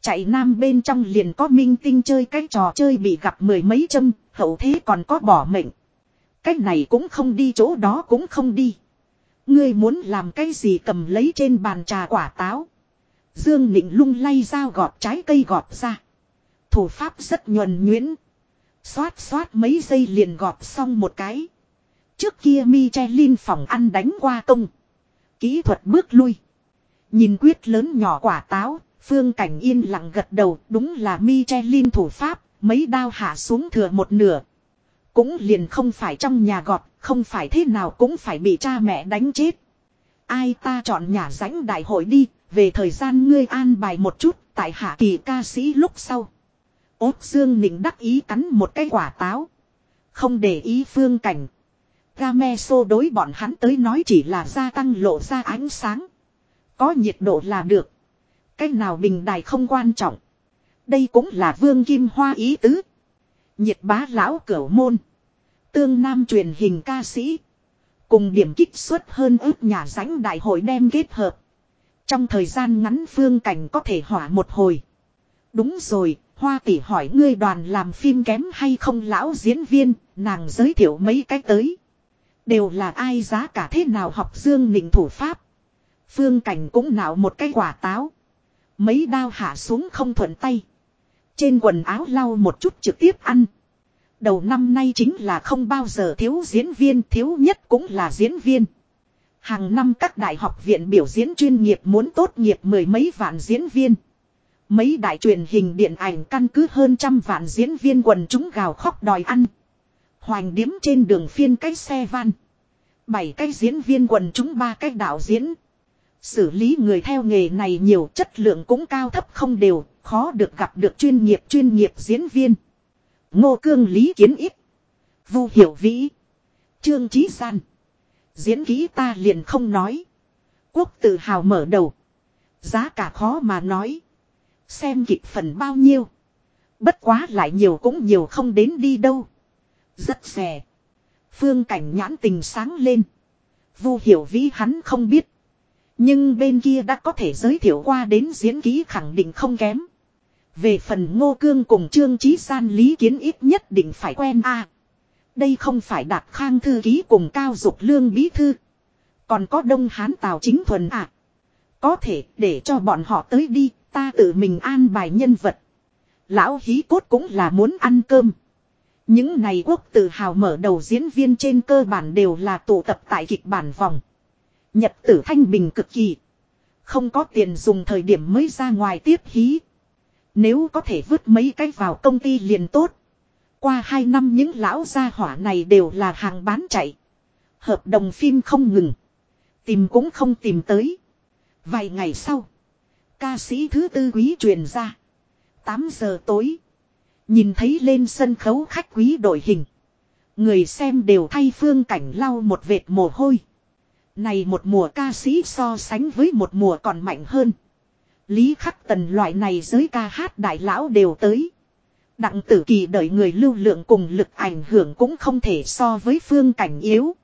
Chạy nam bên trong liền có minh tinh chơi cái trò chơi bị gặp mười mấy châm, hậu thế còn có bỏ mệnh. Cách này cũng không đi chỗ đó cũng không đi. Ngươi muốn làm cái gì cầm lấy trên bàn trà quả táo. Dương Nịnh lung lay dao gọt trái cây gọt ra. Thủ pháp rất nhuần nhuyễn. Xoát xoát mấy giây liền gọt xong một cái. Trước kia Michelin phòng ăn đánh qua công. Kỹ thuật bước lui. Nhìn quyết lớn nhỏ quả táo, phương cảnh yên lặng gật đầu, đúng là Michelin thủ pháp, mấy đao hạ xuống thừa một nửa. Cũng liền không phải trong nhà gọt, không phải thế nào cũng phải bị cha mẹ đánh chết. Ai ta chọn nhà rãnh đại hội đi, về thời gian ngươi an bài một chút, tại hạ kỳ ca sĩ lúc sau. Ốt Dương Nịnh đắc ý cắn một cái quả táo. Không để ý phương cảnh. Gameso đối bọn hắn tới nói chỉ là gia tăng lộ ra ánh sáng. Có nhiệt độ là được. Cái nào bình đài không quan trọng. Đây cũng là vương kim hoa ý tứ. Nhiệt bá lão cửu môn. Tương Nam truyền hình ca sĩ. Cùng điểm kích xuất hơn ước nhà rãnh đại hội đem kết hợp. Trong thời gian ngắn phương cảnh có thể hỏa một hồi. Đúng rồi, Hoa tỷ hỏi ngươi đoàn làm phim kém hay không lão diễn viên, nàng giới thiệu mấy cái tới. Đều là ai giá cả thế nào học dương nịnh thủ pháp. Phương cảnh cũng nào một cái quả táo. Mấy đao hạ xuống không thuận tay. Trên quần áo lau một chút trực tiếp ăn. Đầu năm nay chính là không bao giờ thiếu diễn viên, thiếu nhất cũng là diễn viên. Hàng năm các đại học viện biểu diễn chuyên nghiệp muốn tốt nghiệp mười mấy vạn diễn viên. Mấy đại truyền hình điện ảnh căn cứ hơn trăm vạn diễn viên quần chúng gào khóc đòi ăn. Hoành điếm trên đường phiên cách xe van. Bảy cái diễn viên quần chúng, ba cái đạo diễn. Xử lý người theo nghề này nhiều chất lượng cũng cao thấp không đều, khó được gặp được chuyên nghiệp chuyên nghiệp diễn viên. Ngô Cương Lý Kiến Ít. Vu Hiểu Vĩ. Trương Chí San. Diễn kỹ ta liền không nói. Quốc tự hào mở đầu. Giá cả khó mà nói. Xem kịch phần bao nhiêu. Bất quá lại nhiều cũng nhiều không đến đi đâu. Rất rẻ. Phương cảnh nhãn tình sáng lên. Vu hiểu vĩ hắn không biết. Nhưng bên kia đã có thể giới thiệu qua đến diễn ký khẳng định không kém. Về phần ngô cương cùng trương trí san lý kiến ít nhất định phải quen a Đây không phải đạt khang thư ký cùng cao dục lương bí thư. Còn có đông hán tào chính thuần à. Có thể để cho bọn họ tới đi, Ta tự mình an bài nhân vật. Lão hí cốt cũng là muốn ăn cơm. Những này quốc tự hào mở đầu diễn viên trên cơ bản đều là tụ tập tại kịch bản vòng. Nhật tử thanh bình cực kỳ. Không có tiền dùng thời điểm mới ra ngoài tiếp hí. Nếu có thể vứt mấy cái vào công ty liền tốt. Qua hai năm những lão gia hỏa này đều là hàng bán chạy. Hợp đồng phim không ngừng. Tìm cũng không tìm tới. Vài ngày sau. Ca sĩ thứ tư quý truyền ra. 8 giờ tối. Nhìn thấy lên sân khấu khách quý đội hình. Người xem đều thay phương cảnh lau một vệt mồ hôi. Này một mùa ca sĩ so sánh với một mùa còn mạnh hơn. Lý khắc tần loại này giới ca hát đại lão đều tới. Đặng tử kỳ đợi người lưu lượng cùng lực ảnh hưởng cũng không thể so với phương cảnh yếu.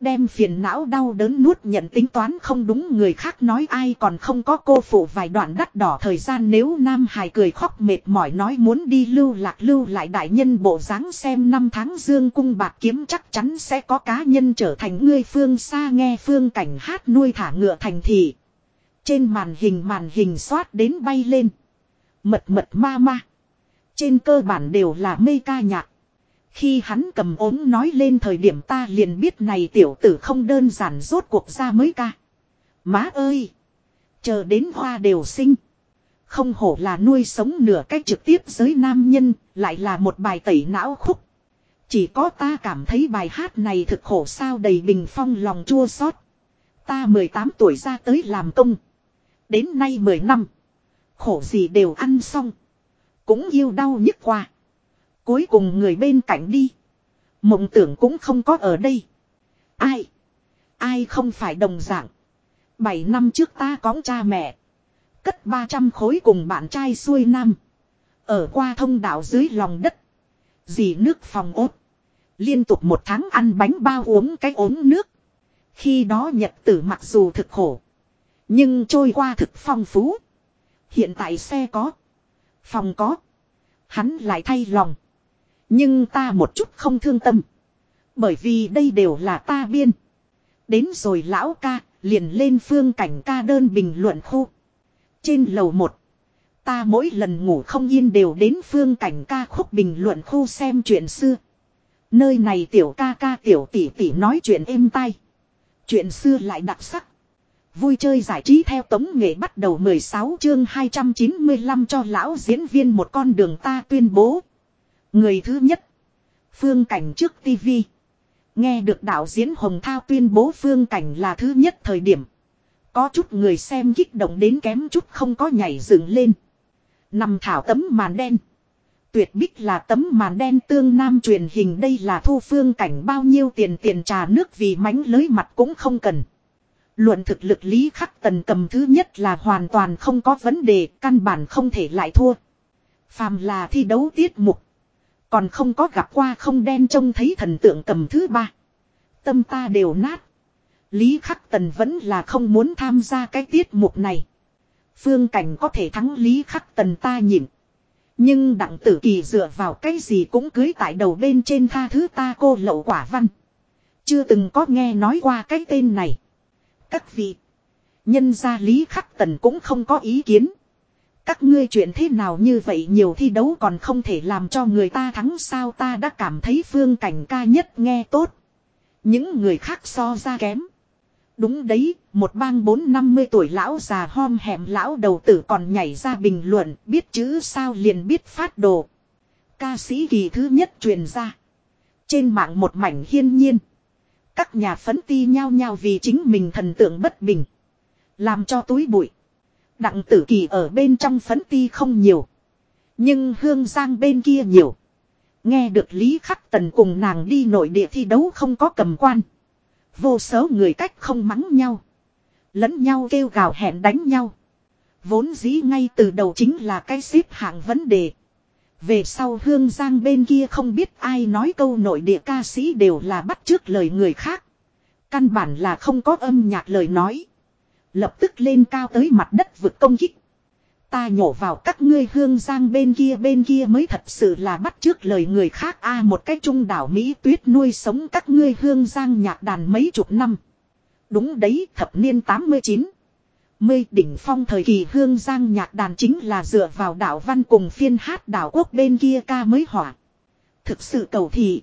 Đem phiền não đau đớn nuốt nhận tính toán không đúng người khác nói ai còn không có cô phụ vài đoạn đắt đỏ thời gian nếu Nam Hải cười khóc mệt mỏi nói muốn đi lưu lạc lưu lại đại nhân bộ dáng xem năm tháng dương cung bạc kiếm chắc chắn sẽ có cá nhân trở thành ngươi phương xa nghe phương cảnh hát nuôi thả ngựa thành thị. Trên màn hình màn hình xoát đến bay lên. Mật mật ma ma. Trên cơ bản đều là mê ca nhạc. Khi hắn cầm ốm nói lên thời điểm ta liền biết này tiểu tử không đơn giản rốt cuộc ra mới ca. Má ơi! Chờ đến hoa đều sinh. Không hổ là nuôi sống nửa cách trực tiếp giới nam nhân, lại là một bài tẩy não khúc. Chỉ có ta cảm thấy bài hát này thực khổ sao đầy bình phong lòng chua xót. Ta 18 tuổi ra tới làm công. Đến nay 10 năm. Khổ gì đều ăn xong. Cũng yêu đau nhức qua. Cuối cùng người bên cạnh đi. Mộng tưởng cũng không có ở đây. Ai? Ai không phải đồng dạng. Bảy năm trước ta có cha mẹ. Cất 300 khối cùng bạn trai xuôi nam. Ở qua thông đạo dưới lòng đất. Dì nước phòng ốt. Liên tục một tháng ăn bánh bao uống cái ốm nước. Khi đó nhật tử mặc dù thực khổ. Nhưng trôi qua thực phong phú. Hiện tại xe có. Phòng có. Hắn lại thay lòng. Nhưng ta một chút không thương tâm. Bởi vì đây đều là ta biên. Đến rồi lão ca, liền lên phương cảnh ca đơn bình luận khu. Trên lầu một Ta mỗi lần ngủ không yên đều đến phương cảnh ca khúc bình luận khu xem chuyện xưa. Nơi này tiểu ca ca tiểu tỷ tỷ nói chuyện êm tai. Chuyện xưa lại đặc sắc. Vui chơi giải trí theo tống nghệ bắt đầu 16 chương 295 cho lão diễn viên một con đường ta tuyên bố. Người thứ nhất. Phương cảnh trước TV. Nghe được đạo diễn Hồng Thao tuyên bố phương cảnh là thứ nhất thời điểm. Có chút người xem kích động đến kém chút không có nhảy dựng lên. Nằm thảo tấm màn đen. Tuyệt bích là tấm màn đen tương nam truyền hình đây là thu phương cảnh bao nhiêu tiền tiền trà nước vì mánh lưới mặt cũng không cần. Luận thực lực lý khắc tần cầm thứ nhất là hoàn toàn không có vấn đề, căn bản không thể lại thua. Phàm là thi đấu tiết mục. Còn không có gặp qua không đen trông thấy thần tượng cầm thứ ba. Tâm ta đều nát. Lý khắc tần vẫn là không muốn tham gia cái tiết mục này. Phương cảnh có thể thắng Lý khắc tần ta nhịn. Nhưng đặng tử kỳ dựa vào cái gì cũng cưới tại đầu bên trên tha thứ ta cô lậu quả văn. Chưa từng có nghe nói qua cái tên này. Các vị. Nhân gia Lý Khắc Tần cũng không có ý kiến. Các ngươi chuyện thế nào như vậy nhiều thi đấu còn không thể làm cho người ta thắng sao ta đã cảm thấy phương cảnh ca nhất nghe tốt. Những người khác so ra kém. Đúng đấy, một bang bốn năm mươi tuổi lão già hom hẻm lão đầu tử còn nhảy ra bình luận, biết chữ sao liền biết phát đồ. Ca sĩ kỳ thứ nhất truyền ra. Trên mạng một mảnh hiên nhiên. Các nhà phấn ti nhao nhao vì chính mình thần tượng bất bình. Làm cho túi bụi. Đặng tử kỳ ở bên trong phấn ti không nhiều. Nhưng hương giang bên kia nhiều. Nghe được Lý Khắc Tần cùng nàng đi nội địa thi đấu không có cầm quan. Vô số người cách không mắng nhau. Lẫn nhau kêu gào hẹn đánh nhau. Vốn dĩ ngay từ đầu chính là cái xếp hạng vấn đề. Về sau hương giang bên kia không biết ai nói câu nội địa ca sĩ đều là bắt trước lời người khác. Căn bản là không có âm nhạc lời nói. Lập tức lên cao tới mặt đất vực công kích. Ta nhổ vào các ngươi hương giang bên kia bên kia mới thật sự là bắt trước lời người khác a, một cái trung đảo Mỹ tuyết nuôi sống các ngươi hương giang nhạc đàn mấy chục năm. Đúng đấy, thập niên 89. Mây đỉnh phong thời kỳ hương giang nhạc đàn chính là dựa vào đảo văn cùng phiên hát đảo quốc bên kia ca mới hỏa. Thực sự cầu thị.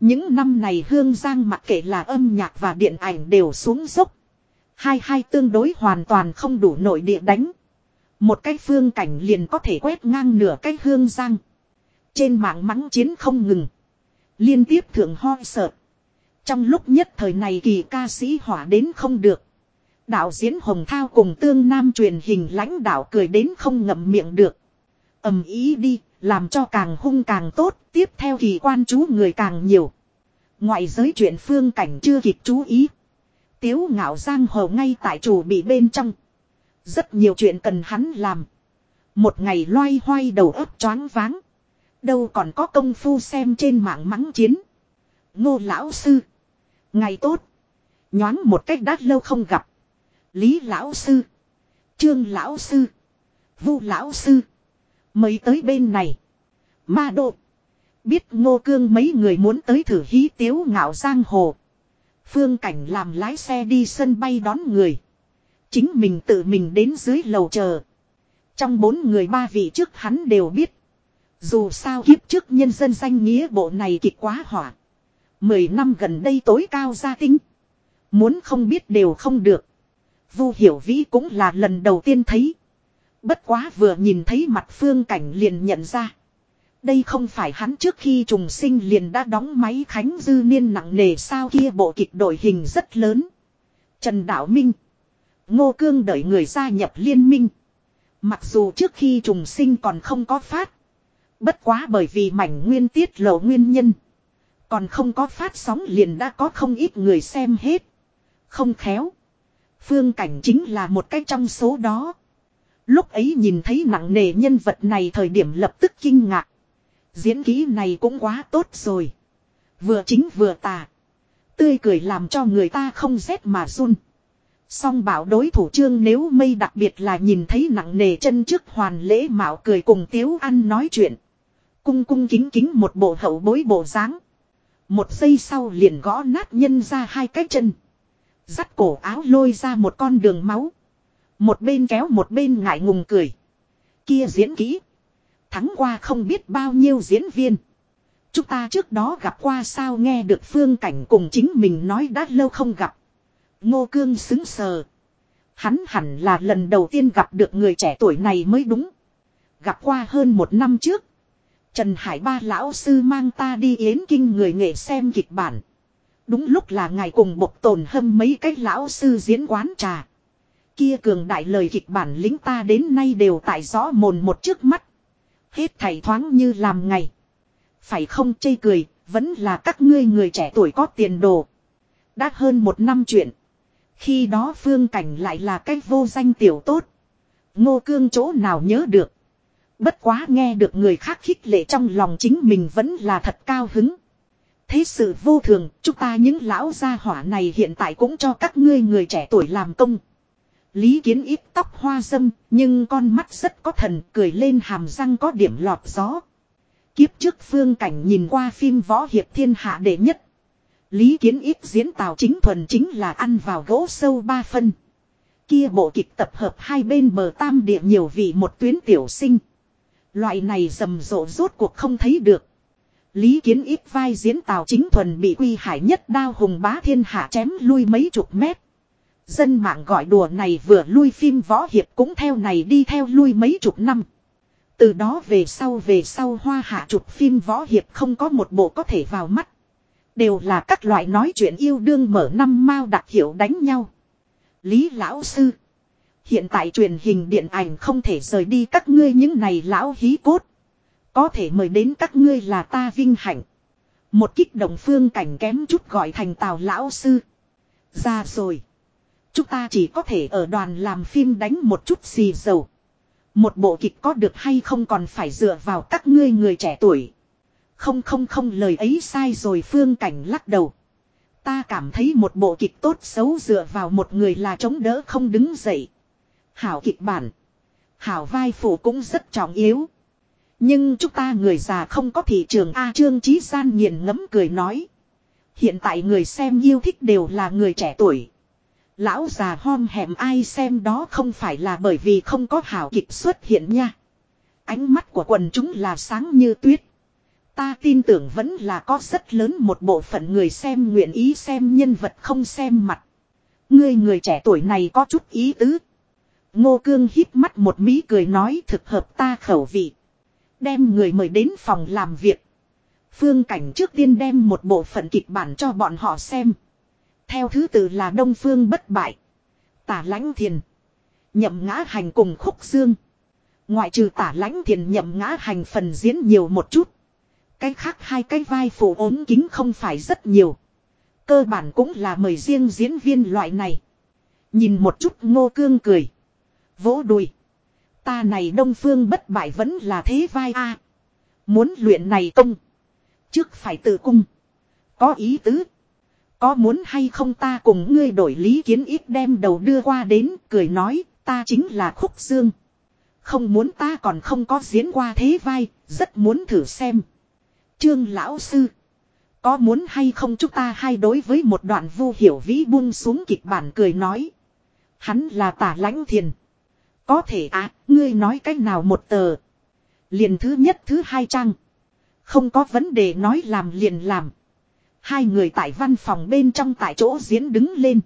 Những năm này hương giang mặc kệ là âm nhạc và điện ảnh đều xuống dốc. Hai hai tương đối hoàn toàn không đủ nội địa đánh. Một cái phương cảnh liền có thể quét ngang nửa cái hương giang. Trên mạng mắng chiến không ngừng. Liên tiếp thượng ho sợ. Trong lúc nhất thời này kỳ ca sĩ hỏa đến không được. Đạo diễn Hồng Thao cùng tương nam truyền hình lãnh đạo cười đến không ngậm miệng được. ầm ý đi, làm cho càng hung càng tốt, tiếp theo kỳ quan chú người càng nhiều. Ngoại giới chuyện phương cảnh chưa kịp chú ý. Tiếu ngạo giang hồ ngay tại chủ bị bên trong. Rất nhiều chuyện cần hắn làm. Một ngày loay hoay đầu óc choáng váng. Đâu còn có công phu xem trên mạng mắng chiến. Ngô lão sư. Ngày tốt. Nhoáng một cách đắt lâu không gặp. Lý lão sư. Trương lão sư. Vu lão sư. Mới tới bên này. Ma độ. Biết ngô cương mấy người muốn tới thử hí tiếu ngạo giang hồ. Phương cảnh làm lái xe đi sân bay đón người. Chính mình tự mình đến dưới lầu chờ. Trong bốn người ba vị trước hắn đều biết. Dù sao kiếp trước nhân dân danh nghĩa bộ này kịch quá hỏa. Mười năm gần đây tối cao gia tinh. Muốn không biết đều không được. Vu Hiểu Vĩ cũng là lần đầu tiên thấy. Bất quá vừa nhìn thấy mặt phương cảnh liền nhận ra. Đây không phải hắn trước khi trùng sinh liền đã đóng máy khánh dư niên nặng nề sao kia bộ kịch đội hình rất lớn. Trần Đạo Minh. Ngô Cương đợi người gia nhập liên minh. Mặc dù trước khi trùng sinh còn không có phát. Bất quá bởi vì mảnh nguyên tiết lộ nguyên nhân. Còn không có phát sóng liền đã có không ít người xem hết. Không khéo. Phương cảnh chính là một cái trong số đó. Lúc ấy nhìn thấy nặng nề nhân vật này thời điểm lập tức kinh ngạc. Diễn kỹ này cũng quá tốt rồi. Vừa chính vừa tà. Tươi cười làm cho người ta không rét mà run. Song bảo đối thủ trương nếu mây đặc biệt là nhìn thấy nặng nề chân trước hoàn lễ mạo cười cùng tiếu ăn nói chuyện. Cung cung kính kính một bộ hậu bối bộ dáng Một giây sau liền gõ nát nhân ra hai cái chân. Dắt cổ áo lôi ra một con đường máu. Một bên kéo một bên ngại ngùng cười. Kia diễn kỹ. Thắng qua không biết bao nhiêu diễn viên. Chúng ta trước đó gặp qua sao nghe được phương cảnh cùng chính mình nói đã lâu không gặp. Ngô Cương xứng sờ. Hắn hẳn là lần đầu tiên gặp được người trẻ tuổi này mới đúng. Gặp qua hơn một năm trước. Trần Hải Ba lão sư mang ta đi yến kinh người nghệ xem kịch bản. Đúng lúc là ngày cùng bộc tồn hâm mấy cái lão sư diễn quán trà. Kia cường đại lời kịch bản lính ta đến nay đều tại rõ mồn một trước mắt. Hết thảy thoáng như làm ngày. Phải không chê cười, vẫn là các ngươi người trẻ tuổi có tiền đồ. Đã hơn một năm chuyện. Khi đó phương cảnh lại là cách vô danh tiểu tốt. Ngô cương chỗ nào nhớ được. Bất quá nghe được người khác khích lệ trong lòng chính mình vẫn là thật cao hứng. Thế sự vô thường, chúng ta những lão gia hỏa này hiện tại cũng cho các ngươi người trẻ tuổi làm công. Lý kiến ít tóc hoa dâm, nhưng con mắt rất có thần, cười lên hàm răng có điểm lọt gió. Kiếp trước phương cảnh nhìn qua phim võ hiệp thiên hạ đệ nhất. Lý kiến ít diễn tào chính thuần chính là ăn vào gỗ sâu ba phân. Kia bộ kịch tập hợp hai bên bờ tam địa nhiều vị một tuyến tiểu sinh. Loại này rầm rộ rốt cuộc không thấy được. Lý kiến ít vai diễn tào chính thuần bị quy hải nhất đao hùng bá thiên hạ chém lui mấy chục mét. Dân mạng gọi đùa này vừa lui phim võ hiệp cũng theo này đi theo lui mấy chục năm. Từ đó về sau về sau hoa hạ chụp phim võ hiệp không có một bộ có thể vào mắt. Đều là các loại nói chuyện yêu đương mở năm mao đặc hiệu đánh nhau. Lý lão sư. Hiện tại truyền hình điện ảnh không thể rời đi các ngươi những này lão hí cốt. Có thể mời đến các ngươi là ta vinh hạnh. Một kích động phương cảnh kém chút gọi thành tào lão sư. Ra rồi. Chúng ta chỉ có thể ở đoàn làm phim đánh một chút xì dầu. Một bộ kịch có được hay không còn phải dựa vào các ngươi người trẻ tuổi. Không không không, lời ấy sai rồi, phương cảnh lắc đầu. Ta cảm thấy một bộ kịch tốt xấu dựa vào một người là chống đỡ không đứng dậy. Hảo kịch bản. Hảo vai phụ cũng rất trọng yếu. Nhưng chúng ta người già không có thị trường A Trương Chí Gian nghiền ngấm cười nói. Hiện tại người xem yêu thích đều là người trẻ tuổi. Lão già hom hẻm ai xem đó không phải là bởi vì không có hảo kịch xuất hiện nha. Ánh mắt của quần chúng là sáng như tuyết. Ta tin tưởng vẫn là có rất lớn một bộ phận người xem nguyện ý xem nhân vật không xem mặt. Ngươi người trẻ tuổi này có chút ý tứ. Ngô Cương hít mắt một mí cười nói thực hợp ta khẩu vị. Đem người mời đến phòng làm việc. Phương Cảnh trước tiên đem một bộ phận kịch bản cho bọn họ xem. Theo thứ tự là Đông Phương bất bại. Tả lãnh thiền. Nhậm ngã hành cùng khúc dương. Ngoại trừ tả lãnh thiền, nhậm ngã hành phần diễn nhiều một chút. Cái khác hai cái vai phụ ốm kính không phải rất nhiều. Cơ bản cũng là mời riêng diễn viên loại này. Nhìn một chút ngô cương cười. Vỗ đùi. Ta này đông phương bất bại vẫn là thế vai a Muốn luyện này công. Trước phải tự cung. Có ý tứ. Có muốn hay không ta cùng ngươi đổi lý kiến ít đem đầu đưa qua đến cười nói ta chính là khúc dương. Không muốn ta còn không có diễn qua thế vai, rất muốn thử xem. Trương lão sư. Có muốn hay không chúng ta hay đối với một đoạn vu hiểu vĩ buông xuống kịch bản cười nói. Hắn là tả lãnh thiền. Có thể à, ngươi nói cách nào một tờ. Liền thứ nhất thứ hai trang. Không có vấn đề nói làm liền làm. Hai người tại văn phòng bên trong tại chỗ diễn đứng lên.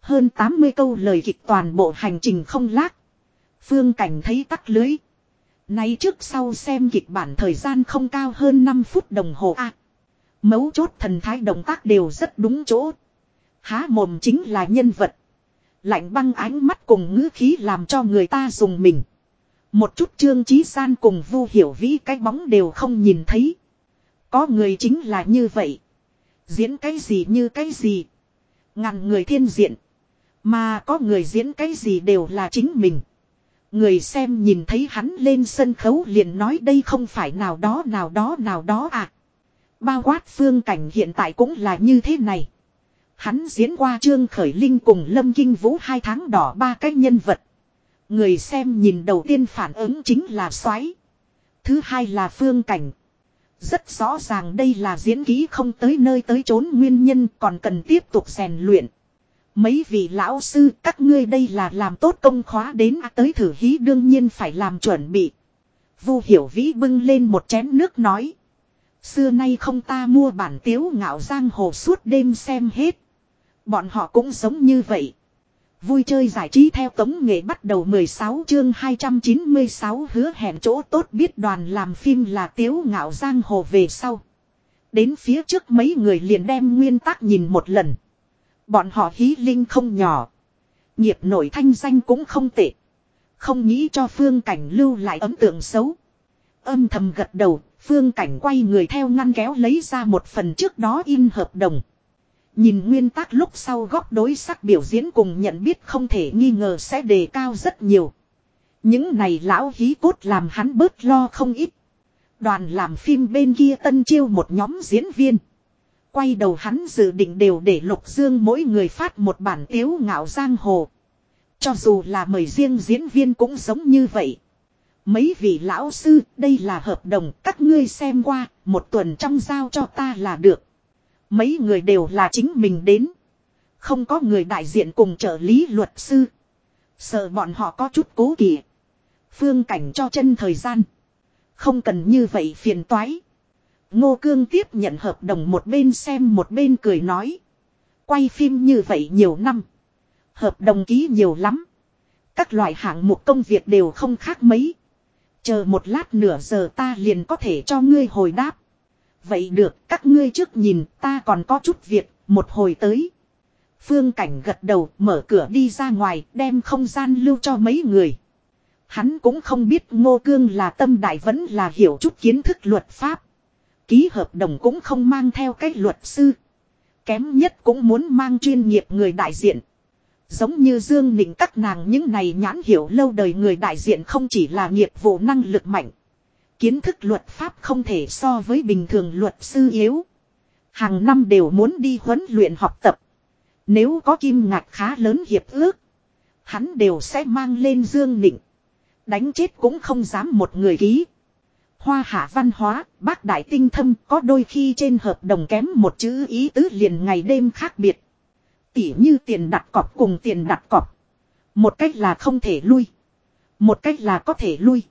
Hơn 80 câu lời kịch toàn bộ hành trình không lác. Phương Cảnh thấy tắt lưới. Nay trước sau xem kịch bản thời gian không cao hơn 5 phút đồng hồ a. mấu chốt thần thái động tác đều rất đúng chỗ. Há mồm chính là nhân vật. Lạnh băng ánh mắt cùng ngữ khí làm cho người ta dùng mình. Một chút trương trí san cùng vu hiểu vĩ cái bóng đều không nhìn thấy. Có người chính là như vậy. Diễn cái gì như cái gì. Ngàn người thiên diện. Mà có người diễn cái gì đều là chính mình. Người xem nhìn thấy hắn lên sân khấu liền nói đây không phải nào đó nào đó nào đó à. Bao quát phương cảnh hiện tại cũng là như thế này. Hắn diễn qua Trương Khởi Linh cùng Lâm Kinh Vũ hai tháng đỏ ba cái nhân vật. Người xem nhìn đầu tiên phản ứng chính là xoáy. Thứ hai là phương cảnh. Rất rõ ràng đây là diễn ký không tới nơi tới chốn nguyên nhân còn cần tiếp tục rèn luyện. Mấy vị lão sư các ngươi đây là làm tốt công khóa đến à, tới thử hí đương nhiên phải làm chuẩn bị. Vu hiểu vĩ bưng lên một chén nước nói. Xưa nay không ta mua bản tiếu ngạo giang hồ suốt đêm xem hết. Bọn họ cũng giống như vậy. Vui chơi giải trí theo tống nghệ bắt đầu 16 chương 296 hứa hẹn chỗ tốt biết đoàn làm phim là tiếu ngạo giang hồ về sau. Đến phía trước mấy người liền đem nguyên tắc nhìn một lần. Bọn họ hí linh không nhỏ. Nghiệp nổi thanh danh cũng không tệ. Không nghĩ cho phương cảnh lưu lại ấn tượng xấu. Âm thầm gật đầu, phương cảnh quay người theo ngăn kéo lấy ra một phần trước đó in hợp đồng. Nhìn nguyên tắc lúc sau góc đối sắc biểu diễn cùng nhận biết không thể nghi ngờ sẽ đề cao rất nhiều. Những này lão hí cốt làm hắn bớt lo không ít. Đoàn làm phim bên kia tân chiêu một nhóm diễn viên. Quay đầu hắn dự định đều để Lục Dương mỗi người phát một bản tiếu ngạo giang hồ. Cho dù là mời riêng diễn viên cũng giống như vậy. Mấy vị lão sư, đây là hợp đồng, các ngươi xem qua, một tuần trong giao cho ta là được. Mấy người đều là chính mình đến. Không có người đại diện cùng trợ lý luật sư. Sợ bọn họ có chút cố kỵ. Phương cảnh cho chân thời gian. Không cần như vậy phiền toái. Ngô Cương tiếp nhận hợp đồng một bên xem một bên cười nói. Quay phim như vậy nhiều năm. Hợp đồng ký nhiều lắm. Các loại hạng mục công việc đều không khác mấy. Chờ một lát nửa giờ ta liền có thể cho ngươi hồi đáp. Vậy được, các ngươi trước nhìn, ta còn có chút việc, một hồi tới. Phương Cảnh gật đầu, mở cửa đi ra ngoài, đem không gian lưu cho mấy người. Hắn cũng không biết Ngô Cương là tâm đại vẫn là hiểu chút kiến thức luật pháp. Ký hợp đồng cũng không mang theo cách luật sư. Kém nhất cũng muốn mang chuyên nghiệp người đại diện. Giống như Dương Nịnh các nàng những này nhãn hiểu lâu đời người đại diện không chỉ là nghiệp vụ năng lực mạnh. Kiến thức luật pháp không thể so với bình thường luật sư yếu. Hàng năm đều muốn đi huấn luyện học tập. Nếu có kim ngạch khá lớn hiệp ước. Hắn đều sẽ mang lên Dương Nịnh. Đánh chết cũng không dám một người ký. Hoa hạ văn hóa, bác đại tinh thâm có đôi khi trên hợp đồng kém một chữ ý tứ liền ngày đêm khác biệt. Tỉ như tiền đặt cọc cùng tiền đặt cọc. Một cách là không thể lui. Một cách là có thể lui.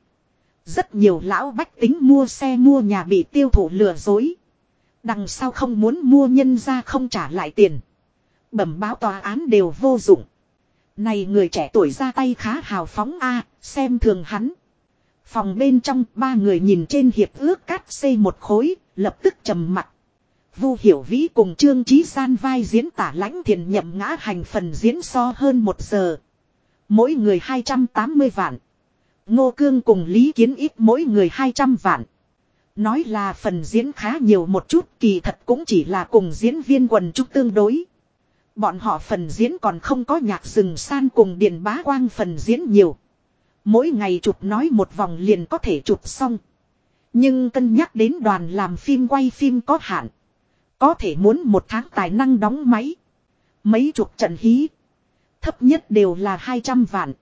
Rất nhiều lão bách tính mua xe mua nhà bị tiêu thụ lừa dối. Đằng sau không muốn mua nhân ra không trả lại tiền. Bẩm báo tòa án đều vô dụng. Này người trẻ tuổi ra tay khá hào phóng a xem thường hắn. Phòng bên trong ba người nhìn trên hiệp ước cắt xây một khối, lập tức trầm mặt. Vu Hiểu Vĩ cùng Trương Chí San vai diễn tả lãnh thiền nhậm ngã hành phần diễn so hơn một giờ. Mỗi người 280 vạn. Ngô Cương cùng Lý Kiến ít mỗi người 200 vạn. Nói là phần diễn khá nhiều một chút, kỳ thật cũng chỉ là cùng diễn viên quần trúc tương đối. Bọn họ phần diễn còn không có nhạc rừng san cùng điện bá quang phần diễn nhiều. Mỗi ngày chụp nói một vòng liền có thể chụp xong. Nhưng cân nhắc đến đoàn làm phim quay phim có hạn. Có thể muốn một tháng tài năng đóng máy. Mấy chục trận hí. Thấp nhất đều là 200 vạn.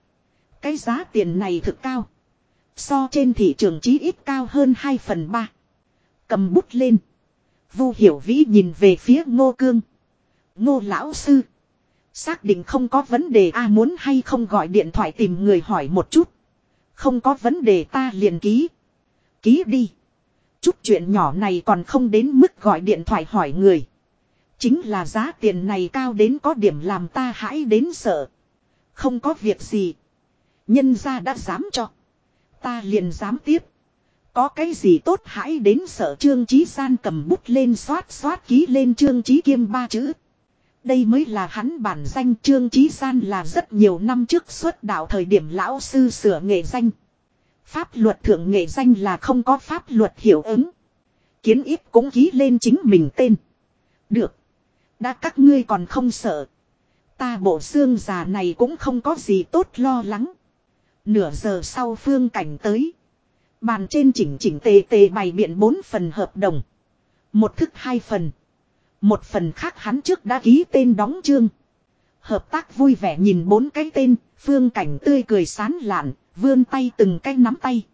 Cái giá tiền này thực cao. So trên thị trường chí ít cao hơn 2 phần 3. Cầm bút lên. Vu hiểu vĩ nhìn về phía ngô cương. Ngô lão sư. Xác định không có vấn đề a muốn hay không gọi điện thoại tìm người hỏi một chút. Không có vấn đề ta liền ký. Ký đi. Chút chuyện nhỏ này còn không đến mức gọi điện thoại hỏi người. Chính là giá tiền này cao đến có điểm làm ta hãi đến sợ. Không có việc gì. Nhân ra đã dám cho. Ta liền dám tiếp. Có cái gì tốt hãy đến sợ trương trí san cầm bút lên xoát xoát ký lên trương trí kiêm ba chữ. Đây mới là hắn bản danh Trương Chí San là rất nhiều năm trước xuất đạo thời điểm lão sư sửa nghệ danh. Pháp luật thượng nghệ danh là không có pháp luật hiệu ứng. Kiến ít cũng ký lên chính mình tên. Được. Đã các ngươi còn không sợ. Ta bộ xương già này cũng không có gì tốt lo lắng. Nửa giờ sau phương cảnh tới. Bàn trên chỉnh chỉnh tề tề bày biện bốn phần hợp đồng. Một thức hai phần. Một phần khác hắn trước đã ký tên đóng chương. Hợp tác vui vẻ nhìn bốn cái tên, phương cảnh tươi cười sán lạn, vươn tay từng cái nắm tay.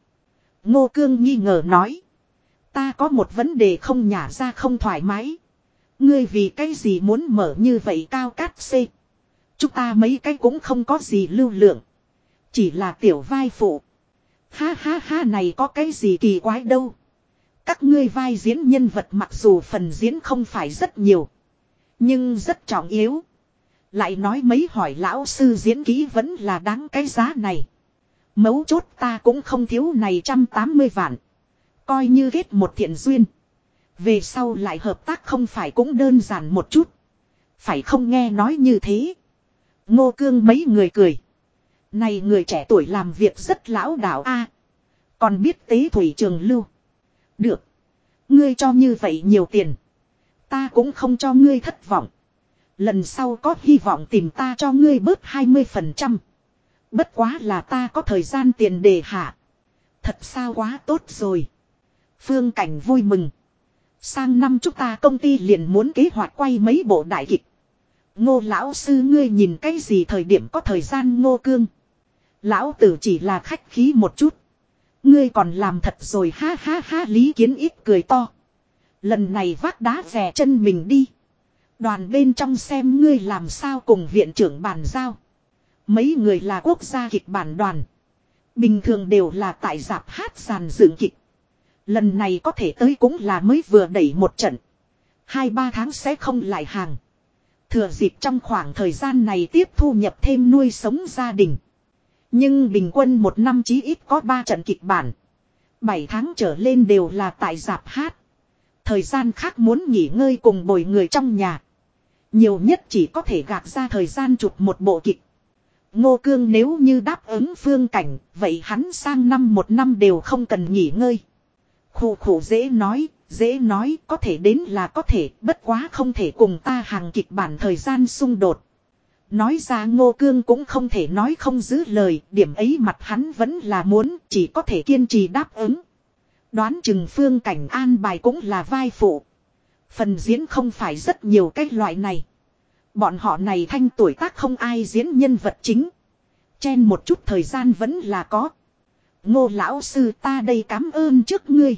Ngô Cương nghi ngờ nói. Ta có một vấn đề không nhả ra không thoải mái. Ngươi vì cái gì muốn mở như vậy cao cát xê. Chúng ta mấy cái cũng không có gì lưu lượng. Chỉ là tiểu vai phụ. Ha ha ha, này có cái gì kỳ quái đâu. Các ngươi vai diễn nhân vật mặc dù phần diễn không phải rất nhiều. Nhưng rất trọng yếu. Lại nói mấy hỏi lão sư diễn kỹ vẫn là đáng cái giá này. Mấu chốt ta cũng không thiếu này trăm tám mươi vạn. Coi như kết một thiện duyên. Về sau lại hợp tác không phải cũng đơn giản một chút. Phải không nghe nói như thế. Ngô cương mấy người cười. Này người trẻ tuổi làm việc rất lão đạo a Còn biết tế thủy trường lưu. Được. Ngươi cho như vậy nhiều tiền. Ta cũng không cho ngươi thất vọng. Lần sau có hy vọng tìm ta cho ngươi bớt 20%. Bất quá là ta có thời gian tiền đề hạ. Thật sao quá tốt rồi. Phương Cảnh vui mừng. Sang năm chúng ta công ty liền muốn kế hoạch quay mấy bộ đại kịch. Ngô lão sư ngươi nhìn cái gì thời điểm có thời gian ngô cương. Lão tử chỉ là khách khí một chút. Ngươi còn làm thật rồi, ha ha ha, lý kiến ít cười to. Lần này vác đá rè chân mình đi. Đoàn bên trong xem ngươi làm sao cùng viện trưởng bàn giao. Mấy người là quốc gia kịch bản đoàn. Bình thường đều là tại giạp hát sàn dựng kịch. Lần này có thể tới cũng là mới vừa đẩy một trận. Hai ba tháng sẽ không lại hàng. Thừa dịp trong khoảng thời gian này tiếp thu nhập thêm nuôi sống gia đình. Nhưng bình quân một năm chí ít có ba trận kịch bản. Bảy tháng trở lên đều là tại giạp hát. Thời gian khác muốn nghỉ ngơi cùng bồi người trong nhà. Nhiều nhất chỉ có thể gạt ra thời gian chụp một bộ kịch. Ngô Cương nếu như đáp ứng phương cảnh, vậy hắn sang năm một năm đều không cần nghỉ ngơi. Khủ khủ dễ nói, dễ nói, có thể đến là có thể, bất quá không thể cùng ta hàng kịch bản thời gian xung đột. Nói ra Ngô Cương cũng không thể nói không giữ lời, điểm ấy mặt hắn vẫn là muốn, chỉ có thể kiên trì đáp ứng. Đoán chừng phương cảnh an bài cũng là vai phụ. Phần diễn không phải rất nhiều cái loại này. Bọn họ này thanh tuổi tác không ai diễn nhân vật chính. Chen một chút thời gian vẫn là có. Ngô lão sư ta đây cảm ơn trước ngươi.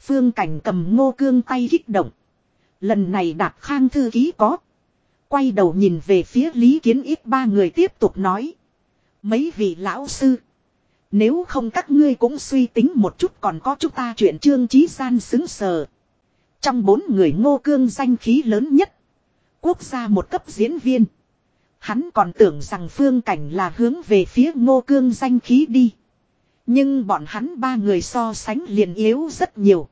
Phương cảnh cầm ngô cương tay kích động. Lần này đạt khang thư ký có. Quay đầu nhìn về phía lý kiến ít ba người tiếp tục nói. Mấy vị lão sư. Nếu không các ngươi cũng suy tính một chút còn có chúng ta chuyện trương trí gian xứng sờ. Trong bốn người ngô cương danh khí lớn nhất. Quốc gia một cấp diễn viên. Hắn còn tưởng rằng phương cảnh là hướng về phía ngô cương danh khí đi. Nhưng bọn hắn ba người so sánh liền yếu rất nhiều.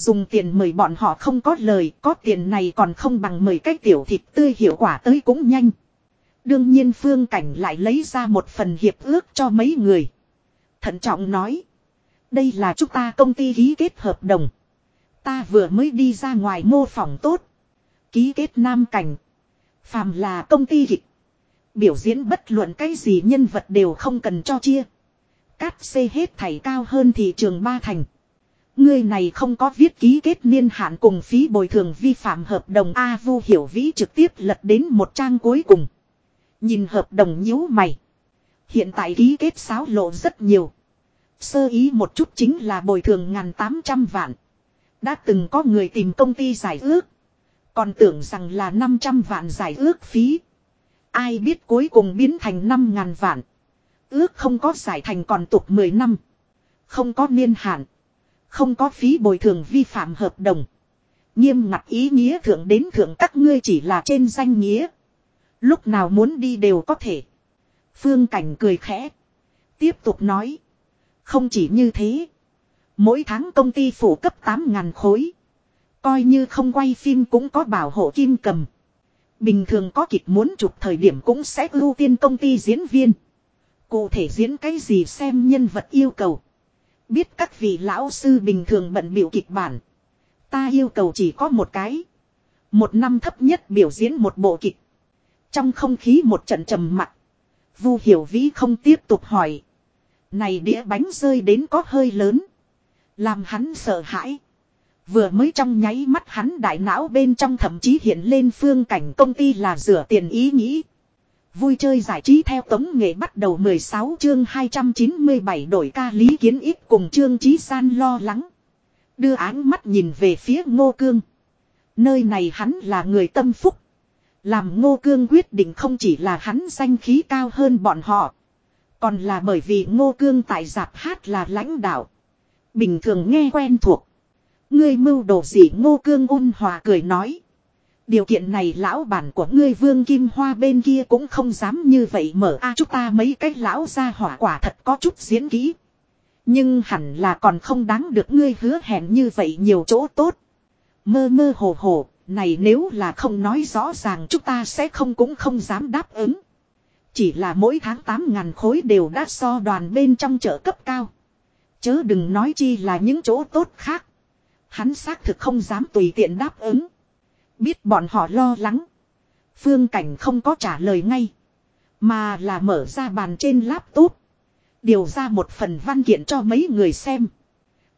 Dùng tiền mời bọn họ không có lời, có tiền này còn không bằng mời cái tiểu thịt tươi hiệu quả tới cũng nhanh. Đương nhiên phương cảnh lại lấy ra một phần hiệp ước cho mấy người. Thận trọng nói. Đây là chúng ta công ty ký kết hợp đồng. Ta vừa mới đi ra ngoài mô phỏng tốt. Ký kết nam cảnh. Phàm là công ty kịch. Biểu diễn bất luận cái gì nhân vật đều không cần cho chia. Cát xê hết thảy cao hơn thị trường ba thành. Người này không có viết ký kết niên hạn cùng phí bồi thường vi phạm hợp đồng A Vu Hiểu Vĩ trực tiếp lật đến một trang cuối cùng. Nhìn hợp đồng nhíu mày. Hiện tại ký kết sáo lộ rất nhiều. Sơ ý một chút chính là bồi thường ngàn tám trăm vạn. Đã từng có người tìm công ty giải ước. Còn tưởng rằng là 500 vạn giải ước phí. Ai biết cuối cùng biến thành 5 ngàn vạn. Ước không có giải thành còn tục 10 năm. Không có niên hạn. Không có phí bồi thường vi phạm hợp đồng. Nghiêm ngặt ý nghĩa thượng đến thượng các ngươi chỉ là trên danh nghĩa. Lúc nào muốn đi đều có thể. Phương Cảnh cười khẽ. Tiếp tục nói. Không chỉ như thế. Mỗi tháng công ty phủ cấp 8.000 khối. Coi như không quay phim cũng có bảo hộ kim cầm. Bình thường có kịch muốn chụp thời điểm cũng sẽ ưu tiên công ty diễn viên. Cụ thể diễn cái gì xem nhân vật yêu cầu. Biết các vị lão sư bình thường bận biểu kịch bản. Ta yêu cầu chỉ có một cái. Một năm thấp nhất biểu diễn một bộ kịch. Trong không khí một trận trầm mặc. Vu hiểu vĩ không tiếp tục hỏi. Này đĩa bánh rơi đến có hơi lớn. Làm hắn sợ hãi. Vừa mới trong nháy mắt hắn đại não bên trong thậm chí hiện lên phương cảnh công ty là rửa tiền ý nghĩ. Vui chơi giải trí theo tống nghệ bắt đầu 16 chương 297 đổi ca lý kiến ít cùng chương trí san lo lắng. Đưa áng mắt nhìn về phía ngô cương. Nơi này hắn là người tâm phúc. Làm ngô cương quyết định không chỉ là hắn danh khí cao hơn bọn họ. Còn là bởi vì ngô cương tại giạp hát là lãnh đạo. Bình thường nghe quen thuộc. Ngươi mưu đồ gì ngô cương ôn hòa cười nói. Điều kiện này lão bản của ngươi vương kim hoa bên kia cũng không dám như vậy mở a chúng ta mấy cái lão ra hỏa quả thật có chút diễn kỹ. Nhưng hẳn là còn không đáng được ngươi hứa hẹn như vậy nhiều chỗ tốt. Mơ mơ hồ hồ, này nếu là không nói rõ ràng chúng ta sẽ không cũng không dám đáp ứng. Chỉ là mỗi tháng 8 ngàn khối đều đã so đoàn bên trong chợ cấp cao. Chớ đừng nói chi là những chỗ tốt khác. Hắn xác thực không dám tùy tiện đáp ứng. Biết bọn họ lo lắng. Phương Cảnh không có trả lời ngay. Mà là mở ra bàn trên laptop. Điều ra một phần văn kiện cho mấy người xem.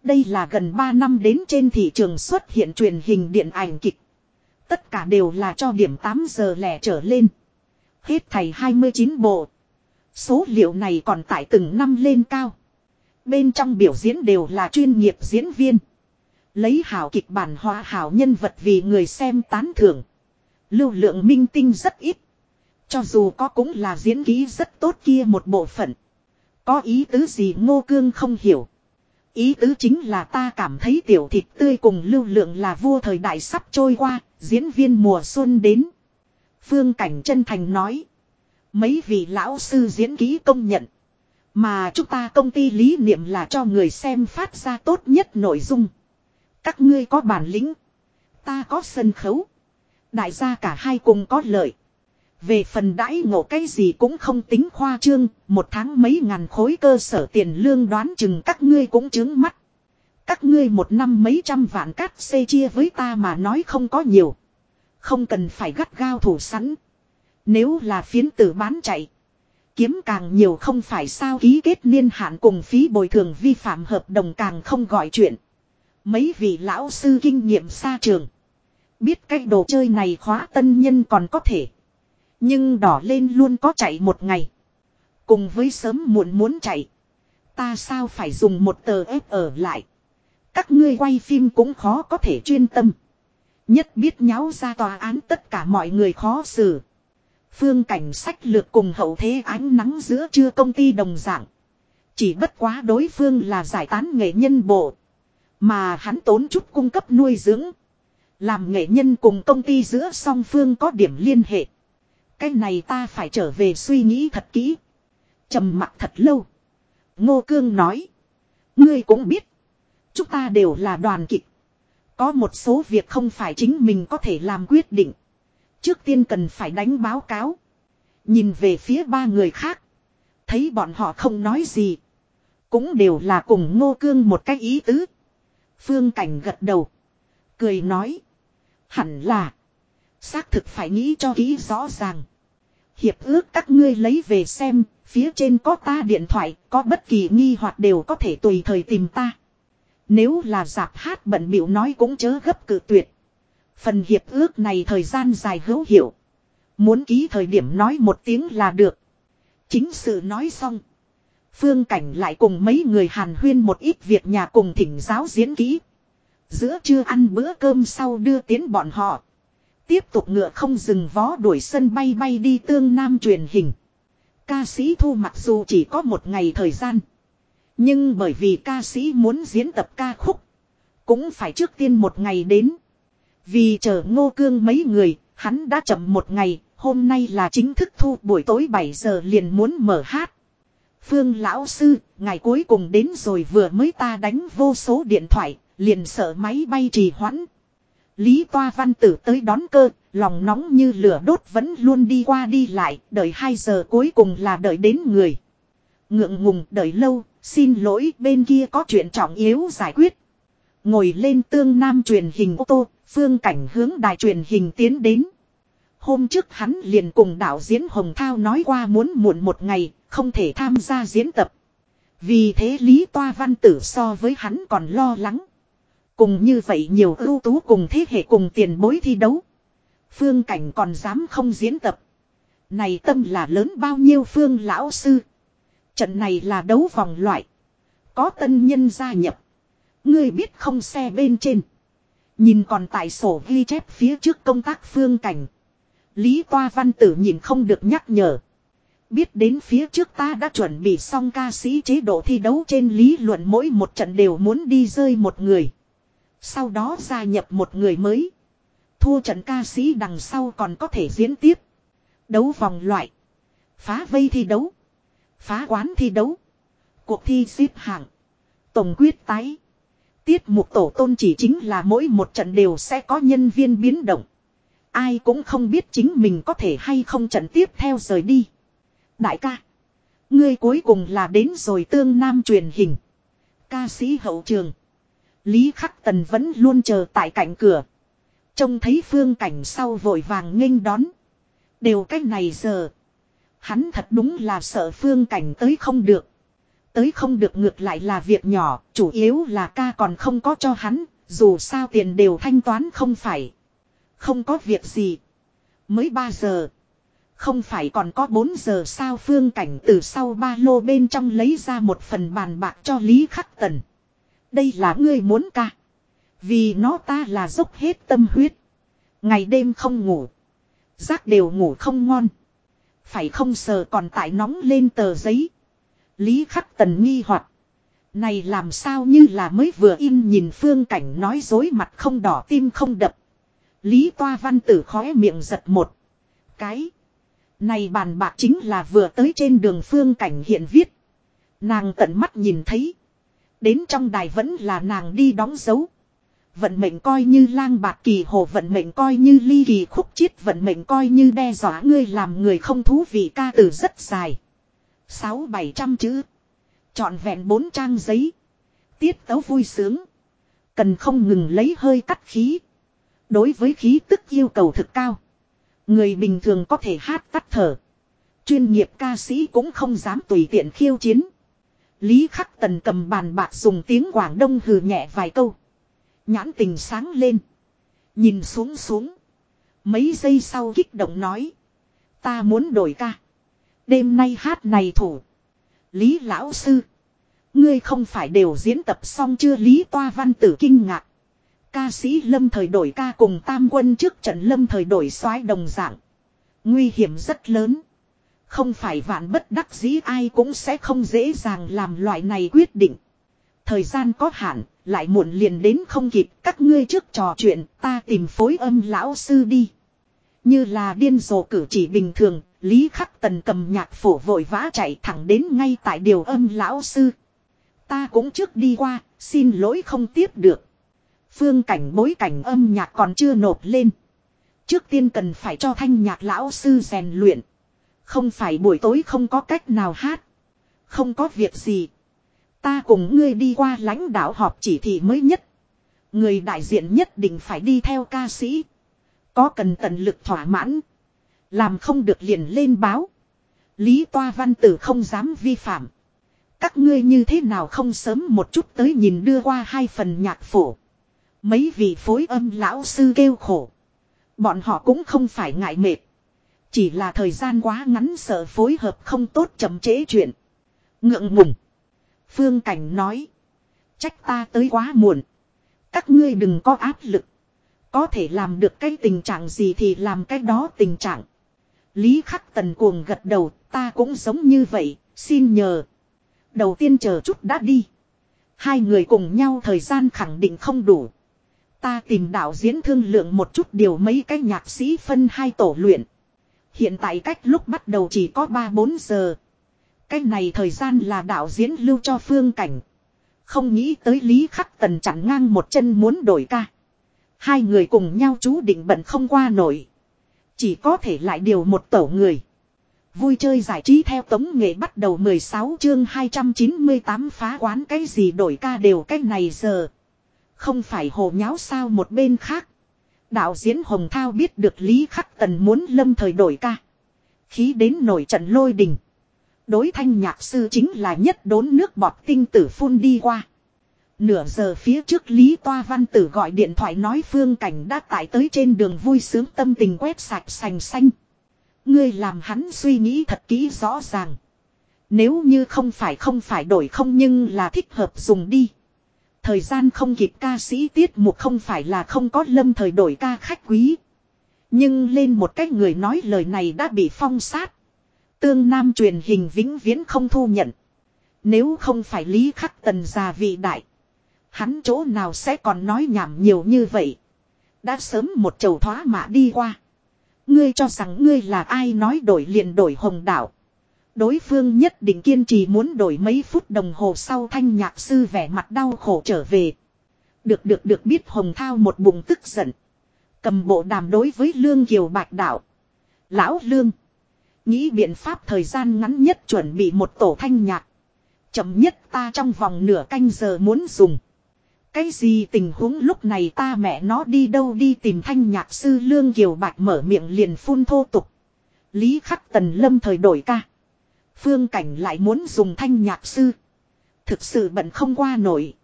Đây là gần 3 năm đến trên thị trường xuất hiện truyền hình điện ảnh kịch. Tất cả đều là cho điểm 8 giờ lẻ trở lên. Hết thầy 29 bộ. Số liệu này còn tại từng năm lên cao. Bên trong biểu diễn đều là chuyên nghiệp diễn viên. Lấy hảo kịch bản hóa hảo nhân vật vì người xem tán thưởng. Lưu lượng minh tinh rất ít. Cho dù có cũng là diễn ký rất tốt kia một bộ phận. Có ý tứ gì ngô cương không hiểu. Ý tứ chính là ta cảm thấy tiểu thịt tươi cùng lưu lượng là vua thời đại sắp trôi qua, diễn viên mùa xuân đến. Phương Cảnh chân thành nói. Mấy vị lão sư diễn ký công nhận. Mà chúng ta công ty lý niệm là cho người xem phát ra tốt nhất nội dung. Các ngươi có bản lĩnh. Ta có sân khấu. Đại gia cả hai cùng có lợi. Về phần đãi ngộ cái gì cũng không tính khoa trương, một tháng mấy ngàn khối cơ sở tiền lương đoán chừng các ngươi cũng chứng mắt. Các ngươi một năm mấy trăm vạn cát xê chia với ta mà nói không có nhiều. Không cần phải gắt gao thủ sẵn. Nếu là phiến tử bán chạy. Kiếm càng nhiều không phải sao ký kết niên hạn cùng phí bồi thường vi phạm hợp đồng càng không gọi chuyện. Mấy vị lão sư kinh nghiệm xa trường. Biết cách đồ chơi này khóa tân nhân còn có thể. Nhưng đỏ lên luôn có chạy một ngày. Cùng với sớm muộn muốn chạy. Ta sao phải dùng một tờ ép ở lại. Các ngươi quay phim cũng khó có thể chuyên tâm. Nhất biết nháo ra tòa án tất cả mọi người khó xử. Phương cảnh sách lược cùng hậu thế ánh nắng giữa trưa công ty đồng dạng. Chỉ bất quá đối phương là giải tán nghệ nhân bộ. Mà hắn tốn chút cung cấp nuôi dưỡng. Làm nghệ nhân cùng công ty giữa song phương có điểm liên hệ. Cái này ta phải trở về suy nghĩ thật kỹ. trầm mặc thật lâu. Ngô Cương nói. Ngươi cũng biết. Chúng ta đều là đoàn kịch. Có một số việc không phải chính mình có thể làm quyết định. Trước tiên cần phải đánh báo cáo. Nhìn về phía ba người khác. Thấy bọn họ không nói gì. Cũng đều là cùng ngô cương một cách ý tứ. Phương Cảnh gật đầu. Cười nói. Hẳn là. Xác thực phải nghĩ cho kỹ rõ ràng. Hiệp ước các ngươi lấy về xem. Phía trên có ta điện thoại. Có bất kỳ nghi hoặc đều có thể tùy thời tìm ta. Nếu là giạp hát bận biểu nói cũng chớ gấp cự tuyệt. Phần hiệp ước này thời gian dài hữu hiệu. Muốn ký thời điểm nói một tiếng là được. Chính sự nói xong. Phương Cảnh lại cùng mấy người hàn huyên một ít việc nhà cùng thỉnh giáo diễn kỹ. Giữa trưa ăn bữa cơm sau đưa tiến bọn họ. Tiếp tục ngựa không dừng vó đuổi sân bay bay đi tương nam truyền hình. Ca sĩ thu mặc dù chỉ có một ngày thời gian. Nhưng bởi vì ca sĩ muốn diễn tập ca khúc. Cũng phải trước tiên một ngày đến. Vì chờ ngô cương mấy người, hắn đã chậm một ngày, hôm nay là chính thức thu buổi tối 7 giờ liền muốn mở hát. Phương lão sư, ngày cuối cùng đến rồi vừa mới ta đánh vô số điện thoại, liền sợ máy bay trì hoãn. Lý Toa Văn Tử tới đón cơ, lòng nóng như lửa đốt vẫn luôn đi qua đi lại, đợi 2 giờ cuối cùng là đợi đến người. Ngượng ngùng đợi lâu, Xin lỗi bên kia có chuyện trọng yếu giải quyết. Ngồi lên tương nam truyền hình ô tô, phương cảnh hướng đài truyền hình tiến đến. Hôm trước hắn liền cùng đạo diễn Hồng Thao nói qua muốn muộn một ngày, không thể tham gia diễn tập. Vì thế Lý Toa Văn Tử so với hắn còn lo lắng. Cùng như vậy nhiều ưu tú cùng thế hệ cùng tiền bối thi đấu. Phương Cảnh còn dám không diễn tập. Này tâm là lớn bao nhiêu Phương Lão Sư. Trận này là đấu vòng loại. Có tân nhân gia nhập. Ngươi biết không xe bên trên. Nhìn còn tại sổ ghi chép phía trước công tác Phương Cảnh. Lý Toa Văn Tử nhìn không được nhắc nhở. Biết đến phía trước ta đã chuẩn bị xong ca sĩ chế độ thi đấu trên lý luận mỗi một trận đều muốn đi rơi một người. Sau đó gia nhập một người mới. Thua trận ca sĩ đằng sau còn có thể diễn tiếp. Đấu vòng loại. Phá vây thi đấu. Phá quán thi đấu. Cuộc thi xếp hạng. Tổng quyết tái. Tiết mục tổ tôn chỉ chính là mỗi một trận đều sẽ có nhân viên biến động. Ai cũng không biết chính mình có thể hay không trận tiếp theo rời đi. Đại ca. Ngươi cuối cùng là đến rồi tương nam truyền hình. Ca sĩ hậu trường. Lý Khắc Tần vẫn luôn chờ tại cạnh cửa. Trông thấy phương cảnh sau vội vàng nghênh đón. Đều cách này giờ. Hắn thật đúng là sợ phương cảnh tới không được. Tới không được ngược lại là việc nhỏ, chủ yếu là ca còn không có cho hắn, dù sao tiền đều thanh toán không phải. Không có việc gì. Mới 3 giờ. Không phải còn có 4 giờ sao phương cảnh từ sau ba lô bên trong lấy ra một phần bàn bạc cho Lý Khắc Tần. Đây là ngươi muốn ca. Vì nó ta là dốc hết tâm huyết. Ngày đêm không ngủ. Giác đều ngủ không ngon. Phải không sờ còn tại nóng lên tờ giấy. Lý khắc tần nghi hoặc Này làm sao như là mới vừa in nhìn phương cảnh nói dối mặt không đỏ tim không đập. Lý toa văn tử khóe miệng giật một. Cái. Này bàn bạc chính là vừa tới trên đường phương cảnh hiện viết. Nàng tận mắt nhìn thấy. Đến trong đài vẫn là nàng đi đóng dấu. Vận mệnh coi như lang bạc kỳ hồ, vận mệnh coi như ly kỳ khúc chiết, vận mệnh coi như đe dọa ngươi làm người không thú vị ca từ rất dài. Sáu bảy trăm chữ. Chọn vẹn bốn trang giấy. Tiết tấu vui sướng. Cần không ngừng lấy hơi cắt khí. Đối với khí tức yêu cầu thực cao. Người bình thường có thể hát tắt thở. Chuyên nghiệp ca sĩ cũng không dám tùy tiện khiêu chiến. Lý Khắc Tần cầm bàn bạc dùng tiếng Quảng Đông hừ nhẹ vài câu. Nhãn tình sáng lên. Nhìn xuống xuống. Mấy giây sau kích động nói. Ta muốn đổi ca. Đêm nay hát này thủ. Lý Lão Sư. Ngươi không phải đều diễn tập xong chưa Lý Toa Văn Tử kinh ngạc. Ca sĩ lâm thời đổi ca cùng tam quân trước trận lâm thời đổi soái đồng dạng. Nguy hiểm rất lớn. Không phải vạn bất đắc dĩ ai cũng sẽ không dễ dàng làm loại này quyết định. Thời gian có hạn, lại muộn liền đến không kịp các ngươi trước trò chuyện ta tìm phối âm lão sư đi. Như là điên rồ cử chỉ bình thường, Lý Khắc Tần cầm nhạc phổ vội vã chạy thẳng đến ngay tại điều âm lão sư. Ta cũng trước đi qua, xin lỗi không tiếp được. Phương cảnh bối cảnh âm nhạc còn chưa nộp lên. Trước tiên cần phải cho thanh nhạc lão sư rèn luyện. Không phải buổi tối không có cách nào hát. Không có việc gì. Ta cùng ngươi đi qua lãnh đạo họp chỉ thị mới nhất. Người đại diện nhất định phải đi theo ca sĩ. Có cần tận lực thỏa mãn. Làm không được liền lên báo. Lý Toa Văn Tử không dám vi phạm. Các ngươi như thế nào không sớm một chút tới nhìn đưa qua hai phần nhạc phổ. Mấy vị phối âm lão sư kêu khổ. Bọn họ cũng không phải ngại mệt. Chỉ là thời gian quá ngắn sợ phối hợp không tốt chậm trễ chuyện. Ngượng ngùng. Phương Cảnh nói. Trách ta tới quá muộn. Các ngươi đừng có áp lực. Có thể làm được cái tình trạng gì thì làm cái đó tình trạng. Lý Khắc Tần cuồng gật đầu, ta cũng giống như vậy, xin nhờ. Đầu tiên chờ chút đã đi. Hai người cùng nhau thời gian khẳng định không đủ. Ta tìm đạo diễn thương lượng một chút điều mấy cái nhạc sĩ phân hai tổ luyện. Hiện tại cách lúc bắt đầu chỉ có 3-4 giờ. Cái này thời gian là đạo diễn lưu cho phương cảnh. Không nghĩ tới Lý Khắc Tần chặn ngang một chân muốn đổi ca. Hai người cùng nhau chú định bận không qua nổi. Chỉ có thể lại điều một tổ người. Vui chơi giải trí theo tống nghệ bắt đầu 16 chương 298 phá quán cái gì đổi ca đều cách này giờ. Không phải hồ nháo sao một bên khác. Đạo diễn Hồng Thao biết được Lý Khắc Tần muốn lâm thời đổi ca. Khí đến nổi trận lôi đình. Đối thanh nhạc sư chính là nhất đốn nước bọt tinh tử phun đi qua. Nửa giờ phía trước Lý Toa Văn Tử gọi điện thoại nói phương cảnh đã tải tới trên đường vui sướng tâm tình quét sạch sành xanh. Ngươi làm hắn suy nghĩ thật kỹ rõ ràng. Nếu như không phải không phải đổi không nhưng là thích hợp dùng đi. Thời gian không kịp ca sĩ tiết mục không phải là không có lâm thời đổi ca khách quý. Nhưng lên một cách người nói lời này đã bị phong sát. Tương Nam truyền hình vĩnh viễn không thu nhận. Nếu không phải Lý Khắc Tần già vị đại. Hắn chỗ nào sẽ còn nói nhảm nhiều như vậy. Đã sớm một chầu thoá mạ đi qua. Ngươi cho rằng ngươi là ai nói đổi liền đổi hồng đảo. Đối phương nhất định kiên trì muốn đổi mấy phút đồng hồ sau thanh nhạc sư vẻ mặt đau khổ trở về. Được được được biết hồng thao một bụng tức giận. Cầm bộ đàm đối với Lương Kiều Bạch Đạo. Lão Lương. Nghĩ biện pháp thời gian ngắn nhất chuẩn bị một tổ thanh nhạc. Chậm nhất ta trong vòng nửa canh giờ muốn dùng. Cái gì tình huống lúc này ta mẹ nó đi đâu đi tìm thanh nhạc sư Lương Kiều Bạch mở miệng liền phun thô tục. Lý khắc tần lâm thời đổi ca. Phương cảnh lại muốn dùng thanh nhạc sư. Thực sự bận không qua nổi.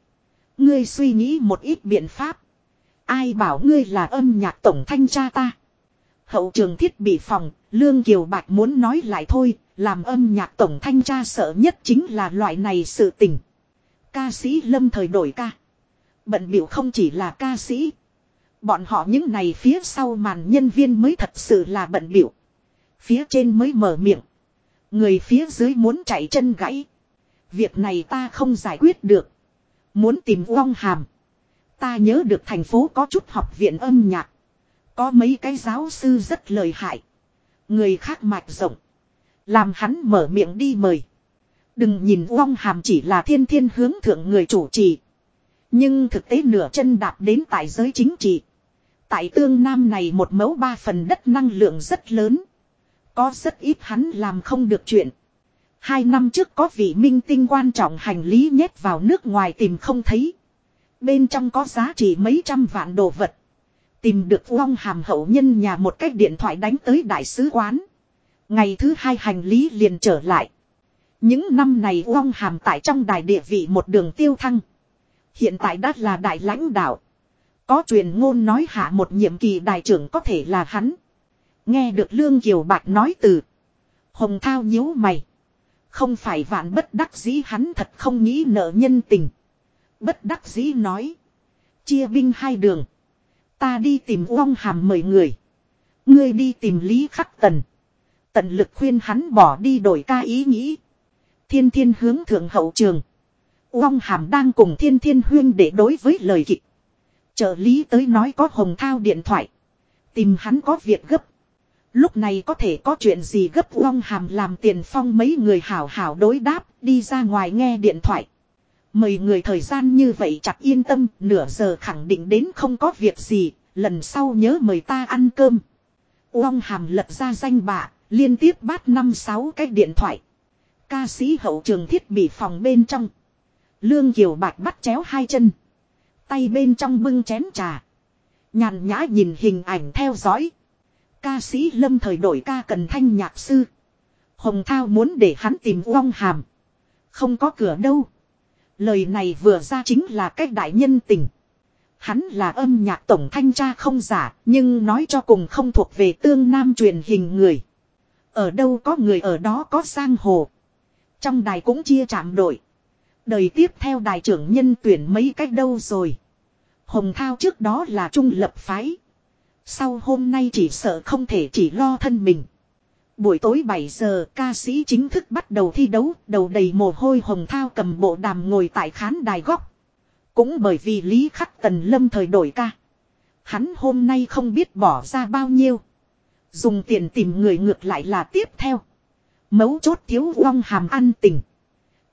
Ngươi suy nghĩ một ít biện pháp. Ai bảo ngươi là âm nhạc tổng thanh tra ta. Hậu trường thiết bị phòng, Lương Kiều Bạch muốn nói lại thôi, làm âm nhạc tổng thanh tra sợ nhất chính là loại này sự tình. Ca sĩ lâm thời đổi ca. Bận biểu không chỉ là ca sĩ. Bọn họ những này phía sau màn nhân viên mới thật sự là bận biểu. Phía trên mới mở miệng. Người phía dưới muốn chạy chân gãy. Việc này ta không giải quyết được. Muốn tìm Uông Hàm. Ta nhớ được thành phố có chút học viện âm nhạc. Có mấy cái giáo sư rất lợi hại. Người khác mạch rộng. Làm hắn mở miệng đi mời. Đừng nhìn Uông Hàm chỉ là thiên thiên hướng thượng người chủ trì. Nhưng thực tế nửa chân đạp đến tại giới chính trị. Tại tương nam này một mẫu ba phần đất năng lượng rất lớn. Có rất ít hắn làm không được chuyện. Hai năm trước có vị minh tinh quan trọng hành lý nhét vào nước ngoài tìm không thấy. Bên trong có giá trị mấy trăm vạn đồ vật. Tìm được Long Hàm hậu nhân nhà một cách điện thoại đánh tới đại sứ quán. Ngày thứ hai hành lý liền trở lại. Những năm này Long Hàm tại trong đài địa vị một đường tiêu thăng. Hiện tại đã là đại lãnh đạo. Có truyền ngôn nói hạ một nhiệm kỳ đại trưởng có thể là hắn. Nghe được Lương Kiều Bạch nói từ. Hồng Thao nhíu mày. Không phải vạn bất đắc dĩ hắn thật không nghĩ nợ nhân tình. Bất đắc dĩ nói. Chia binh hai đường. Ta đi tìm Uông Hàm mời người. Ngươi đi tìm Lý Khắc Tần. Tận lực khuyên hắn bỏ đi đổi ca ý nghĩ. Thiên thiên hướng thượng hậu trường. Uông Hàm đang cùng thiên thiên huyên để đối với lời kịch. Trợ lý tới nói có hồng thao điện thoại. Tìm hắn có việc gấp. Lúc này có thể có chuyện gì gấp vong Hàm làm tiền phong mấy người hảo hảo đối đáp đi ra ngoài nghe điện thoại. Mời người thời gian như vậy chặt yên tâm, nửa giờ khẳng định đến không có việc gì, lần sau nhớ mời ta ăn cơm. Uông hàm lật ra danh bạ, liên tiếp bắt năm sáu cái điện thoại. Ca sĩ hậu trường thiết bị phòng bên trong. Lương Kiều Bạch bắt chéo hai chân. Tay bên trong bưng chén trà. Nhàn nhã nhìn hình ảnh theo dõi. Ca sĩ lâm thời đổi ca cần thanh nhạc sư. Hồng Thao muốn để hắn tìm Uông Hàm. Không có cửa đâu. Lời này vừa ra chính là cách đại nhân tình. Hắn là âm nhạc tổng thanh tra không giả, nhưng nói cho cùng không thuộc về tương nam truyền hình người. Ở đâu có người ở đó có sang hồ. Trong đài cũng chia chạm đội. Đời tiếp theo đài trưởng nhân tuyển mấy cách đâu rồi. Hồng Thao trước đó là trung lập phái. Sau hôm nay chỉ sợ không thể chỉ lo thân mình. Buổi tối 7 giờ ca sĩ chính thức bắt đầu thi đấu, đầu đầy mồ hôi hồng thao cầm bộ đàm ngồi tại khán đài góc. Cũng bởi vì Lý Khắc Tần lâm thời đổi ca. Hắn hôm nay không biết bỏ ra bao nhiêu. Dùng tiền tìm người ngược lại là tiếp theo. Mấu chốt thiếu long hàm ăn tình.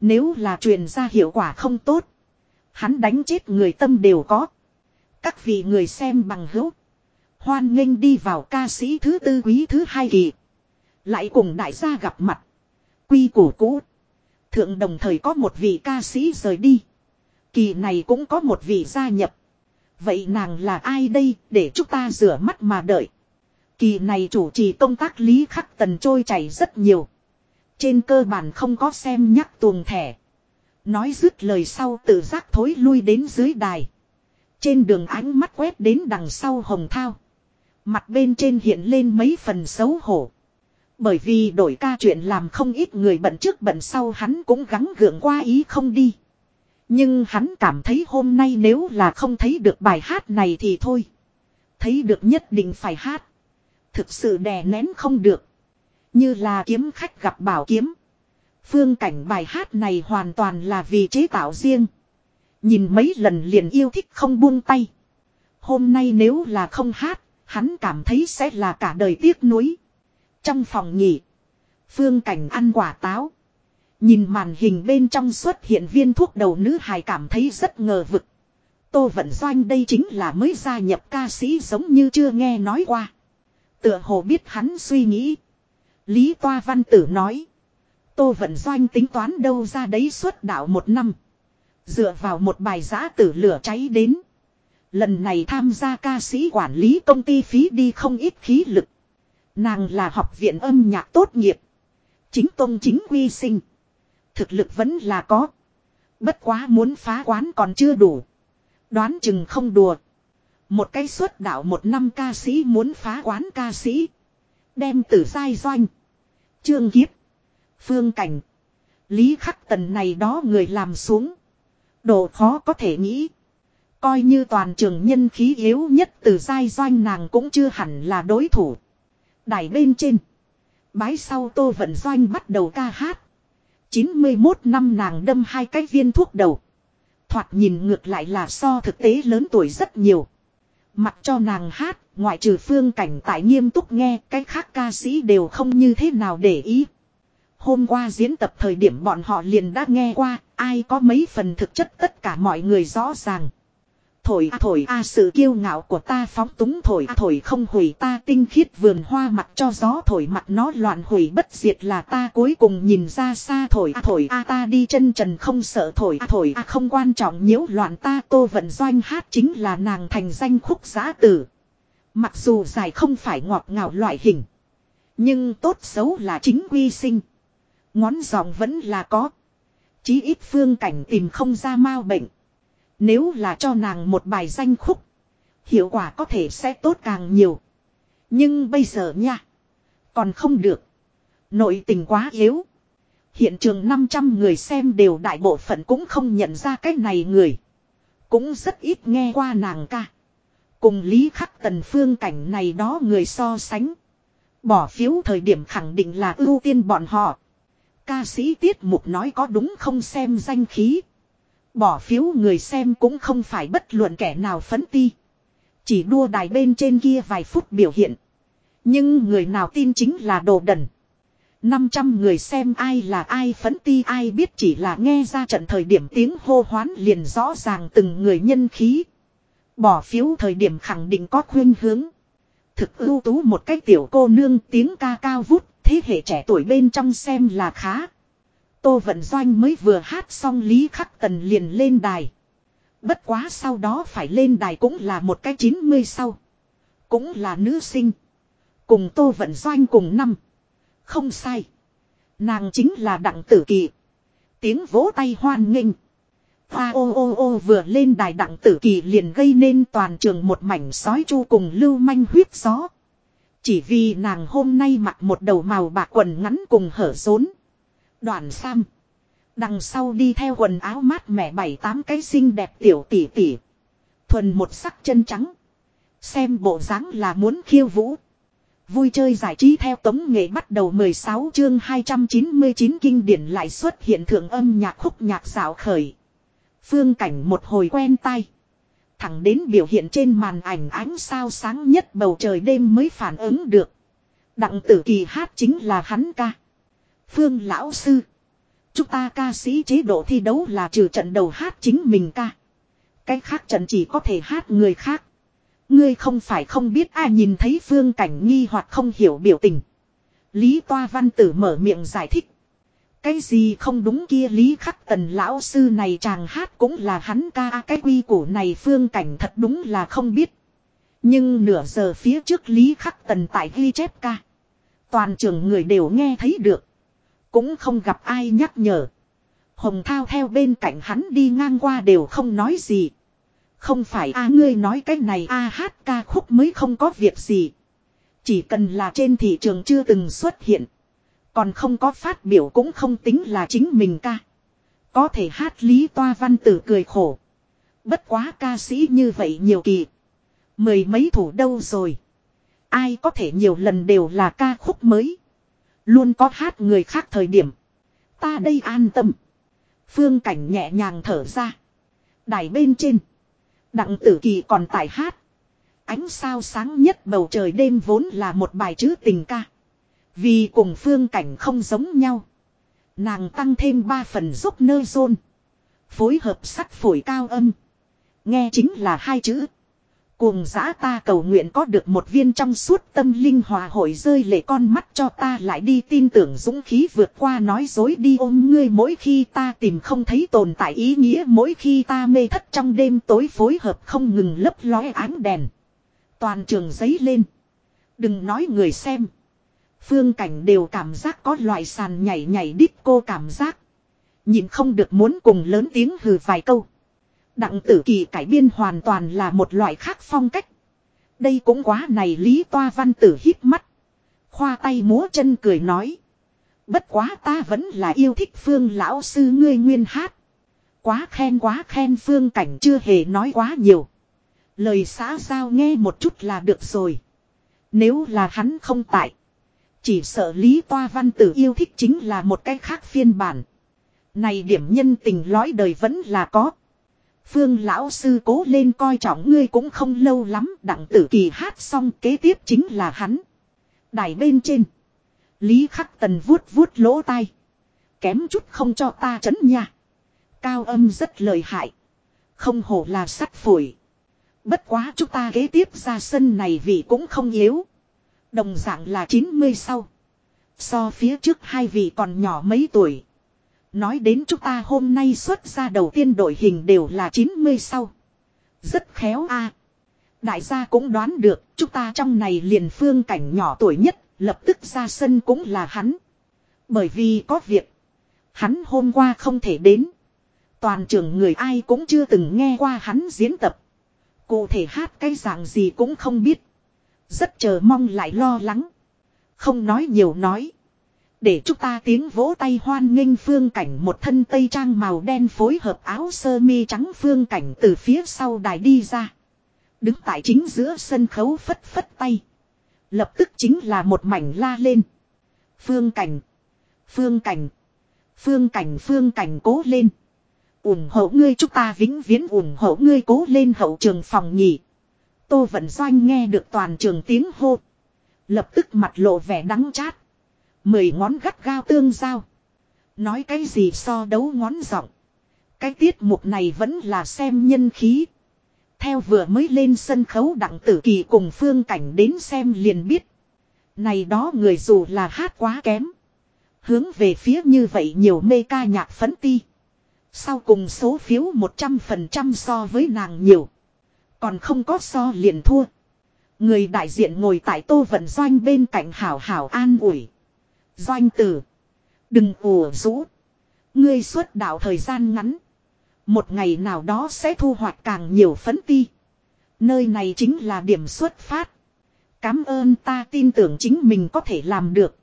Nếu là truyền ra hiệu quả không tốt. Hắn đánh chết người tâm đều có. Các vị người xem bằng hữu. Hoan nghênh đi vào ca sĩ thứ tư quý thứ hai kỳ. Lại cùng đại gia gặp mặt. Quy củ cũ. Thượng đồng thời có một vị ca sĩ rời đi. Kỳ này cũng có một vị gia nhập. Vậy nàng là ai đây để chúng ta rửa mắt mà đợi. Kỳ này chủ trì công tác lý khắc tần trôi chảy rất nhiều. Trên cơ bản không có xem nhắc tuồng thẻ. Nói dứt lời sau tự giác thối lui đến dưới đài. Trên đường ánh mắt quét đến đằng sau hồng thao. Mặt bên trên hiện lên mấy phần xấu hổ. Bởi vì đổi ca chuyện làm không ít người bận trước bận sau hắn cũng gắng gượng qua ý không đi. Nhưng hắn cảm thấy hôm nay nếu là không thấy được bài hát này thì thôi. Thấy được nhất định phải hát. Thực sự đè nén không được. Như là kiếm khách gặp bảo kiếm. Phương cảnh bài hát này hoàn toàn là vì chế tạo riêng. Nhìn mấy lần liền yêu thích không buông tay. Hôm nay nếu là không hát, hắn cảm thấy sẽ là cả đời tiếc nuối. Trong phòng nghỉ, phương cảnh ăn quả táo. Nhìn màn hình bên trong xuất hiện viên thuốc đầu nữ hài cảm thấy rất ngờ vực. Tô Vận Doanh đây chính là mới gia nhập ca sĩ giống như chưa nghe nói qua. Tựa hồ biết hắn suy nghĩ. Lý Toa Văn Tử nói. Tô Vận Doanh tính toán đâu ra đấy suốt đạo một năm. Dựa vào một bài giã tử lửa cháy đến. Lần này tham gia ca sĩ quản lý công ty phí đi không ít khí lực. Nàng là học viện âm nhạc tốt nghiệp. Chính tôn chính quy sinh. Thực lực vẫn là có. Bất quá muốn phá quán còn chưa đủ. Đoán chừng không đùa. Một cái suất đạo một năm ca sĩ muốn phá quán ca sĩ. Đem tử sai doanh. Trương Kiếp. Phương Cảnh. Lý khắc tần này đó người làm xuống. Độ khó có thể nghĩ. Coi như toàn trường nhân khí yếu nhất từ giai doanh nàng cũng chưa hẳn là đối thủ. Đài bên trên. Bái sau tô vận doanh bắt đầu ca hát. 91 năm nàng đâm hai cái viên thuốc đầu. Thoạt nhìn ngược lại là so thực tế lớn tuổi rất nhiều. Mặc cho nàng hát, ngoại trừ phương cảnh tại nghiêm túc nghe, cái khác ca sĩ đều không như thế nào để ý. Hôm qua diễn tập thời điểm bọn họ liền đã nghe qua, ai có mấy phần thực chất tất cả mọi người rõ ràng. Thổi a thổi a sự kiêu ngạo của ta phóng túng thổi a thổi không hủy ta, tinh khiết vườn hoa mặt cho gió thổi mặt nó loạn hủy, bất diệt là ta, cuối cùng nhìn ra xa thổi a thổi a ta đi chân trần không sợ thổi a thổi a không quan trọng nhiễu loạn ta, tô vận doanh hát chính là nàng thành danh khúc giã tử. Mặc dù dài không phải ngọt ngào loại hình. Nhưng tốt xấu là chính quy sinh. Ngón giọng vẫn là có. Chí ít phương cảnh tìm không ra mau bệnh. Nếu là cho nàng một bài danh khúc. Hiệu quả có thể sẽ tốt càng nhiều. Nhưng bây giờ nha. Còn không được. Nội tình quá yếu. Hiện trường 500 người xem đều đại bộ phận cũng không nhận ra cái này người. Cũng rất ít nghe qua nàng ca. Cùng lý khắc tần phương cảnh này đó người so sánh. Bỏ phiếu thời điểm khẳng định là ưu tiên bọn họ. Ca sĩ tiết mục nói có đúng không xem danh khí. Bỏ phiếu người xem cũng không phải bất luận kẻ nào phấn ti. Chỉ đua đài bên trên kia vài phút biểu hiện. Nhưng người nào tin chính là đồ đần. 500 người xem ai là ai phấn ti, ai biết chỉ là nghe ra trận thời điểm tiếng hô hoán liền rõ ràng từng người nhân khí. Bỏ phiếu thời điểm khẳng định có khuyên hướng. Thực ưu tú một cách tiểu cô nương tiếng ca cao vút, thế hệ trẻ tuổi bên trong xem là khá. Tô Vận Doanh mới vừa hát xong Lý Khắc Tần liền lên đài. Bất quá sau đó phải lên đài cũng là một cái 90 sau. Cũng là nữ sinh. Cùng Tô Vận Doanh cùng năm. Không sai. Nàng chính là Đặng Tử Kỳ. Tiếng vỗ tay hoan nghênh. Hoa ô ô ô vừa lên đài Đặng Tử Kỳ liền gây nên toàn trường một mảnh sói chu cùng lưu manh huyết gió. Chỉ vì nàng hôm nay mặc một đầu màu bạc quần ngắn cùng hở rốn. Đoàn sam. Đằng sau đi theo quần áo mát mẻ bảy tám cái xinh đẹp tiểu tỷ tỷ. Thuần một sắc chân trắng. Xem bộ dáng là muốn khiêu vũ. Vui chơi giải trí theo tống nghệ bắt đầu 16 chương 299 kinh điển lại xuất hiện thượng âm nhạc khúc nhạc xảo khởi. Phương cảnh một hồi quen tay Thẳng đến biểu hiện trên màn ảnh ánh sao sáng nhất bầu trời đêm mới phản ứng được. Đặng tử kỳ hát chính là hắn ca. Phương lão sư. Chúng ta ca sĩ chế độ thi đấu là trừ trận đầu hát chính mình ca. Cái khác trận chỉ có thể hát người khác. Ngươi không phải không biết, ai nhìn thấy phương cảnh nghi hoặc không hiểu biểu tình. Lý Toa Văn Tử mở miệng giải thích. Cái gì không đúng kia Lý Khắc Tần lão sư này chàng hát cũng là hắn ca, cái quy củ này phương cảnh thật đúng là không biết. Nhưng nửa giờ phía trước Lý Khắc Tần tại ghi chép ca. Toàn trường người đều nghe thấy được. Cũng không gặp ai nhắc nhở. Hồng Thao theo bên cạnh hắn đi ngang qua đều không nói gì. Không phải a ngươi nói cái này a hát ca khúc mới không có việc gì. Chỉ cần là trên thị trường chưa từng xuất hiện. Còn không có phát biểu cũng không tính là chính mình ca. Có thể hát lý toa văn tử cười khổ. Bất quá ca sĩ như vậy nhiều kỳ. Mười mấy thủ đâu rồi. Ai có thể nhiều lần đều là ca khúc mới. Luôn có hát người khác thời điểm. Ta đây an tâm. Phương cảnh nhẹ nhàng thở ra. Đài bên trên. Đặng tử kỳ còn tải hát. Ánh sao sáng nhất bầu trời đêm vốn là một bài chữ tình ca. Vì cùng phương cảnh không giống nhau. Nàng tăng thêm ba phần giúp nơ rôn. Phối hợp sắt phổi cao âm. Nghe chính là hai chữ. Cuồng giã ta cầu nguyện có được một viên trong suốt tâm linh hòa hội rơi lệ con mắt cho ta lại đi tin tưởng dũng khí vượt qua nói dối đi ôm ngươi mỗi khi ta tìm không thấy tồn tại ý nghĩa, mỗi khi ta mê thất trong đêm tối phối hợp không ngừng lấp lóe ánh đèn. Toàn trường giấy lên. Đừng nói người xem. Phương cảnh đều cảm giác có loại sàn nhảy nhảy đít cô cảm giác. Nhìn không được muốn cùng lớn tiếng hừ vài câu. Đặng tử kỳ cải biên hoàn toàn là một loại khác phong cách. Đây cũng quá này lý toa văn tử hít mắt. Khoa tay múa chân cười nói. Bất quá ta vẫn là yêu thích phương lão sư ngươi nguyên hát. Quá khen quá khen phương cảnh chưa hề nói quá nhiều. Lời xã giao nghe một chút là được rồi. Nếu là hắn không tại. Chỉ sợ lý toa văn tử yêu thích chính là một cái khác phiên bản. Này điểm nhân tình lõi đời vẫn là có. Phương lão sư cố lên coi trọng ngươi cũng không lâu lắm, đặng tử kỳ hát xong kế tiếp chính là hắn. Đài bên trên. Lý khắc tần vuốt vuốt lỗ tai. Kém chút không cho ta chấn nha. Cao âm rất lời hại. Không hổ là sắt phổi. Bất quá chúng ta kế tiếp ra sân này vì cũng không yếu. Đồng dạng là 90 sau. So phía trước hai vị còn nhỏ mấy tuổi. Nói đến chúng ta hôm nay xuất ra đầu tiên đội hình đều là 90 sau. Rất khéo a. Đại gia cũng đoán được, chúng ta trong này liền phương cảnh nhỏ tuổi nhất, lập tức ra sân cũng là hắn. Bởi vì có việc, hắn hôm qua không thể đến. Toàn trường người ai cũng chưa từng nghe qua hắn diễn tập. Cụ thể hát cái dạng gì cũng không biết. Rất chờ mong lại lo lắng. Không nói nhiều nói. Để chúng ta tiếng vỗ tay hoan nghênh phương cảnh một thân tây trang màu đen phối hợp áo sơ mi trắng phương cảnh từ phía sau đài đi ra. Đứng tại chính giữa sân khấu phất phất tay. Lập tức chính là một mảnh la lên. Phương cảnh. Phương cảnh. Phương cảnh phương cảnh cố lên. ủng hộ ngươi chúng ta vĩnh viễn ủng hộ ngươi cố lên hậu trường phòng nhỉ. Tô Vận Doanh nghe được toàn trường tiếng hô. Lập tức mặt lộ vẻ đắng chát. Mười ngón gắt gao tương giao. Nói cái gì so đấu ngón giọng. Cái tiết mục này vẫn là xem nhân khí. Theo vừa mới lên sân khấu đặng tử kỳ cùng phương cảnh đến xem liền biết. Này đó người dù là hát quá kém. Hướng về phía như vậy nhiều mê ca nhạc phấn ti. Sau cùng số phiếu 100% so với nàng nhiều. Còn không có so liền thua. Người đại diện ngồi tại tô vận doanh bên cạnh hảo hảo an ủi. Doanh tử. Đừng ủ rũ. Ngươi xuất đạo thời gian ngắn. Một ngày nào đó sẽ thu hoạch càng nhiều phấn ti. Nơi này chính là điểm xuất phát. Cám ơn ta tin tưởng chính mình có thể làm được.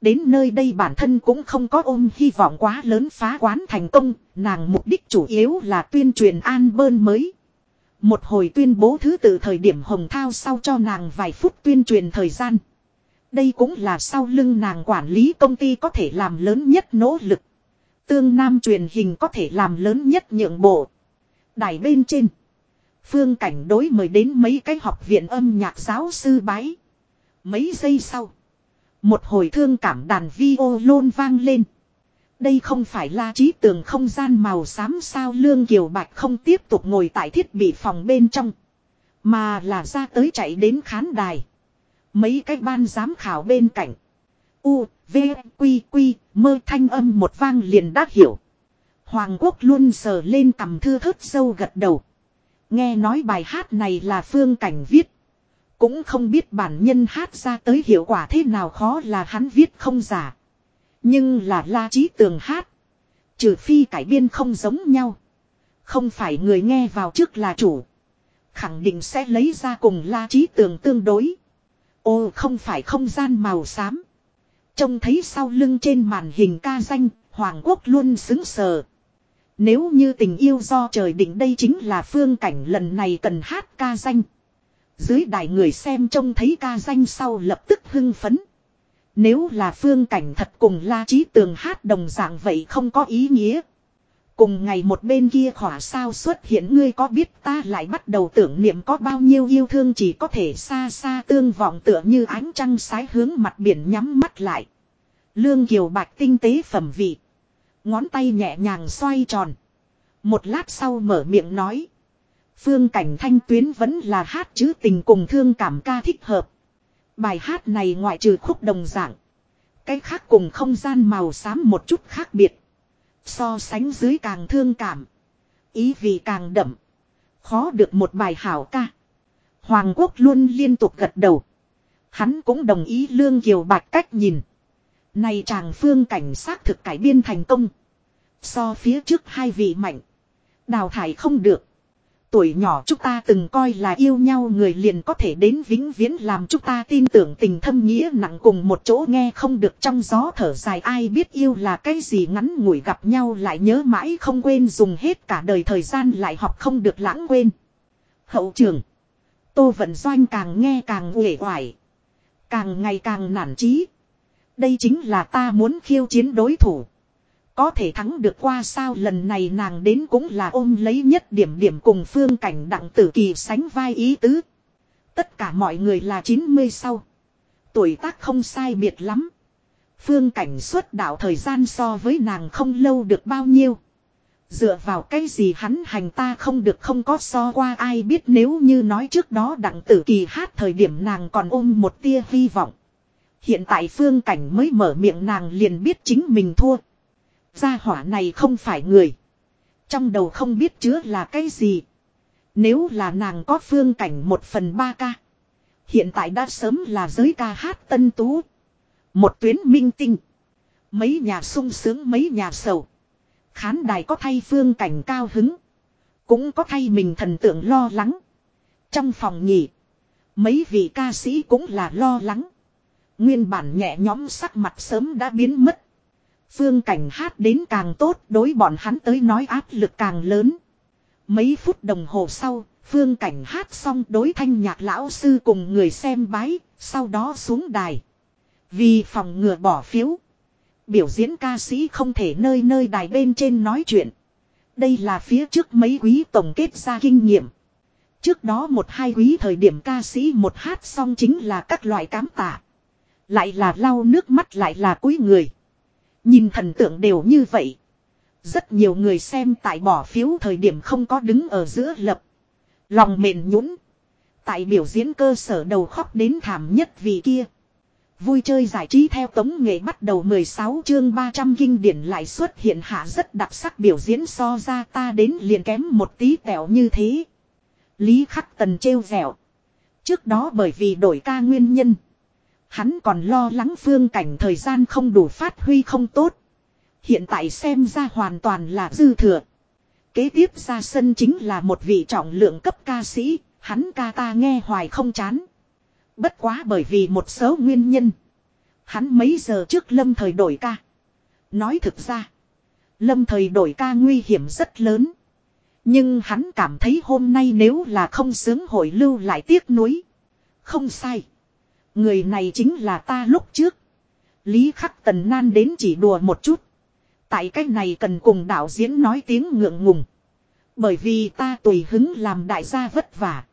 Đến nơi đây bản thân cũng không có ôm hy vọng quá lớn phá quán thành công, nàng mục đích chủ yếu là tuyên truyền an bơn mới. Một hồi tuyên bố thứ tự thời điểm hồng thao sau cho nàng vài phút tuyên truyền thời gian. Đây cũng là sau lưng nàng quản lý công ty có thể làm lớn nhất nỗ lực. Tương Nam truyền hình có thể làm lớn nhất nhượng bộ. Đài bên trên. Phương cảnh đối mời đến mấy cái học viện âm nhạc giáo sư bái. Mấy giây sau. Một hồi thương cảm đàn vi ô lôn vang lên. Đây không phải là trí tường không gian màu xám sao Lương Kiều Bạch không tiếp tục ngồi tại thiết bị phòng bên trong. Mà là ra tới chạy đến khán đài. Mấy cái ban giám khảo bên cạnh. U, V, Quy, Quy, mơ thanh âm một vang liền đã hiểu. Hoàng quốc luôn sờ lên cầm thư thớt sâu gật đầu. Nghe nói bài hát này là phương cảnh viết. Cũng không biết bản nhân hát ra tới hiệu quả thế nào khó là hắn viết không giả. Nhưng là la trí tường hát. Trừ phi cải biên không giống nhau. Không phải người nghe vào trước là chủ. Khẳng định sẽ lấy ra cùng la trí tường tương đối. Ô không phải không gian màu xám. Trông thấy sau lưng trên màn hình ca danh, Hoàng Quốc luôn xứng sờ. Nếu như tình yêu do trời định đây chính là phương cảnh lần này cần hát ca danh. Dưới đài người xem trông thấy ca danh sau lập tức hưng phấn. Nếu là phương cảnh thật cùng la trí tường hát đồng dạng vậy không có ý nghĩa. Cùng ngày một bên kia khỏa sao xuất hiện ngươi có biết ta lại bắt đầu tưởng niệm có bao nhiêu yêu thương chỉ có thể xa xa tương vọng tựa như ánh trăng sái hướng mặt biển nhắm mắt lại. Lương Kiều Bạch tinh tế phẩm vị. Ngón tay nhẹ nhàng xoay tròn. Một lát sau mở miệng nói. Phương cảnh thanh tuyến vẫn là hát chứ tình cùng thương cảm ca thích hợp. Bài hát này ngoại trừ khúc đồng dạng. Cái khác cùng không gian màu xám một chút khác biệt. So sánh dưới càng thương cảm. Ý vì càng đậm. Khó được một bài hảo ca. Hoàng quốc luôn liên tục gật đầu. Hắn cũng đồng ý Lương Kiều Bạch cách nhìn. Này chàng phương cảnh sát thực cải biên thành công. So phía trước hai vị mạnh. Đào thải không được. Tuổi nhỏ chúng ta từng coi là yêu nhau, người liền có thể đến vĩnh viễn làm chúng ta tin tưởng tình thâm nghĩa nặng cùng một chỗ, nghe không được trong gió thở dài, ai biết yêu là cái gì, ngắn ngủi gặp nhau lại nhớ mãi, không quên dùng hết cả đời thời gian lại học không được lãng quên. Hậu trường. Tô Vận Doanh càng nghe càng uể oải. Càng ngày càng nản chí. Đây chính là ta muốn khiêu chiến đối thủ. Có thể thắng được qua sao lần này nàng đến cũng là ôm lấy nhất điểm điểm cùng phương cảnh đặng tử kỳ sánh vai ý tứ. Tất cả mọi người là 90 sau. Tuổi tác không sai biệt lắm. Phương cảnh xuất đạo thời gian so với nàng không lâu được bao nhiêu. Dựa vào cái gì hắn hành ta không được không có so qua ai biết nếu như nói trước đó đặng tử kỳ hát thời điểm nàng còn ôm một tia hy vọng. Hiện tại phương cảnh mới mở miệng nàng liền biết chính mình thua. Gia hỏa này không phải người. Trong đầu không biết chứa là cái gì. Nếu là nàng có phương cảnh một phần ba ca. Hiện tại đã sớm là giới ca hát tân tú. Một tuyến minh tinh. Mấy nhà sung sướng mấy nhà sầu. Khán đài có thay phương cảnh cao hứng. Cũng có thay mình thần tượng lo lắng. Trong phòng nghỉ. Mấy vị ca sĩ cũng là lo lắng. Nguyên bản nhẹ nhõm sắc mặt sớm đã biến mất. Phương cảnh hát đến càng tốt đối bọn hắn tới nói áp lực càng lớn. Mấy phút đồng hồ sau, phương cảnh hát xong đối thanh nhạc lão sư cùng người xem bái, sau đó xuống đài. Vì phòng ngừa bỏ phiếu. Biểu diễn ca sĩ không thể nơi nơi đài bên trên nói chuyện. Đây là phía trước mấy quý tổng kết ra kinh nghiệm. Trước đó một hai quý thời điểm ca sĩ một hát xong chính là các loại cám tạ. Lại là lau nước mắt lại là cúi người. Nhìn thần tượng đều như vậy. Rất nhiều người xem tại bỏ phiếu thời điểm không có đứng ở giữa lập. Lòng mềm nhũn Tại biểu diễn cơ sở đầu khóc đến thảm nhất vì kia. Vui chơi giải trí theo tống nghệ bắt đầu 16 chương 300 kinh điển lại xuất hiện hạ rất đặc sắc biểu diễn so ra ta đến liền kém một tí tẹo như thế. Lý khắc tần trêu dẻo, Trước đó bởi vì đổi ca nguyên nhân. Hắn còn lo lắng phương cảnh thời gian không đủ phát huy không tốt. Hiện tại xem ra hoàn toàn là dư thừa. Kế tiếp ra sân chính là một vị trọng lượng cấp ca sĩ, hắn ca ta nghe hoài không chán. Bất quá bởi vì một số nguyên nhân. Hắn mấy giờ trước lâm thời đổi ca. Nói thực ra, lâm thời đổi ca nguy hiểm rất lớn. Nhưng hắn cảm thấy hôm nay nếu là không sướng hội lưu lại tiếc nuối. Không sai. Người này chính là ta lúc trước. Lý khắc tần nan đến chỉ đùa một chút. Tại cách này cần cùng đạo diễn nói tiếng ngượng ngùng. Bởi vì ta tùy hứng làm đại gia vất vả.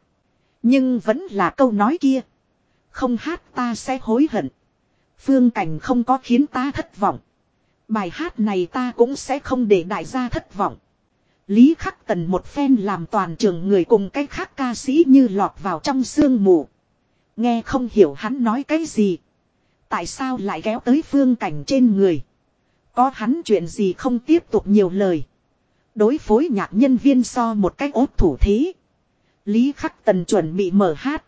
Nhưng vẫn là câu nói kia. Không hát ta sẽ hối hận. Phương cảnh không có khiến ta thất vọng. Bài hát này ta cũng sẽ không để đại gia thất vọng. Lý khắc tần một phen làm toàn trường người cùng cách khác ca sĩ như lọt vào trong sương mù. Nghe không hiểu hắn nói cái gì. Tại sao lại kéo tới phương cảnh trên người. Có hắn chuyện gì không tiếp tục nhiều lời. Đối phối nhạc nhân viên so một cách ốt thủ thế. Lý Khắc Tần chuẩn bị mở hát.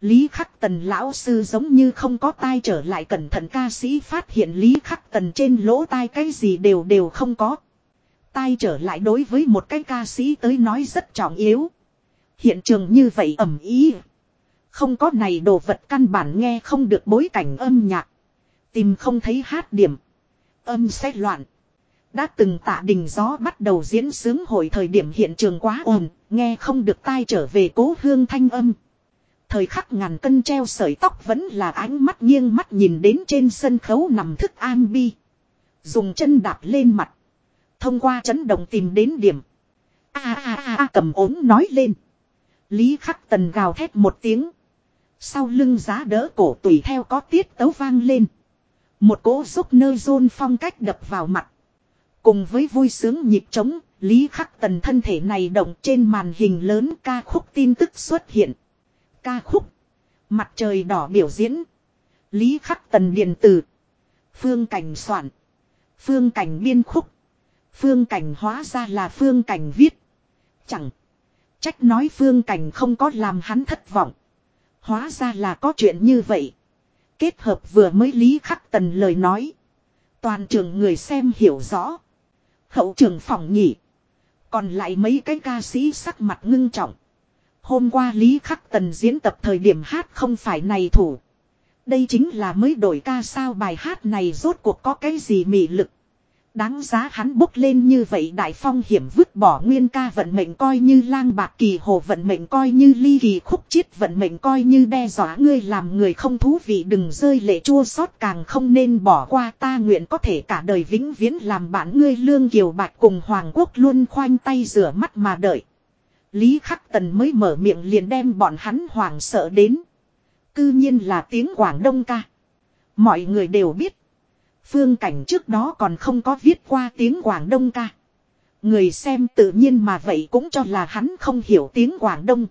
Lý Khắc Tần lão sư giống như không có tai trở lại cẩn thận ca sĩ phát hiện Lý Khắc Tần trên lỗ tai cái gì đều đều không có. Tai trở lại đối với một cái ca sĩ tới nói rất trọng yếu. Hiện trường như vậy ẩm ý. Không có này đồ vật căn bản nghe không được bối cảnh âm nhạc. Tìm không thấy hát điểm. Âm sẽ loạn. Đã từng tạ đình gió bắt đầu diễn sướng hồi thời điểm hiện trường quá ồn, nghe không được tai trở về cố hương thanh âm. Thời khắc ngàn cân treo sợi tóc vẫn là ánh mắt nghiêng mắt nhìn đến trên sân khấu nằm thức an bi. Dùng chân đạp lên mặt. Thông qua chấn động tìm đến điểm. A a a a cầm ốm nói lên. Lý khắc tần gào thét một tiếng. Sau lưng giá đỡ cổ tùy theo có tiết tấu vang lên. Một cỗ giúp nơi rôn phong cách đập vào mặt. Cùng với vui sướng nhịp trống, Lý Khắc Tần thân thể này động trên màn hình lớn ca khúc tin tức xuất hiện. Ca khúc. Mặt trời đỏ biểu diễn. Lý Khắc Tần điện tử. Phương cảnh soạn. Phương cảnh biên khúc. Phương cảnh hóa ra là phương cảnh viết. Chẳng. Trách nói phương cảnh không có làm hắn thất vọng. Hóa ra là có chuyện như vậy. Kết hợp vừa mới Lý Khắc Tần lời nói. Toàn trường người xem hiểu rõ. Hậu trường phòng nhỉ. Còn lại mấy cái ca sĩ sắc mặt ngưng trọng. Hôm qua Lý Khắc Tần diễn tập thời điểm hát không phải này thủ. Đây chính là mới đổi ca sao bài hát này rốt cuộc có cái gì mị lực. Đáng giá hắn bốc lên như vậy đại phong hiểm vứt bỏ nguyên ca vận mệnh coi như lang bạc kỳ hồ vận mệnh coi như ly kỳ khúc chiết vận mệnh coi như đe dọa ngươi làm người không thú vị đừng rơi lệ chua xót càng không nên bỏ qua ta nguyện có thể cả đời vĩnh viễn làm bạn ngươi lương kiều bạch cùng hoàng quốc luôn khoanh tay rửa mắt mà đợi. Lý Khắc Tần mới mở miệng liền đem bọn hắn hoàng sợ đến. Cư nhiên là tiếng Quảng Đông ca. Mọi người đều biết. Phương cảnh trước đó còn không có viết qua tiếng Quảng Đông ca. Người xem tự nhiên mà vậy cũng cho là hắn không hiểu tiếng Quảng Đông.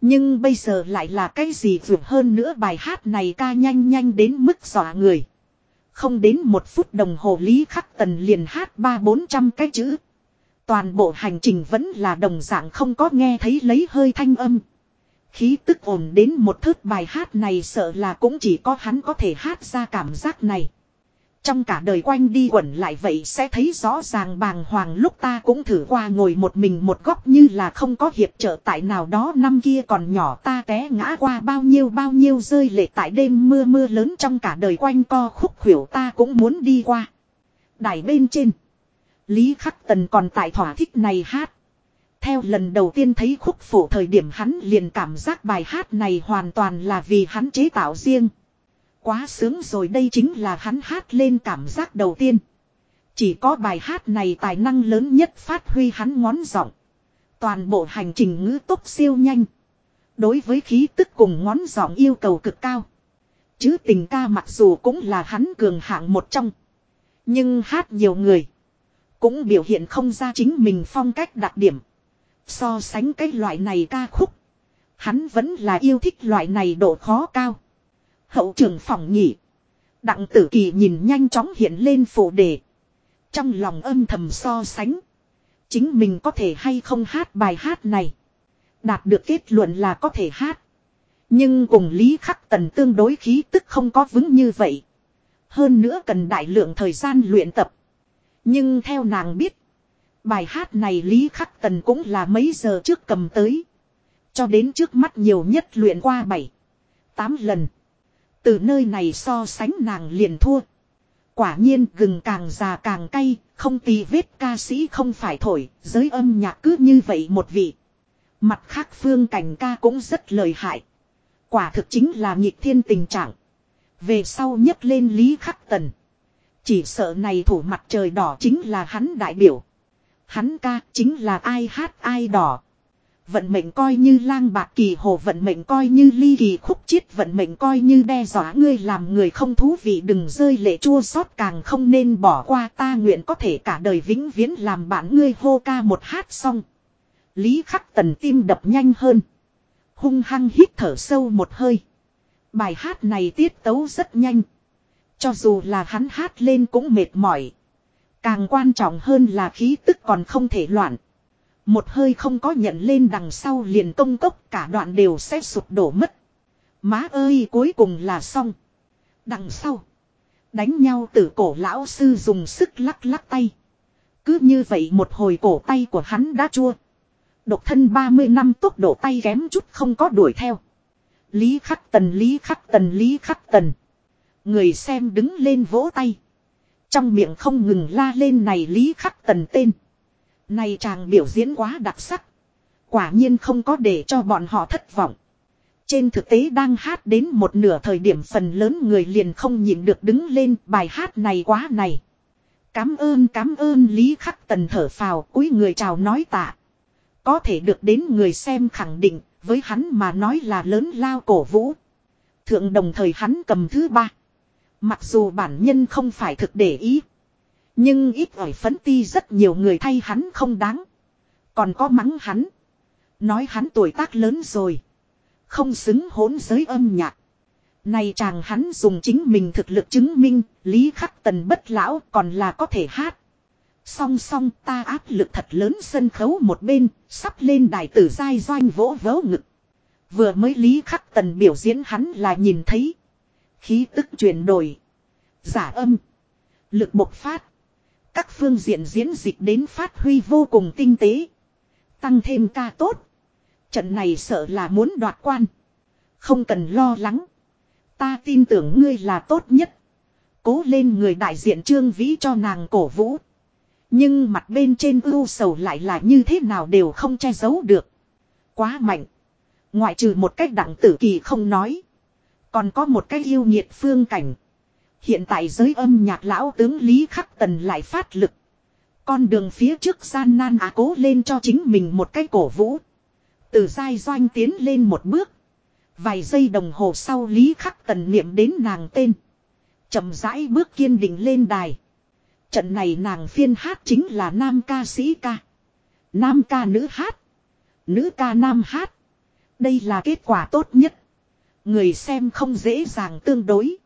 Nhưng bây giờ lại là cái gì vượt hơn nữa bài hát này ca nhanh nhanh đến mức dọa người. Không đến một phút đồng hồ Lý Khắc Tần liền hát ba bốn trăm cái chữ. Toàn bộ hành trình vẫn là đồng dạng không có nghe thấy lấy hơi thanh âm. Khí tức ổn đến một thước bài hát này sợ là cũng chỉ có hắn có thể hát ra cảm giác này. Trong cả đời quanh đi quẩn lại vậy sẽ thấy rõ ràng bàng hoàng lúc ta cũng thử qua ngồi một mình một góc như là không có hiệp trợ tại nào đó năm kia còn nhỏ ta té ngã qua bao nhiêu bao nhiêu rơi lệ tại đêm mưa mưa lớn trong cả đời quanh co khúc khuỷu ta cũng muốn đi qua. Đài bên trên. Lý Khắc Tần còn tại thỏa thích này hát. Theo lần đầu tiên thấy khúc phổ thời điểm hắn liền cảm giác bài hát này hoàn toàn là vì hắn chế tạo riêng. Quá sướng rồi đây chính là hắn hát lên cảm giác đầu tiên. Chỉ có bài hát này tài năng lớn nhất phát huy hắn ngón giọng. Toàn bộ hành trình ngữ tốc siêu nhanh. Đối với khí tức cùng ngón giọng yêu cầu cực cao. Chứ tình ca mặc dù cũng là hắn cường hạng một trong. Nhưng hát nhiều người. Cũng biểu hiện không ra chính mình phong cách đặc điểm. So sánh cái loại này ca khúc. Hắn vẫn là yêu thích loại này độ khó cao. Hậu trường phòng nhỉ. Đặng tử kỳ nhìn nhanh chóng hiện lên phụ đề. Trong lòng âm thầm so sánh. Chính mình có thể hay không hát bài hát này. Đạt được kết luận là có thể hát. Nhưng cùng Lý Khắc Tần tương đối khí tức không có vững như vậy. Hơn nữa cần đại lượng thời gian luyện tập. Nhưng theo nàng biết. Bài hát này Lý Khắc Tần cũng là mấy giờ trước cầm tới. Cho đến trước mắt nhiều nhất luyện qua 7. 8 lần. Từ nơi này so sánh nàng liền thua. Quả nhiên gừng càng già càng cay, không tì vết ca sĩ không phải thổi, giới âm nhạc cứ như vậy một vị. Mặt khác phương cảnh ca cũng rất lời hại. Quả thực chính là nhịp thiên tình trạng. Về sau nhấc lên Lý Khắc Tần. Chỉ sợ này thủ mặt trời đỏ chính là hắn đại biểu. Hắn ca chính là ai hát ai đỏ. Vận mệnh coi như lang bạc kỳ hồ, vận mệnh coi như ly kỳ khúc chiết, vận mệnh coi như đe dọa ngươi làm người không thú vị đừng rơi lệ chua xót càng không nên bỏ qua ta nguyện có thể cả đời vĩnh viễn làm bạn ngươi hô ca một hát xong. Lý khắc tần tim đập nhanh hơn. Hung hăng hít thở sâu một hơi. Bài hát này tiết tấu rất nhanh. cho dù là hắn hát lên cũng mệt mỏi. Càng quan trọng hơn là khí tức còn không thể loạn. Một hơi không có nhận lên đằng sau liền công cốc cả đoạn đều sẽ sụp đổ mất. Má ơi, cuối cùng là xong. Đằng sau. Đánh nhau tử cổ lão sư dùng sức lắc lắc tay. Cứ như vậy một hồi cổ tay của hắn đã chua. Độc thân 30 năm tốc độ tay kém chút không có đuổi theo. Lý khắc tần, lý khắc tần, lý khắc tần. Người xem đứng lên vỗ tay. Trong miệng không ngừng la lên này lý khắc tần tên. Này chàng biểu diễn quá đặc sắc. Quả nhiên không có để cho bọn họ thất vọng. Trên thực tế đang hát đến một nửa thời điểm phần lớn người liền không nhịn được đứng lên bài hát này quá này. Cám ơn cám ơn, Lý Khắc Tần thở phào, cúi người chào nói tạ. Có thể được đến người xem khẳng định, với hắn mà nói là lớn lao cổ vũ. Thượng đồng thời hắn cầm thứ ba. Mặc dù bản nhân không phải thực để ý. Nhưng ít ỏi phấn ti rất nhiều người thay hắn không đáng. Còn có mắng hắn. Nói hắn tuổi tác lớn rồi. Không xứng hỗn giới âm nhạc. Này chàng hắn dùng chính mình thực lực chứng minh, Lý Khắc Tần bất lão còn là có thể hát. Song song ta áp lực thật lớn sân khấu một bên, sắp lên đài tử giai doanh vỗ vỗ ngực. Vừa mới Lý Khắc Tần biểu diễn hắn là nhìn thấy. Khí tức chuyển đổi. Giả âm. Lực bộc phát. Các phương diện diễn dịch đến phát huy vô cùng tinh tế. Tăng thêm ca tốt. Trận này sợ là muốn đoạt quan. Không cần lo lắng. Ta tin tưởng ngươi là tốt nhất. Cố lên người đại diện trương vĩ cho nàng cổ vũ. Nhưng mặt bên trên ưu sầu lại là như thế nào đều không che giấu được. Quá mạnh. Ngoại trừ một cách đặng tử kỳ không nói. Còn có một cách yêu nhiệt phương cảnh. Hiện tại giới âm nhạc lão tướng Lý Khắc Tần lại phát lực. Con đường phía trước gian nan á cố lên cho chính mình một cái cổ vũ. Từ dai doanh tiến lên một bước. Vài giây đồng hồ sau Lý Khắc Tần niệm đến nàng tên. chậm rãi bước kiên định lên đài. Trận này nàng phiên hát chính là nam ca sĩ ca. Nam ca nữ hát. Nữ ca nam hát. Đây là kết quả tốt nhất. Người xem không dễ dàng tương đối.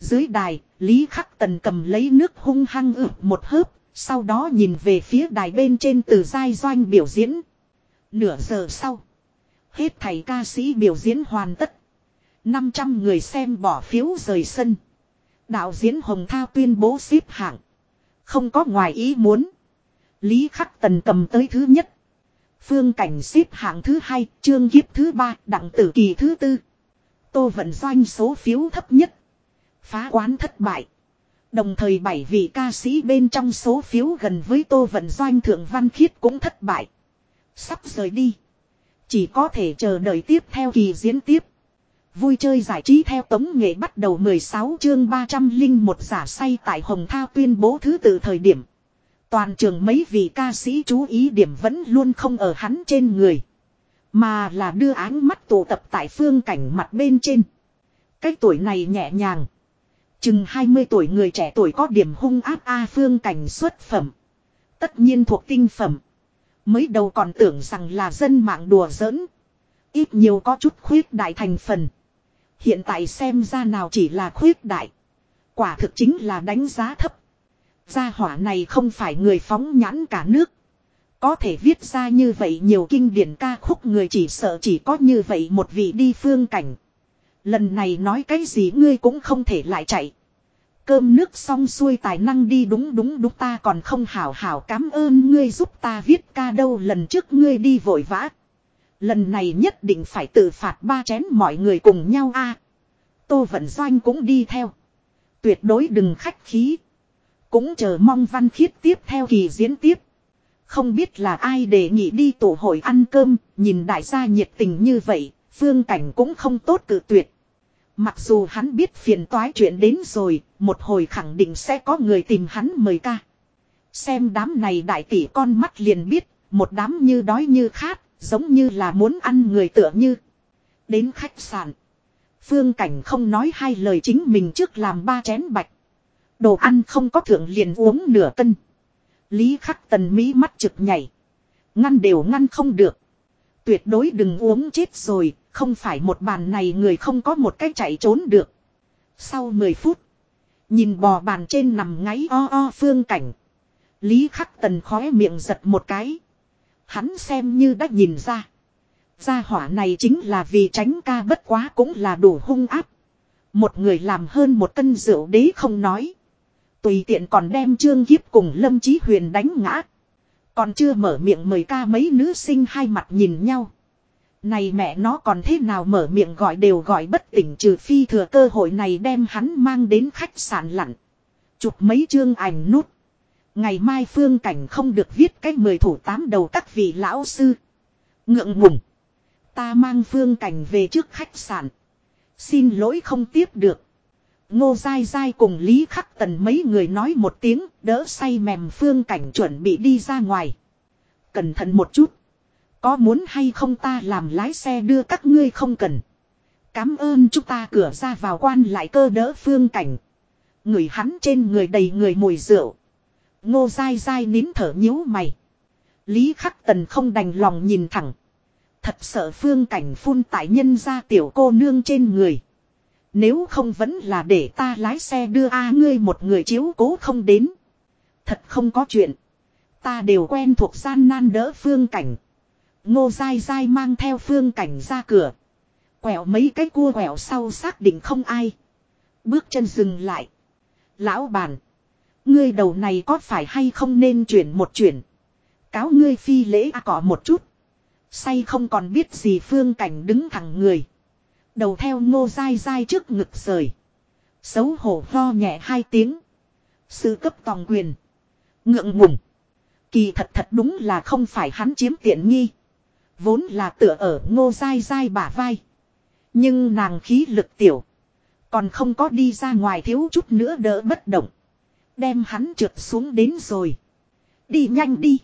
Dưới đài, Lý Khắc Tần cầm lấy nước hung hăng ử một hớp, sau đó nhìn về phía đài bên trên từ giai doanh biểu diễn. Nửa giờ sau, hết thầy ca sĩ biểu diễn hoàn tất. 500 người xem bỏ phiếu rời sân. Đạo diễn Hồng Thao tuyên bố xếp hạng. Không có ngoài ý muốn. Lý Khắc Tần cầm tới thứ nhất. Phương Cảnh xếp hạng thứ hai, Trương Kiếp thứ ba, Đặng Tử Kỳ thứ tư. Tô Vận Doanh số phiếu thấp nhất. Phá quán thất bại. Đồng thời bảy vị ca sĩ bên trong số phiếu gần với Tô Vận Doanh Thượng Văn Khiết cũng thất bại. Sắp rời đi. Chỉ có thể chờ đợi tiếp theo kỳ diễn tiếp. Vui chơi giải trí theo tống nghệ bắt đầu 16 chương 301 giả say tại Hồng Thao tuyên bố thứ tự thời điểm. Toàn trường mấy vị ca sĩ chú ý điểm vẫn luôn không ở hắn trên người. Mà là đưa áng mắt tụ tập tại phương cảnh mặt bên trên. Cái tuổi này nhẹ nhàng. Chừng 20 tuổi người trẻ tuổi có điểm hung áp A phương cảnh xuất phẩm. Tất nhiên thuộc tinh phẩm. Mới đầu còn tưởng rằng là dân mạng đùa giỡn. Ít nhiều có chút khuyết đại thành phần. Hiện tại xem ra nào chỉ là khuyết đại. Quả thực chính là đánh giá thấp. Gia hỏa này không phải người phóng nhãn cả nước. Có thể viết ra như vậy nhiều kinh điển ca khúc người chỉ sợ chỉ có như vậy một vị đi phương cảnh. Lần này nói cái gì ngươi cũng không thể lại chạy. Cơm nước xong xuôi tài năng đi đúng đúng đúng ta còn không hảo hảo cảm ơn ngươi giúp ta viết ca đâu lần trước ngươi đi vội vã. Lần này nhất định phải tự phạt ba chén mọi người cùng nhau a. Tô Vận Doanh cũng đi theo. Tuyệt đối đừng khách khí. Cũng chờ mong văn khiết tiếp theo kỳ diễn tiếp. Không biết là ai đề nghị đi tổ hội ăn cơm, nhìn đại gia nhiệt tình như vậy, phương cảnh cũng không tốt cự tuyệt. Mặc dù hắn biết phiền toái chuyện đến rồi, một hồi khẳng định sẽ có người tìm hắn mời ca. Xem đám này đại tỷ con mắt liền biết, một đám như đói như khát, giống như là muốn ăn người tựa như. Đến khách sạn. Phương Cảnh không nói hai lời chính mình trước làm ba chén bạch. Đồ ăn không có thượng liền uống nửa cân. Lý khắc tần mỹ mắt trực nhảy. Ngăn đều ngăn không được. Tuyệt đối đừng uống chết rồi, không phải một bàn này người không có một cách chạy trốn được. Sau 10 phút, Nhìn bò bàn trên nằm ngáy o o phương cảnh. Lý khắc tần khóe miệng giật một cái. Hắn xem như đã nhìn ra. Gia hỏa này chính là vì tránh ca bất quá cũng là đủ hung áp. Một người làm hơn một cân rượu đế không nói. Tùy tiện còn đem trương hiếp cùng lâm chí huyền đánh ngã. Còn chưa mở miệng mời ca mấy nữ sinh hai mặt nhìn nhau. Này mẹ nó còn thế nào mở miệng gọi đều gọi bất tỉnh trừ phi thừa cơ hội này đem hắn mang đến khách sạn lặn. Chụp mấy chương ảnh nút. Ngày mai phương cảnh không được viết cách mười thủ tám đầu các vị lão sư. Ngượng ngùng. Ta mang phương cảnh về trước khách sạn. Xin lỗi không tiếp được. Ngô dai dai cùng Lý Khắc Tần mấy người nói một tiếng, đỡ say mềm phương cảnh chuẩn bị đi ra ngoài. Cẩn thận một chút. Có muốn hay không ta làm lái xe đưa các ngươi không cần. Cám ơn chúng ta cửa ra vào quan lại cơ đỡ phương cảnh. Người hắn trên người đầy người mùi rượu. Ngô dai dai nín thở nhíu mày. Lý khắc tần không đành lòng nhìn thẳng. Thật sợ phương cảnh phun tại nhân ra tiểu cô nương trên người. Nếu không vẫn là để ta lái xe đưa a ngươi một người chiếu cố không đến. Thật không có chuyện. Ta đều quen thuộc gian nan đỡ phương cảnh. Ngô dai dai mang theo phương cảnh ra cửa. Quẹo mấy cái cua quẹo sau xác định không ai. Bước chân dừng lại. Lão bàn. Ngươi đầu này có phải hay không nên chuyển một chuyển. Cáo ngươi phi lễ à cỏ một chút. Say không còn biết gì phương cảnh đứng thẳng người. Đầu theo ngô dai dai trước ngực rời. Xấu hổ ho nhẹ hai tiếng. Sự cấp tòng quyền. Ngượng ngùng. Kỳ thật thật đúng là không phải hắn chiếm tiện nghi. Vốn là tựa ở ngô dai dai bả vai. Nhưng nàng khí lực tiểu. Còn không có đi ra ngoài thiếu chút nữa đỡ bất động. Đem hắn trượt xuống đến rồi. Đi nhanh đi.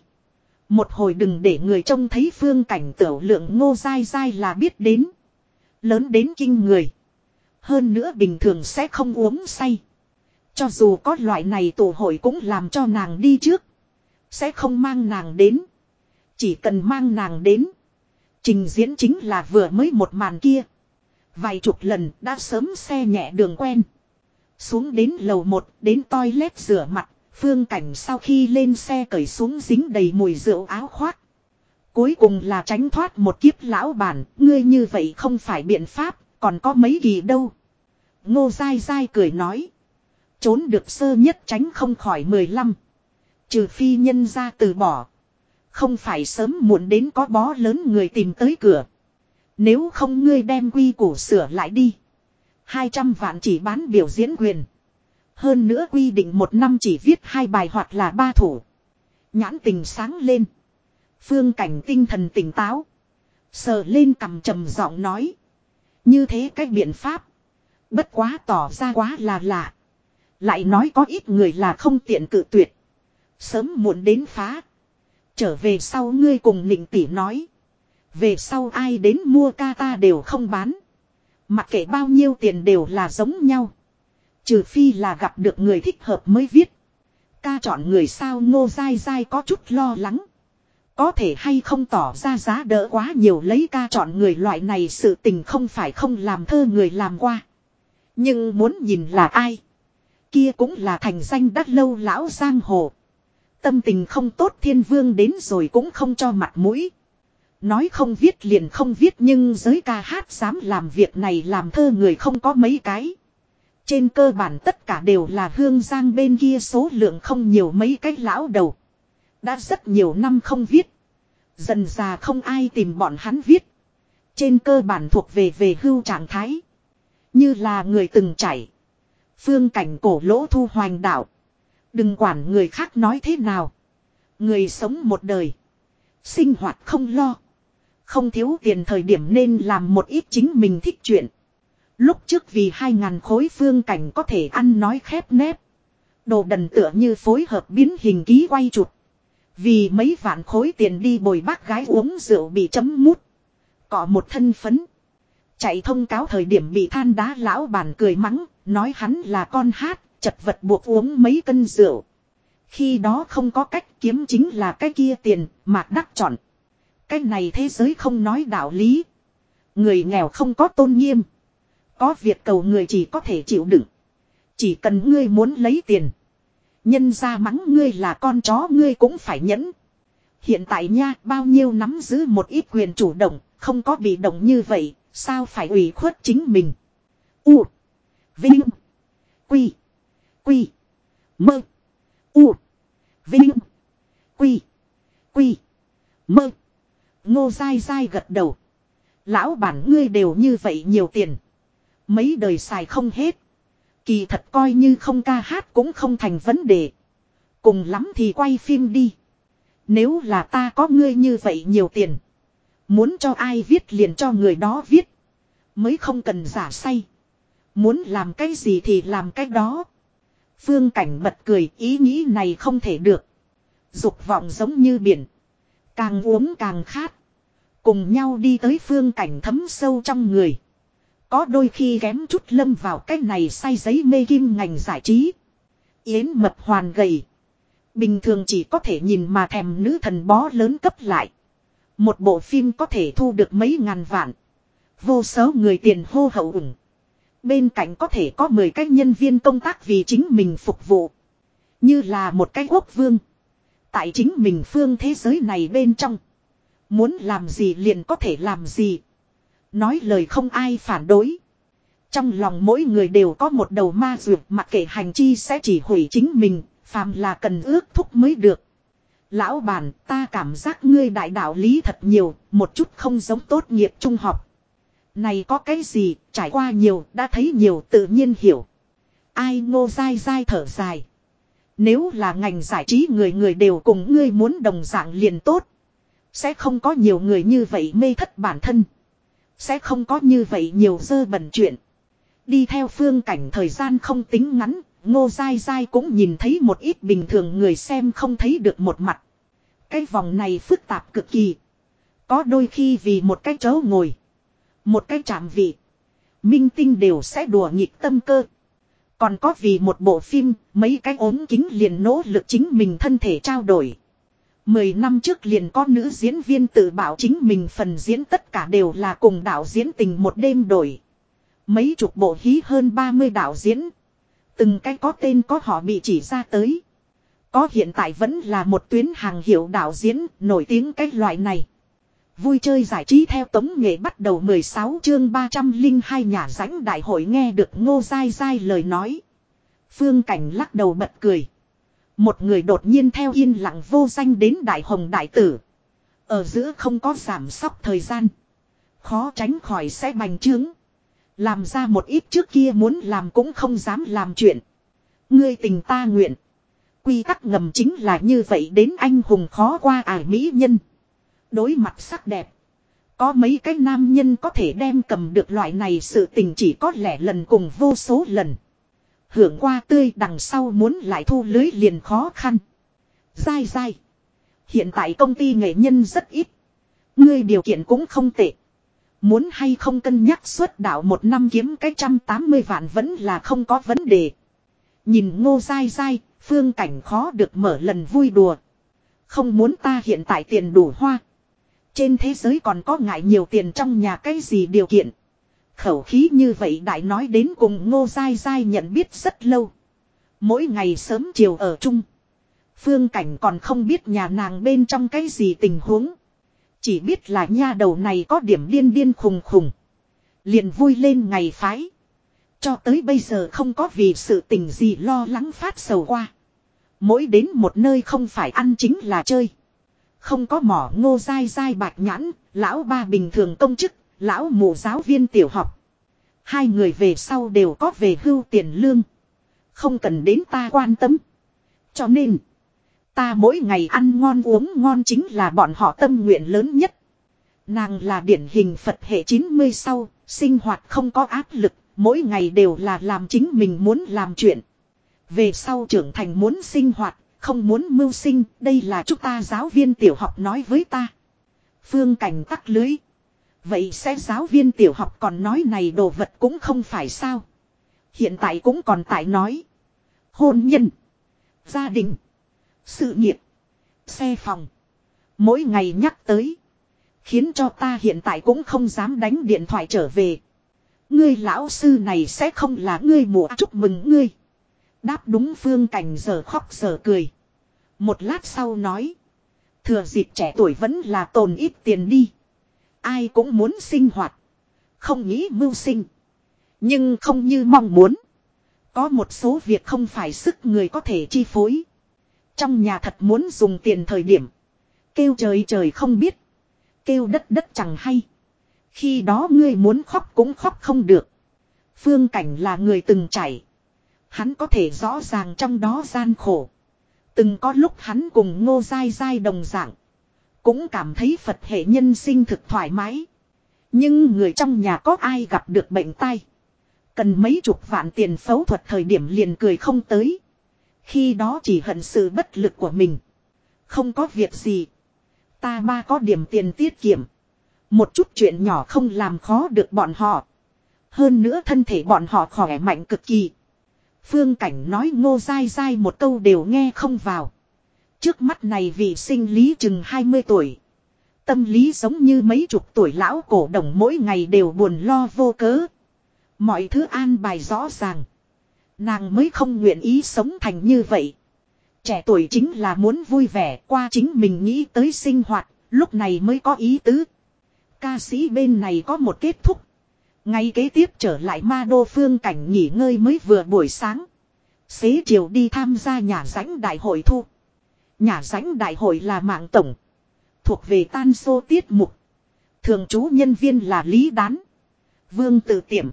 Một hồi đừng để người trông thấy phương cảnh tiểu lượng ngô dai dai là biết đến. Lớn đến kinh người. Hơn nữa bình thường sẽ không uống say. Cho dù có loại này tổ hội cũng làm cho nàng đi trước. Sẽ không mang nàng đến. Chỉ cần mang nàng đến. Trình diễn chính là vừa mới một màn kia. Vài chục lần đã sớm xe nhẹ đường quen. Xuống đến lầu một, đến toilet rửa mặt. Phương cảnh sau khi lên xe cởi xuống dính đầy mùi rượu áo khoác. Cuối cùng là tránh thoát một kiếp lão bản. Ngươi như vậy không phải biện pháp. Còn có mấy kỳ đâu. Ngô dai dai cười nói. Trốn được sơ nhất tránh không khỏi mười lăm. Trừ phi nhân ra từ bỏ. Không phải sớm muộn đến có bó lớn người tìm tới cửa. Nếu không ngươi đem quy củ sửa lại đi. 200 vạn chỉ bán biểu diễn quyền. Hơn nữa quy định một năm chỉ viết hai bài hoặc là ba thủ. Nhãn tình sáng lên. Phương cảnh tinh thần tỉnh táo. Sờ lên cầm trầm giọng nói. Như thế cách biện pháp. Bất quá tỏ ra quá là lạ. Lại nói có ít người là không tiện cự tuyệt. Sớm muộn đến phá. Trở về sau ngươi cùng nịnh tỷ nói. Về sau ai đến mua ca ta đều không bán. Mặc kệ bao nhiêu tiền đều là giống nhau. Trừ phi là gặp được người thích hợp mới viết. Ca chọn người sao ngô dai dai có chút lo lắng. Có thể hay không tỏ ra giá đỡ quá nhiều lấy ca chọn người loại này sự tình không phải không làm thơ người làm qua. Nhưng muốn nhìn là ai. Kia cũng là thành danh đắt lâu lão giang hồ. Tâm tình không tốt thiên vương đến rồi cũng không cho mặt mũi. Nói không viết liền không viết nhưng giới ca hát dám làm việc này làm thơ người không có mấy cái. Trên cơ bản tất cả đều là hương giang bên kia số lượng không nhiều mấy cái lão đầu. Đã rất nhiều năm không viết. Dần già không ai tìm bọn hắn viết. Trên cơ bản thuộc về về hưu trạng thái. Như là người từng chảy. Phương cảnh cổ lỗ thu hoành đạo. Đừng quản người khác nói thế nào. Người sống một đời. Sinh hoạt không lo. Không thiếu tiền thời điểm nên làm một ít chính mình thích chuyện. Lúc trước vì hai ngàn khối phương cảnh có thể ăn nói khép nép. Đồ đần tựa như phối hợp biến hình ký quay chụp. Vì mấy vạn khối tiền đi bồi bác gái uống rượu bị chấm mút. Cọ một thân phấn. Chạy thông cáo thời điểm bị than đá lão bản cười mắng, nói hắn là con hát, chật vật buộc uống mấy cân rượu. Khi đó không có cách kiếm chính là cái kia tiền, mạc đắc chọn. Cái này thế giới không nói đạo lý. Người nghèo không có tôn nghiêm. Có việc cầu người chỉ có thể chịu đựng. Chỉ cần ngươi muốn lấy tiền. Nhân ra mắng ngươi là con chó ngươi cũng phải nhẫn. Hiện tại nha bao nhiêu nắm giữ một ít quyền chủ động, không có bị động như vậy, sao phải ủy khuất chính mình. U. Vinh. Quy. Quy. Mơ. U. Vinh. Quy. Quy. Mơ. Ngô dai dai gật đầu. Lão bản ngươi đều như vậy nhiều tiền. Mấy đời xài không hết. Kỳ thật coi như không ca hát cũng không thành vấn đề. Cùng lắm thì quay phim đi. Nếu là ta có ngươi như vậy nhiều tiền. Muốn cho ai viết liền cho người đó viết. Mới không cần giả say. Muốn làm cái gì thì làm cái đó. Phương cảnh bật cười, ý nghĩ này không thể được. Dục vọng giống như biển. Càng uống càng khát. Cùng nhau đi tới phương cảnh thấm sâu trong người. Có đôi khi ghém chút lâm vào cái này say giấy mê kim ngành giải trí. Yến mập hoàn gầy. Bình thường chỉ có thể nhìn mà thèm nữ thần bó lớn cấp lại. Một bộ phim có thể thu được mấy ngàn vạn. Vô số người tiền hô hậu ủng. Bên cạnh có thể có 10 cái nhân viên công tác vì chính mình phục vụ. Như là một cái quốc vương. Tại chính mình phương thế giới này bên trong. Muốn làm gì liền có thể làm gì. Nói lời không ai phản đối. Trong lòng mỗi người đều có một đầu ma dược mặc kệ hành chi sẽ chỉ hủy chính mình, phàm là cần ước thúc mới được. Lão bản, ta cảm giác ngươi đại đạo lý thật nhiều, một chút không giống tốt nghiệp trung học. Này có cái gì, trải qua nhiều, đã thấy nhiều tự nhiên hiểu. Ai ngô dai dai thở dài. Nếu là ngành giải trí người người đều cùng ngươi muốn đồng dạng liền tốt. Sẽ không có nhiều người như vậy mê thất bản thân. Sẽ không có như vậy nhiều dơ bẩn chuyện. Đi theo phương cảnh thời gian không tính ngắn, ngô dai dai cũng nhìn thấy một ít bình thường người xem không thấy được một mặt. Cái vòng này phức tạp cực kỳ. Có đôi khi vì một cái chỗ ngồi. Một cái chạm vị. Minh tinh đều sẽ đùa nghịch tâm cơ. Còn có vì một bộ phim, mấy cái ốm kính liền nỗ lực chính mình thân thể trao đổi. Mười năm trước liền có nữ diễn viên tự bảo chính mình phần diễn tất cả đều là cùng đạo diễn tình một đêm đổi. Mấy chục bộ hí hơn 30 đạo diễn. Từng cái có tên có họ bị chỉ ra tới. Có hiện tại vẫn là một tuyến hàng hiệu đạo diễn nổi tiếng cái loại này. Vui chơi giải trí theo tống nghệ bắt đầu 16 chương 302 nhà rãnh đại hội nghe được ngô dai dai lời nói. Phương Cảnh lắc đầu bật cười. Một người đột nhiên theo yên lặng vô danh đến đại hồng đại tử. Ở giữa không có giảm sóc thời gian. Khó tránh khỏi sẽ bành trướng. Làm ra một ít trước kia muốn làm cũng không dám làm chuyện. Ngươi tình ta nguyện. Quy tắc ngầm chính là như vậy đến anh hùng khó qua ải mỹ nhân. Đối mặt sắc đẹp. Có mấy cái nam nhân có thể đem cầm được loại này sự tình chỉ có lẻ lần cùng vô số lần. Hưởng qua tươi đằng sau muốn lại thu lưới liền khó khăn. Dai dai. Hiện tại công ty nghệ nhân rất ít. Ngươi điều kiện cũng không tệ. Muốn hay không cân nhắc xuất đạo một năm kiếm cái trăm tám mươi vạn vẫn là không có vấn đề. Nhìn ngô dai dai, phương cảnh khó được mở lần vui đùa. Không muốn ta hiện tại tiền đủ hoa. Trên thế giới còn có ngại nhiều tiền trong nhà cái gì điều kiện. Khẩu khí như vậy đại nói đến cùng ngô dai dai nhận biết rất lâu. Mỗi ngày sớm chiều ở chung. Phương cảnh còn không biết nhà nàng bên trong cái gì tình huống. Chỉ biết là nha đầu này có điểm điên điên khùng khùng. Liền vui lên ngày phái. Cho tới bây giờ không có vì sự tình gì lo lắng phát sầu qua. Mỗi đến một nơi không phải ăn chính là chơi. Không có mỏ ngô dai dai bạch nhãn, lão ba bình thường công chức, lão mụ giáo viên tiểu học. Hai người về sau đều có về hưu tiền lương. Không cần đến ta quan tâm. Cho nên, ta mỗi ngày ăn ngon uống ngon chính là bọn họ tâm nguyện lớn nhất. Nàng là điển hình Phật hệ 90 sau, sinh hoạt không có áp lực, mỗi ngày đều là làm chính mình muốn làm chuyện. Về sau trưởng thành muốn sinh hoạt, không muốn mưu sinh, đây là chúng ta giáo viên tiểu học nói với ta. Phương cảnh tắc lưới. Vậy sẽ giáo viên tiểu học còn nói này đồ vật cũng không phải sao. Hiện tại cũng còn tại nói. Hôn nhân. Gia đình. Sự nghiệp. Xe phòng. Mỗi ngày nhắc tới. Khiến cho ta hiện tại cũng không dám đánh điện thoại trở về. Ngươi lão sư này sẽ không là ngươi mùa chúc mừng ngươi. Đáp đúng phương cảnh giờ khóc giờ cười. Một lát sau nói. Thừa dịp trẻ tuổi vẫn là tồn ít tiền đi. Ai cũng muốn sinh hoạt. Không nghĩ mưu sinh. Nhưng không như mong muốn. Có một số việc không phải sức người có thể chi phối. Trong nhà thật muốn dùng tiền thời điểm. Kêu trời trời không biết. Kêu đất đất chẳng hay. Khi đó ngươi muốn khóc cũng khóc không được. Phương cảnh là người từng chảy. Hắn có thể rõ ràng trong đó gian khổ. Từng có lúc hắn cùng ngô dai dai đồng dạng. Cũng cảm thấy Phật hệ nhân sinh thực thoải mái. Nhưng người trong nhà có ai gặp được bệnh tai. Cần mấy chục vạn tiền phẫu thuật thời điểm liền cười không tới. Khi đó chỉ hận sự bất lực của mình. Không có việc gì. Ta ba có điểm tiền tiết kiệm. Một chút chuyện nhỏ không làm khó được bọn họ. Hơn nữa thân thể bọn họ khỏe mạnh cực kỳ. Phương Cảnh nói ngô dai dai một câu đều nghe không vào. Trước mắt này vị sinh lý chừng 20 tuổi. Tâm lý giống như mấy chục tuổi lão cổ đồng mỗi ngày đều buồn lo vô cớ. Mọi thứ an bài rõ ràng. Nàng mới không nguyện ý sống thành như vậy. Trẻ tuổi chính là muốn vui vẻ qua chính mình nghĩ tới sinh hoạt, lúc này mới có ý tứ. Ca sĩ bên này có một kết thúc. Ngay kế tiếp trở lại ma đô phương cảnh nghỉ ngơi mới vừa buổi sáng. Xế chiều đi tham gia nhà rãnh đại hội thu. Nhà rãnh đại hội là mạng tổng. Thuộc về tan xô tiết mục. Thường trú nhân viên là Lý Đán. Vương Tử Tiệm.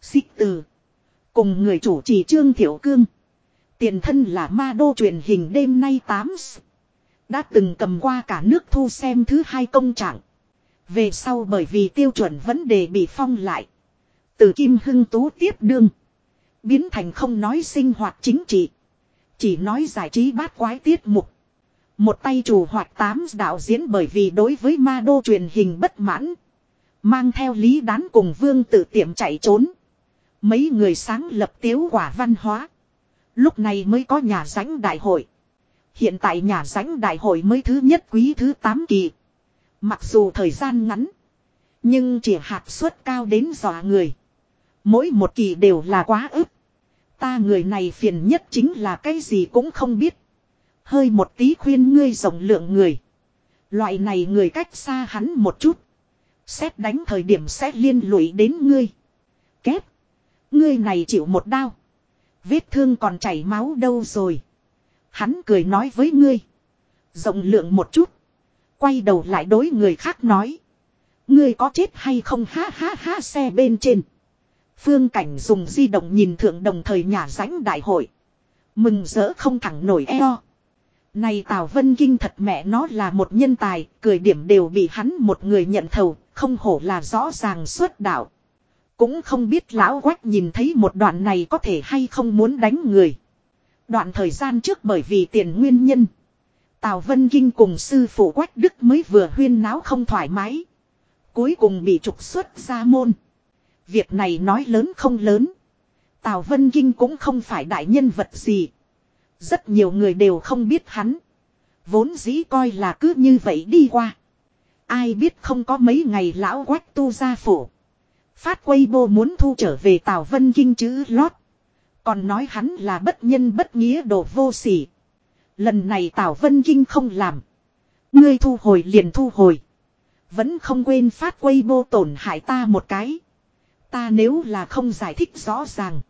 Xích Từ. Cùng người chủ trì Trương Thiểu Cương. Tiền thân là ma đô truyền hình đêm nay 8 Đã từng cầm qua cả nước thu xem thứ hai công trạng. Về sau bởi vì tiêu chuẩn vấn đề bị phong lại. Từ Kim Hưng Tú tiếp đương. Biến thành không nói sinh hoạt chính trị. Chỉ nói giải trí bát quái tiết mục. Một tay chủ hoạt tám đạo diễn bởi vì đối với ma đô truyền hình bất mãn. Mang theo lý đán cùng vương tự tiệm chạy trốn. Mấy người sáng lập tiếu quả văn hóa. Lúc này mới có nhà ránh đại hội. Hiện tại nhà ránh đại hội mới thứ nhất quý thứ 8 kỳ. Mặc dù thời gian ngắn. Nhưng chỉ hạt suất cao đến dọa người. Mỗi một kỳ đều là quá ức. Ta người này phiền nhất chính là cái gì cũng không biết. Hơi một tí khuyên ngươi rộng lượng người. Loại này người cách xa hắn một chút. Xét đánh thời điểm sẽ liên lụy đến ngươi. Kép. Ngươi này chịu một đau. Vết thương còn chảy máu đâu rồi. Hắn cười nói với ngươi. Rộng lượng một chút. Quay đầu lại đối người khác nói. Ngươi có chết hay không ha ha ha xe bên trên. Phương Cảnh dùng di động nhìn thượng đồng thời nhà ránh đại hội. Mừng rỡ không thẳng nổi eo. Này Tào Vân Kinh thật mẹ nó là một nhân tài, cười điểm đều bị hắn một người nhận thầu, không hổ là rõ ràng xuất đạo. Cũng không biết lão quách nhìn thấy một đoạn này có thể hay không muốn đánh người. Đoạn thời gian trước bởi vì tiền nguyên nhân. Tào Vân Kinh cùng sư phụ quách đức mới vừa huyên náo không thoải mái. Cuối cùng bị trục xuất ra môn. Việc này nói lớn không lớn. Tào Vân Kinh cũng không phải đại nhân vật gì. Rất nhiều người đều không biết hắn. Vốn dĩ coi là cứ như vậy đi qua. Ai biết không có mấy ngày lão quách tu ra phủ. Phát quay bô muốn thu trở về Tào Vân Kinh chữ lót. Còn nói hắn là bất nhân bất nghĩa đồ vô sỉ. Lần này Tào Vân Kinh không làm. Ngươi thu hồi liền thu hồi. Vẫn không quên phát quay bô tổn hại ta một cái. Ta nếu là không giải thích rõ ràng.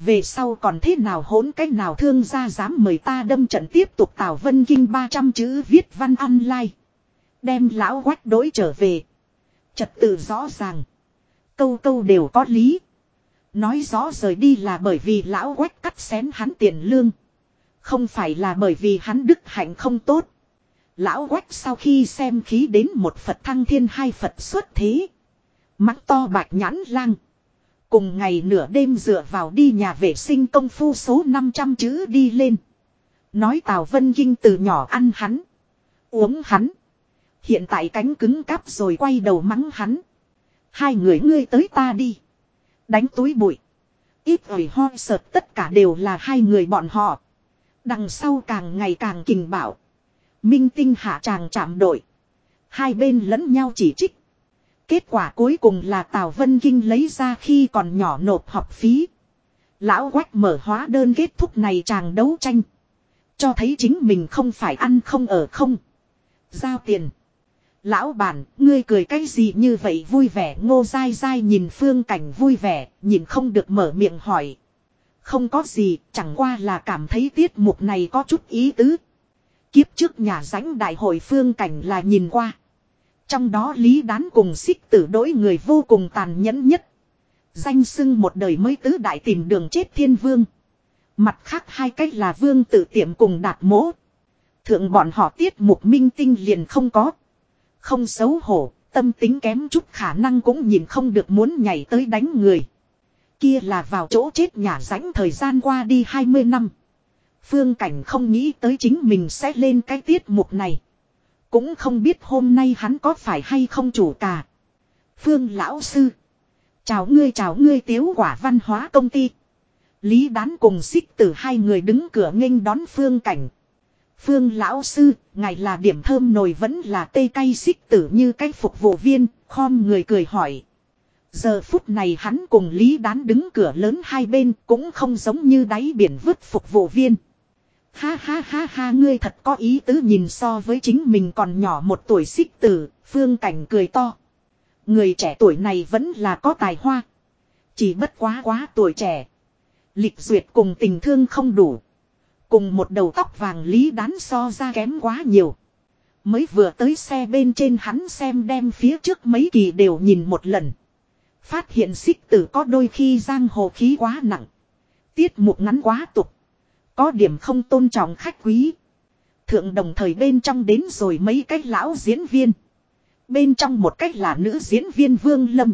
Về sau còn thế nào hỗn cách nào thương gia dám mời ta đâm trận tiếp tục Tào Vân Kinh 300 chữ viết văn online. Đem lão quách đối trở về. Trật tự rõ ràng. Câu câu đều có lý. Nói rõ rời đi là bởi vì lão quách cắt xén hắn tiền lương. Không phải là bởi vì hắn đức hạnh không tốt. Lão quách sau khi xem khí đến một Phật thăng thiên hai Phật xuất thế. Mắt to bạch nhãn lang. Cùng ngày nửa đêm dựa vào đi nhà vệ sinh công phu số 500 chữ đi lên. Nói Tào Vân Kinh từ nhỏ ăn hắn. Uống hắn. Hiện tại cánh cứng cáp rồi quay đầu mắng hắn. Hai người ngươi tới ta đi. Đánh túi bụi. Ít ỏi ho sợt tất cả đều là hai người bọn họ. Đằng sau càng ngày càng kình bảo. Minh tinh hạ tràng chạm đội. Hai bên lẫn nhau chỉ trích. Kết quả cuối cùng là Tào Vân Kinh lấy ra khi còn nhỏ nộp học phí. Lão quách mở hóa đơn kết thúc này chàng đấu tranh. Cho thấy chính mình không phải ăn không ở không. Giao tiền. Lão bản, ngươi cười cái gì như vậy vui vẻ ngô dai dai nhìn phương cảnh vui vẻ, nhìn không được mở miệng hỏi. Không có gì, chẳng qua là cảm thấy tiết mục này có chút ý tứ. Kiếp trước nhà ránh đại hội phương cảnh là nhìn qua. Trong đó lý đán cùng xích tử đối người vô cùng tàn nhẫn nhất. Danh sưng một đời mới tứ đại tìm đường chết thiên vương. Mặt khác hai cách là vương tự tiệm cùng đạt mỗ. Thượng bọn họ tiết mục minh tinh liền không có. Không xấu hổ, tâm tính kém chút khả năng cũng nhìn không được muốn nhảy tới đánh người. Kia là vào chỗ chết nhà rãnh thời gian qua đi 20 năm. Phương Cảnh không nghĩ tới chính mình sẽ lên cái tiết mục này. Cũng không biết hôm nay hắn có phải hay không chủ cả. Phương Lão Sư. Chào ngươi chào ngươi tiếu quả văn hóa công ty. Lý đán cùng xích tử hai người đứng cửa nghênh đón Phương Cảnh. Phương lão sư, ngài là điểm thơm nồi vẫn là tê cay xích tử như cách phục vụ viên, khom người cười hỏi. Giờ phút này hắn cùng Lý Đán đứng cửa lớn hai bên cũng không giống như đáy biển vứt phục vụ viên. Ha ha ha ha ngươi thật có ý tứ nhìn so với chính mình còn nhỏ một tuổi xích tử, phương cảnh cười to. Người trẻ tuổi này vẫn là có tài hoa. Chỉ bất quá quá tuổi trẻ. Lịch duyệt cùng tình thương không đủ. Cùng một đầu tóc vàng lý đán so ra kém quá nhiều. Mới vừa tới xe bên trên hắn xem đem phía trước mấy kỳ đều nhìn một lần. Phát hiện xích tử có đôi khi giang hồ khí quá nặng. Tiết mục ngắn quá tục. Có điểm không tôn trọng khách quý. Thượng đồng thời bên trong đến rồi mấy cái lão diễn viên. Bên trong một cách là nữ diễn viên Vương Lâm.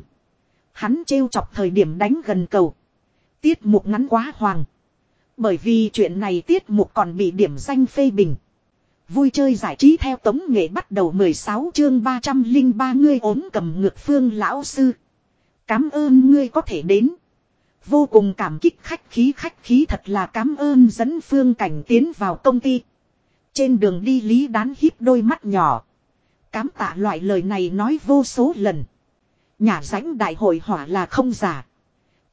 Hắn trêu chọc thời điểm đánh gần cầu. Tiết mục ngắn quá hoàng. Bởi vì chuyện này tiết mục còn bị điểm danh phê bình. Vui chơi giải trí theo tống nghệ bắt đầu 16 chương 303 ngươi ốm cầm ngược phương lão sư. Cám ơn ngươi có thể đến. Vô cùng cảm kích khách khí khách khí thật là cám ơn dẫn phương cảnh tiến vào công ty. Trên đường đi lý đán híp đôi mắt nhỏ. Cám tạ loại lời này nói vô số lần. Nhà rãnh đại hội hỏa là không giả.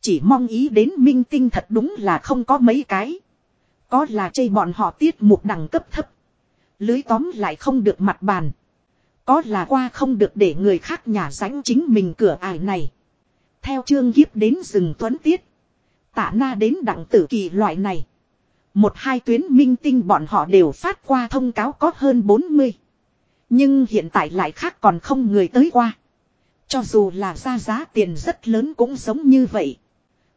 Chỉ mong ý đến minh tinh thật đúng là không có mấy cái. Có là chây bọn họ tiết mục đẳng cấp thấp. Lưới tóm lại không được mặt bàn. Có là qua không được để người khác nhà rãnh chính mình cửa ải này. Theo chương kiếp đến rừng tuấn tiết. Tạ na đến đặng tử kỳ loại này. Một hai tuyến minh tinh bọn họ đều phát qua thông cáo có hơn 40. Nhưng hiện tại lại khác còn không người tới qua. Cho dù là ra giá tiền rất lớn cũng giống như vậy.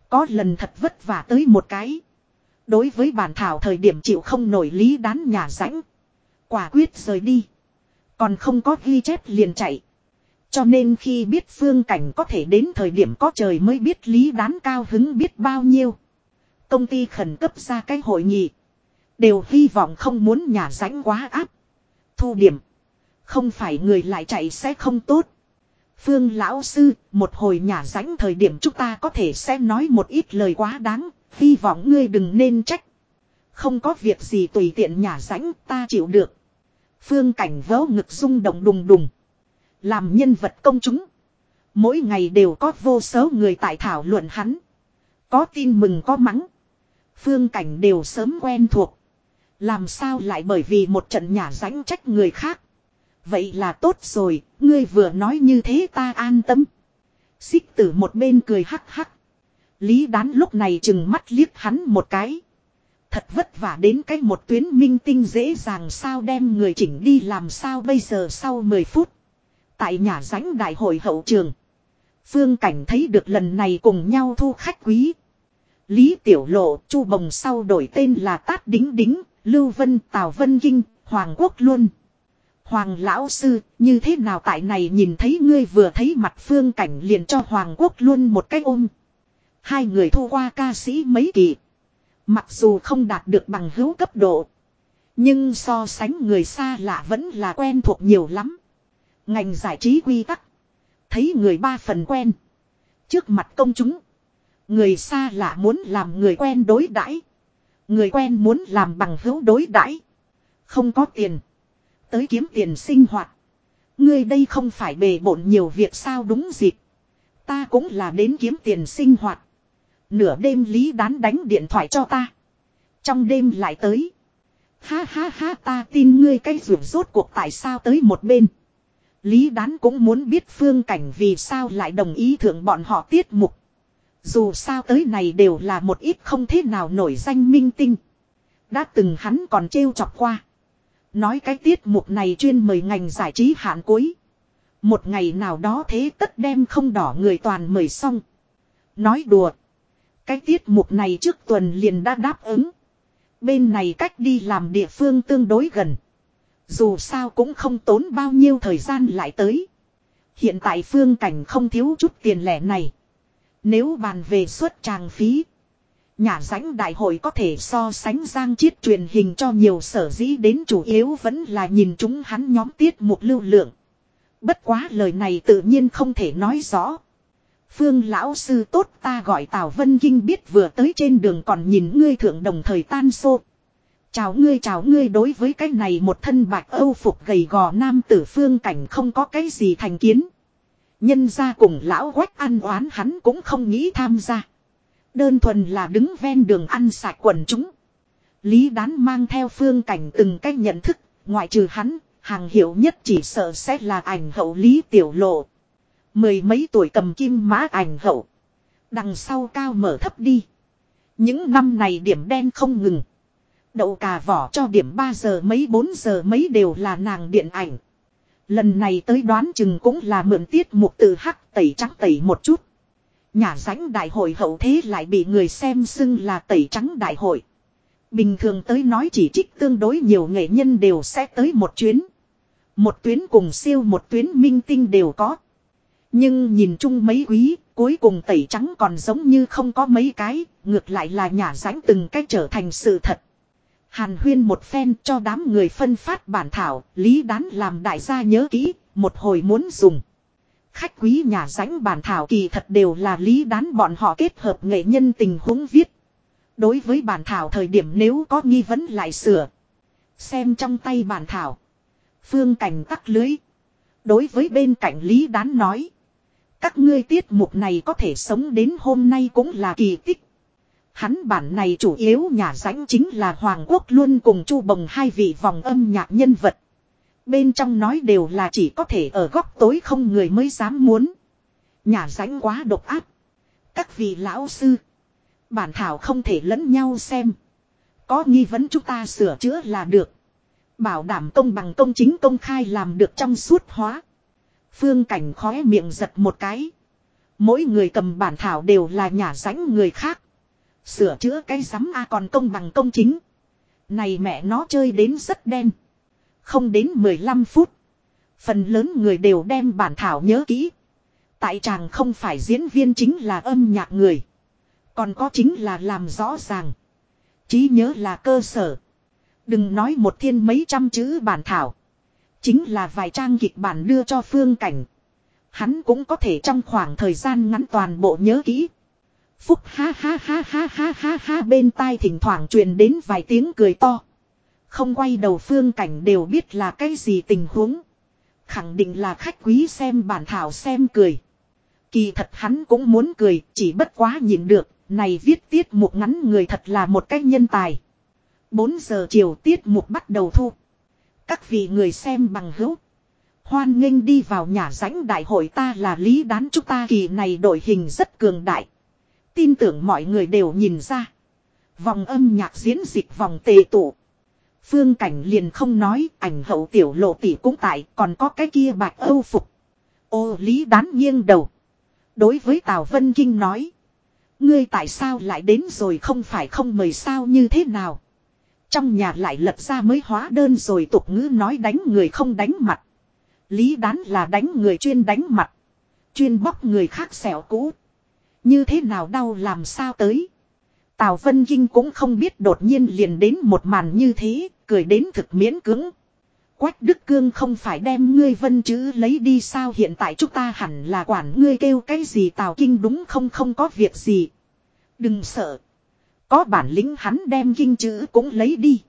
Có lần thật vất vả tới một cái. Đối với bản thảo thời điểm chịu không nổi lý đán nhà rãnh. Quả quyết rời đi. Còn không có ghi chép liền chạy. Cho nên khi biết phương cảnh có thể đến thời điểm có trời mới biết lý đán cao hứng biết bao nhiêu. Công ty khẩn cấp ra cái hội nghị. Đều hy vọng không muốn nhà rãnh quá áp. Thu điểm. Không phải người lại chạy sẽ không tốt. Phương lão sư, một hồi nhà rãnh thời điểm chúng ta có thể sẽ nói một ít lời quá đáng, hy vọng ngươi đừng nên trách. Không có việc gì tùy tiện nhà rãnh ta chịu được. Phương cảnh vớ ngực rung động đùng đùng. Làm nhân vật công chúng. Mỗi ngày đều có vô số người tại thảo luận hắn. Có tin mừng có mắng. Phương cảnh đều sớm quen thuộc. Làm sao lại bởi vì một trận nhà rãnh trách người khác. Vậy là tốt rồi, ngươi vừa nói như thế ta an tâm. Xích tử một bên cười hắc hắc. Lý đán lúc này chừng mắt liếc hắn một cái. Thật vất vả đến cái một tuyến minh tinh dễ dàng sao đem người chỉnh đi làm sao bây giờ sau 10 phút. Tại nhà ránh đại hội hậu trường. Phương Cảnh thấy được lần này cùng nhau thu khách quý. Lý Tiểu Lộ, Chu Bồng sau đổi tên là Tát Đính Đính, Lưu Vân, Tào Vân Kinh, Hoàng Quốc luôn. Hoàng lão sư, như thế nào tại này nhìn thấy ngươi vừa thấy mặt phương cảnh liền cho Hoàng quốc luôn một cái ôm. Hai người thu qua ca sĩ mấy kỳ. Mặc dù không đạt được bằng hữu cấp độ. Nhưng so sánh người xa lạ vẫn là quen thuộc nhiều lắm. Ngành giải trí quy tắc. Thấy người ba phần quen. Trước mặt công chúng. Người xa lạ muốn làm người quen đối đãi Người quen muốn làm bằng hữu đối đãi Không có tiền tới kiếm tiền sinh hoạt. Ngươi đây không phải bề bộn nhiều việc sao đúng dịp. Ta cũng là đến kiếm tiền sinh hoạt. Nửa đêm Lý Đán đánh điện thoại cho ta. Trong đêm lại tới. Ha ha ha ta tin ngươi cái rủi rốt cuộc tại sao tới một bên. Lý Đán cũng muốn biết phương cảnh vì sao lại đồng ý thượng bọn họ tiết mục. Dù sao tới này đều là một ít không thế nào nổi danh minh tinh. Đã từng hắn còn trêu chọc qua. Nói cái tiết mục này chuyên mời ngành giải trí hạn cuối. Một ngày nào đó thế tất đem không đỏ người toàn mời xong. Nói đùa. Cái tiết mục này trước tuần liền đã đáp ứng. Bên này cách đi làm địa phương tương đối gần. Dù sao cũng không tốn bao nhiêu thời gian lại tới. Hiện tại phương cảnh không thiếu chút tiền lẻ này. Nếu bàn về suất tràng phí. Nhà rãnh đại hội có thể so sánh giang chiết truyền hình cho nhiều sở dĩ đến chủ yếu vẫn là nhìn chúng hắn nhóm tiết mục lưu lượng. Bất quá lời này tự nhiên không thể nói rõ. Phương lão sư tốt ta gọi Tào Vân Kinh biết vừa tới trên đường còn nhìn ngươi thượng đồng thời tan xô. Chào ngươi chào ngươi đối với cái này một thân bạch âu phục gầy gò nam tử phương cảnh không có cái gì thành kiến. Nhân ra cùng lão quách ăn oán hắn cũng không nghĩ tham gia. Đơn thuần là đứng ven đường ăn sạch quần chúng. Lý đán mang theo phương cảnh từng cách nhận thức, ngoại trừ hắn, hàng hiệu nhất chỉ sợ sẽ là ảnh hậu Lý Tiểu Lộ. Mười mấy tuổi cầm kim mã ảnh hậu. Đằng sau cao mở thấp đi. Những năm này điểm đen không ngừng. Đậu cà vỏ cho điểm 3 giờ mấy 4 giờ mấy đều là nàng điện ảnh. Lần này tới đoán chừng cũng là mượn tiết mục từ hắc tẩy trắng tẩy một chút. Nhà ránh đại hội hậu thế lại bị người xem xưng là tẩy trắng đại hội. Bình thường tới nói chỉ trích tương đối nhiều nghệ nhân đều sẽ tới một chuyến. Một tuyến cùng siêu một tuyến minh tinh đều có. Nhưng nhìn chung mấy quý, cuối cùng tẩy trắng còn giống như không có mấy cái, ngược lại là nhà ránh từng cách trở thành sự thật. Hàn huyên một phen cho đám người phân phát bản thảo, lý đán làm đại gia nhớ kỹ, một hồi muốn dùng. Khách quý nhà rãnh bản thảo kỳ thật đều là lý đán bọn họ kết hợp nghệ nhân tình huống viết. Đối với bản thảo thời điểm nếu có nghi vấn lại sửa. Xem trong tay bản thảo. Phương cảnh tắc lưới. Đối với bên cạnh lý đán nói. Các ngươi tiết mục này có thể sống đến hôm nay cũng là kỳ tích. Hắn bản này chủ yếu nhà rãnh chính là Hoàng Quốc luôn cùng Chu Bồng hai vị vòng âm nhạc nhân vật. Bên trong nói đều là chỉ có thể ở góc tối không người mới dám muốn. Nhà rãnh quá độc áp. Các vị lão sư. Bản thảo không thể lẫn nhau xem. Có nghi vấn chúng ta sửa chữa là được. Bảo đảm công bằng công chính công khai làm được trong suốt hóa. Phương cảnh khóe miệng giật một cái. Mỗi người cầm bản thảo đều là nhà rãnh người khác. Sửa chữa cái rắm A còn công bằng công chính. Này mẹ nó chơi đến rất đen. Không đến 15 phút. Phần lớn người đều đem bản thảo nhớ kỹ. Tại chàng không phải diễn viên chính là âm nhạc người. Còn có chính là làm rõ ràng. trí nhớ là cơ sở. Đừng nói một thiên mấy trăm chữ bản thảo. Chính là vài trang kịch bản đưa cho phương cảnh. Hắn cũng có thể trong khoảng thời gian ngắn toàn bộ nhớ kỹ. Phúc ha ha ha ha ha ha ha bên tai thỉnh thoảng truyền đến vài tiếng cười to. Không quay đầu phương cảnh đều biết là cái gì tình huống. Khẳng định là khách quý xem bản thảo xem cười. Kỳ thật hắn cũng muốn cười, chỉ bất quá nhìn được, này viết tiết mục ngắn người thật là một cách nhân tài. 4 giờ chiều tiết mục bắt đầu thu. Các vị người xem bằng hữu. Hoan nghênh đi vào nhà rãnh đại hội ta là lý đán chúng ta kỳ này đội hình rất cường đại. Tin tưởng mọi người đều nhìn ra. Vòng âm nhạc diễn dịch vòng tề tụ. Phương cảnh liền không nói, ảnh hậu tiểu lộ tỷ cũng tại, còn có cái kia bạch âu phục. Ô lý đán nghiêng đầu. Đối với Tào Vân Kinh nói. Ngươi tại sao lại đến rồi không phải không mời sao như thế nào. Trong nhà lại lật ra mới hóa đơn rồi tục ngữ nói đánh người không đánh mặt. Lý đán là đánh người chuyên đánh mặt. Chuyên bóc người khác xẻo cũ. Như thế nào đau làm sao tới. Tào Vân Kinh cũng không biết đột nhiên liền đến một màn như thế, cười đến thực miễn cứng. Quách Đức Cương không phải đem ngươi vân chữ lấy đi sao hiện tại chúng ta hẳn là quản ngươi kêu cái gì Tào Kinh đúng không không có việc gì. Đừng sợ. Có bản lĩnh hắn đem kinh chữ cũng lấy đi.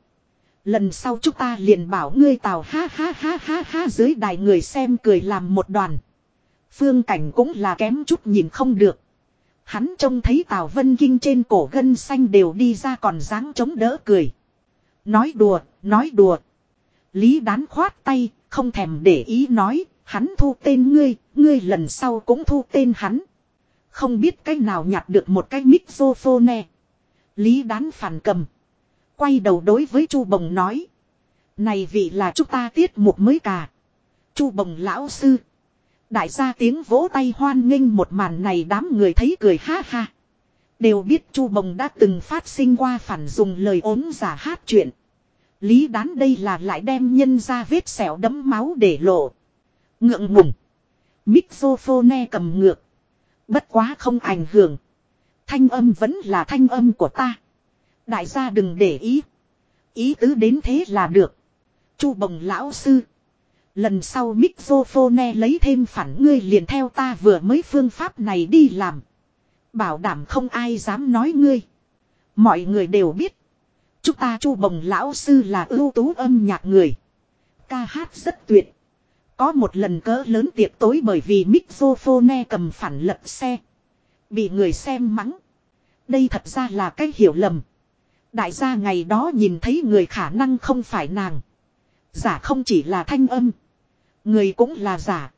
Lần sau chúng ta liền bảo ngươi Tào ha ha ha ha ha dưới đài người xem cười làm một đoàn. Phương cảnh cũng là kém chút nhìn không được. Hắn trông thấy Tào Vân Kinh trên cổ gân xanh đều đi ra còn dáng chống đỡ cười. Nói đùa, nói đùa. Lý đán khoát tay, không thèm để ý nói, hắn thu tên ngươi, ngươi lần sau cũng thu tên hắn. Không biết cách nào nhặt được một cái mixophone. Lý đán phản cầm. Quay đầu đối với Chu Bồng nói. Này vị là chúng ta tiết mục mới cả. Chu Bồng lão sư. Đại gia tiếng vỗ tay hoan nghênh một màn này, đám người thấy cười ha ha. Đều biết Chu Bồng đã từng phát sinh qua phản dùng lời ốm giả hát chuyện. Lý đán đây là lại đem nhân ra vết xẻo đấm máu để lộ. Ngượng ngùng. Mixophone cầm ngược. Bất quá không ảnh hưởng. Thanh âm vẫn là thanh âm của ta. Đại gia đừng để ý. Ý tứ đến thế là được. Chu bồng lão sư. Lần sau mixophone lấy thêm phản ngươi liền theo ta vừa mới phương pháp này đi làm. Bảo đảm không ai dám nói ngươi. Mọi người đều biết. Chúng ta chu bồng lão sư là ưu tú âm nhạc người. Ca hát rất tuyệt. Có một lần cỡ lớn tiệc tối bởi vì mixophone cầm phản lật xe. Bị người xem mắng. Đây thật ra là cái hiểu lầm. Đại gia ngày đó nhìn thấy người khả năng không phải nàng. Giả không chỉ là thanh âm. Người cũng là giả.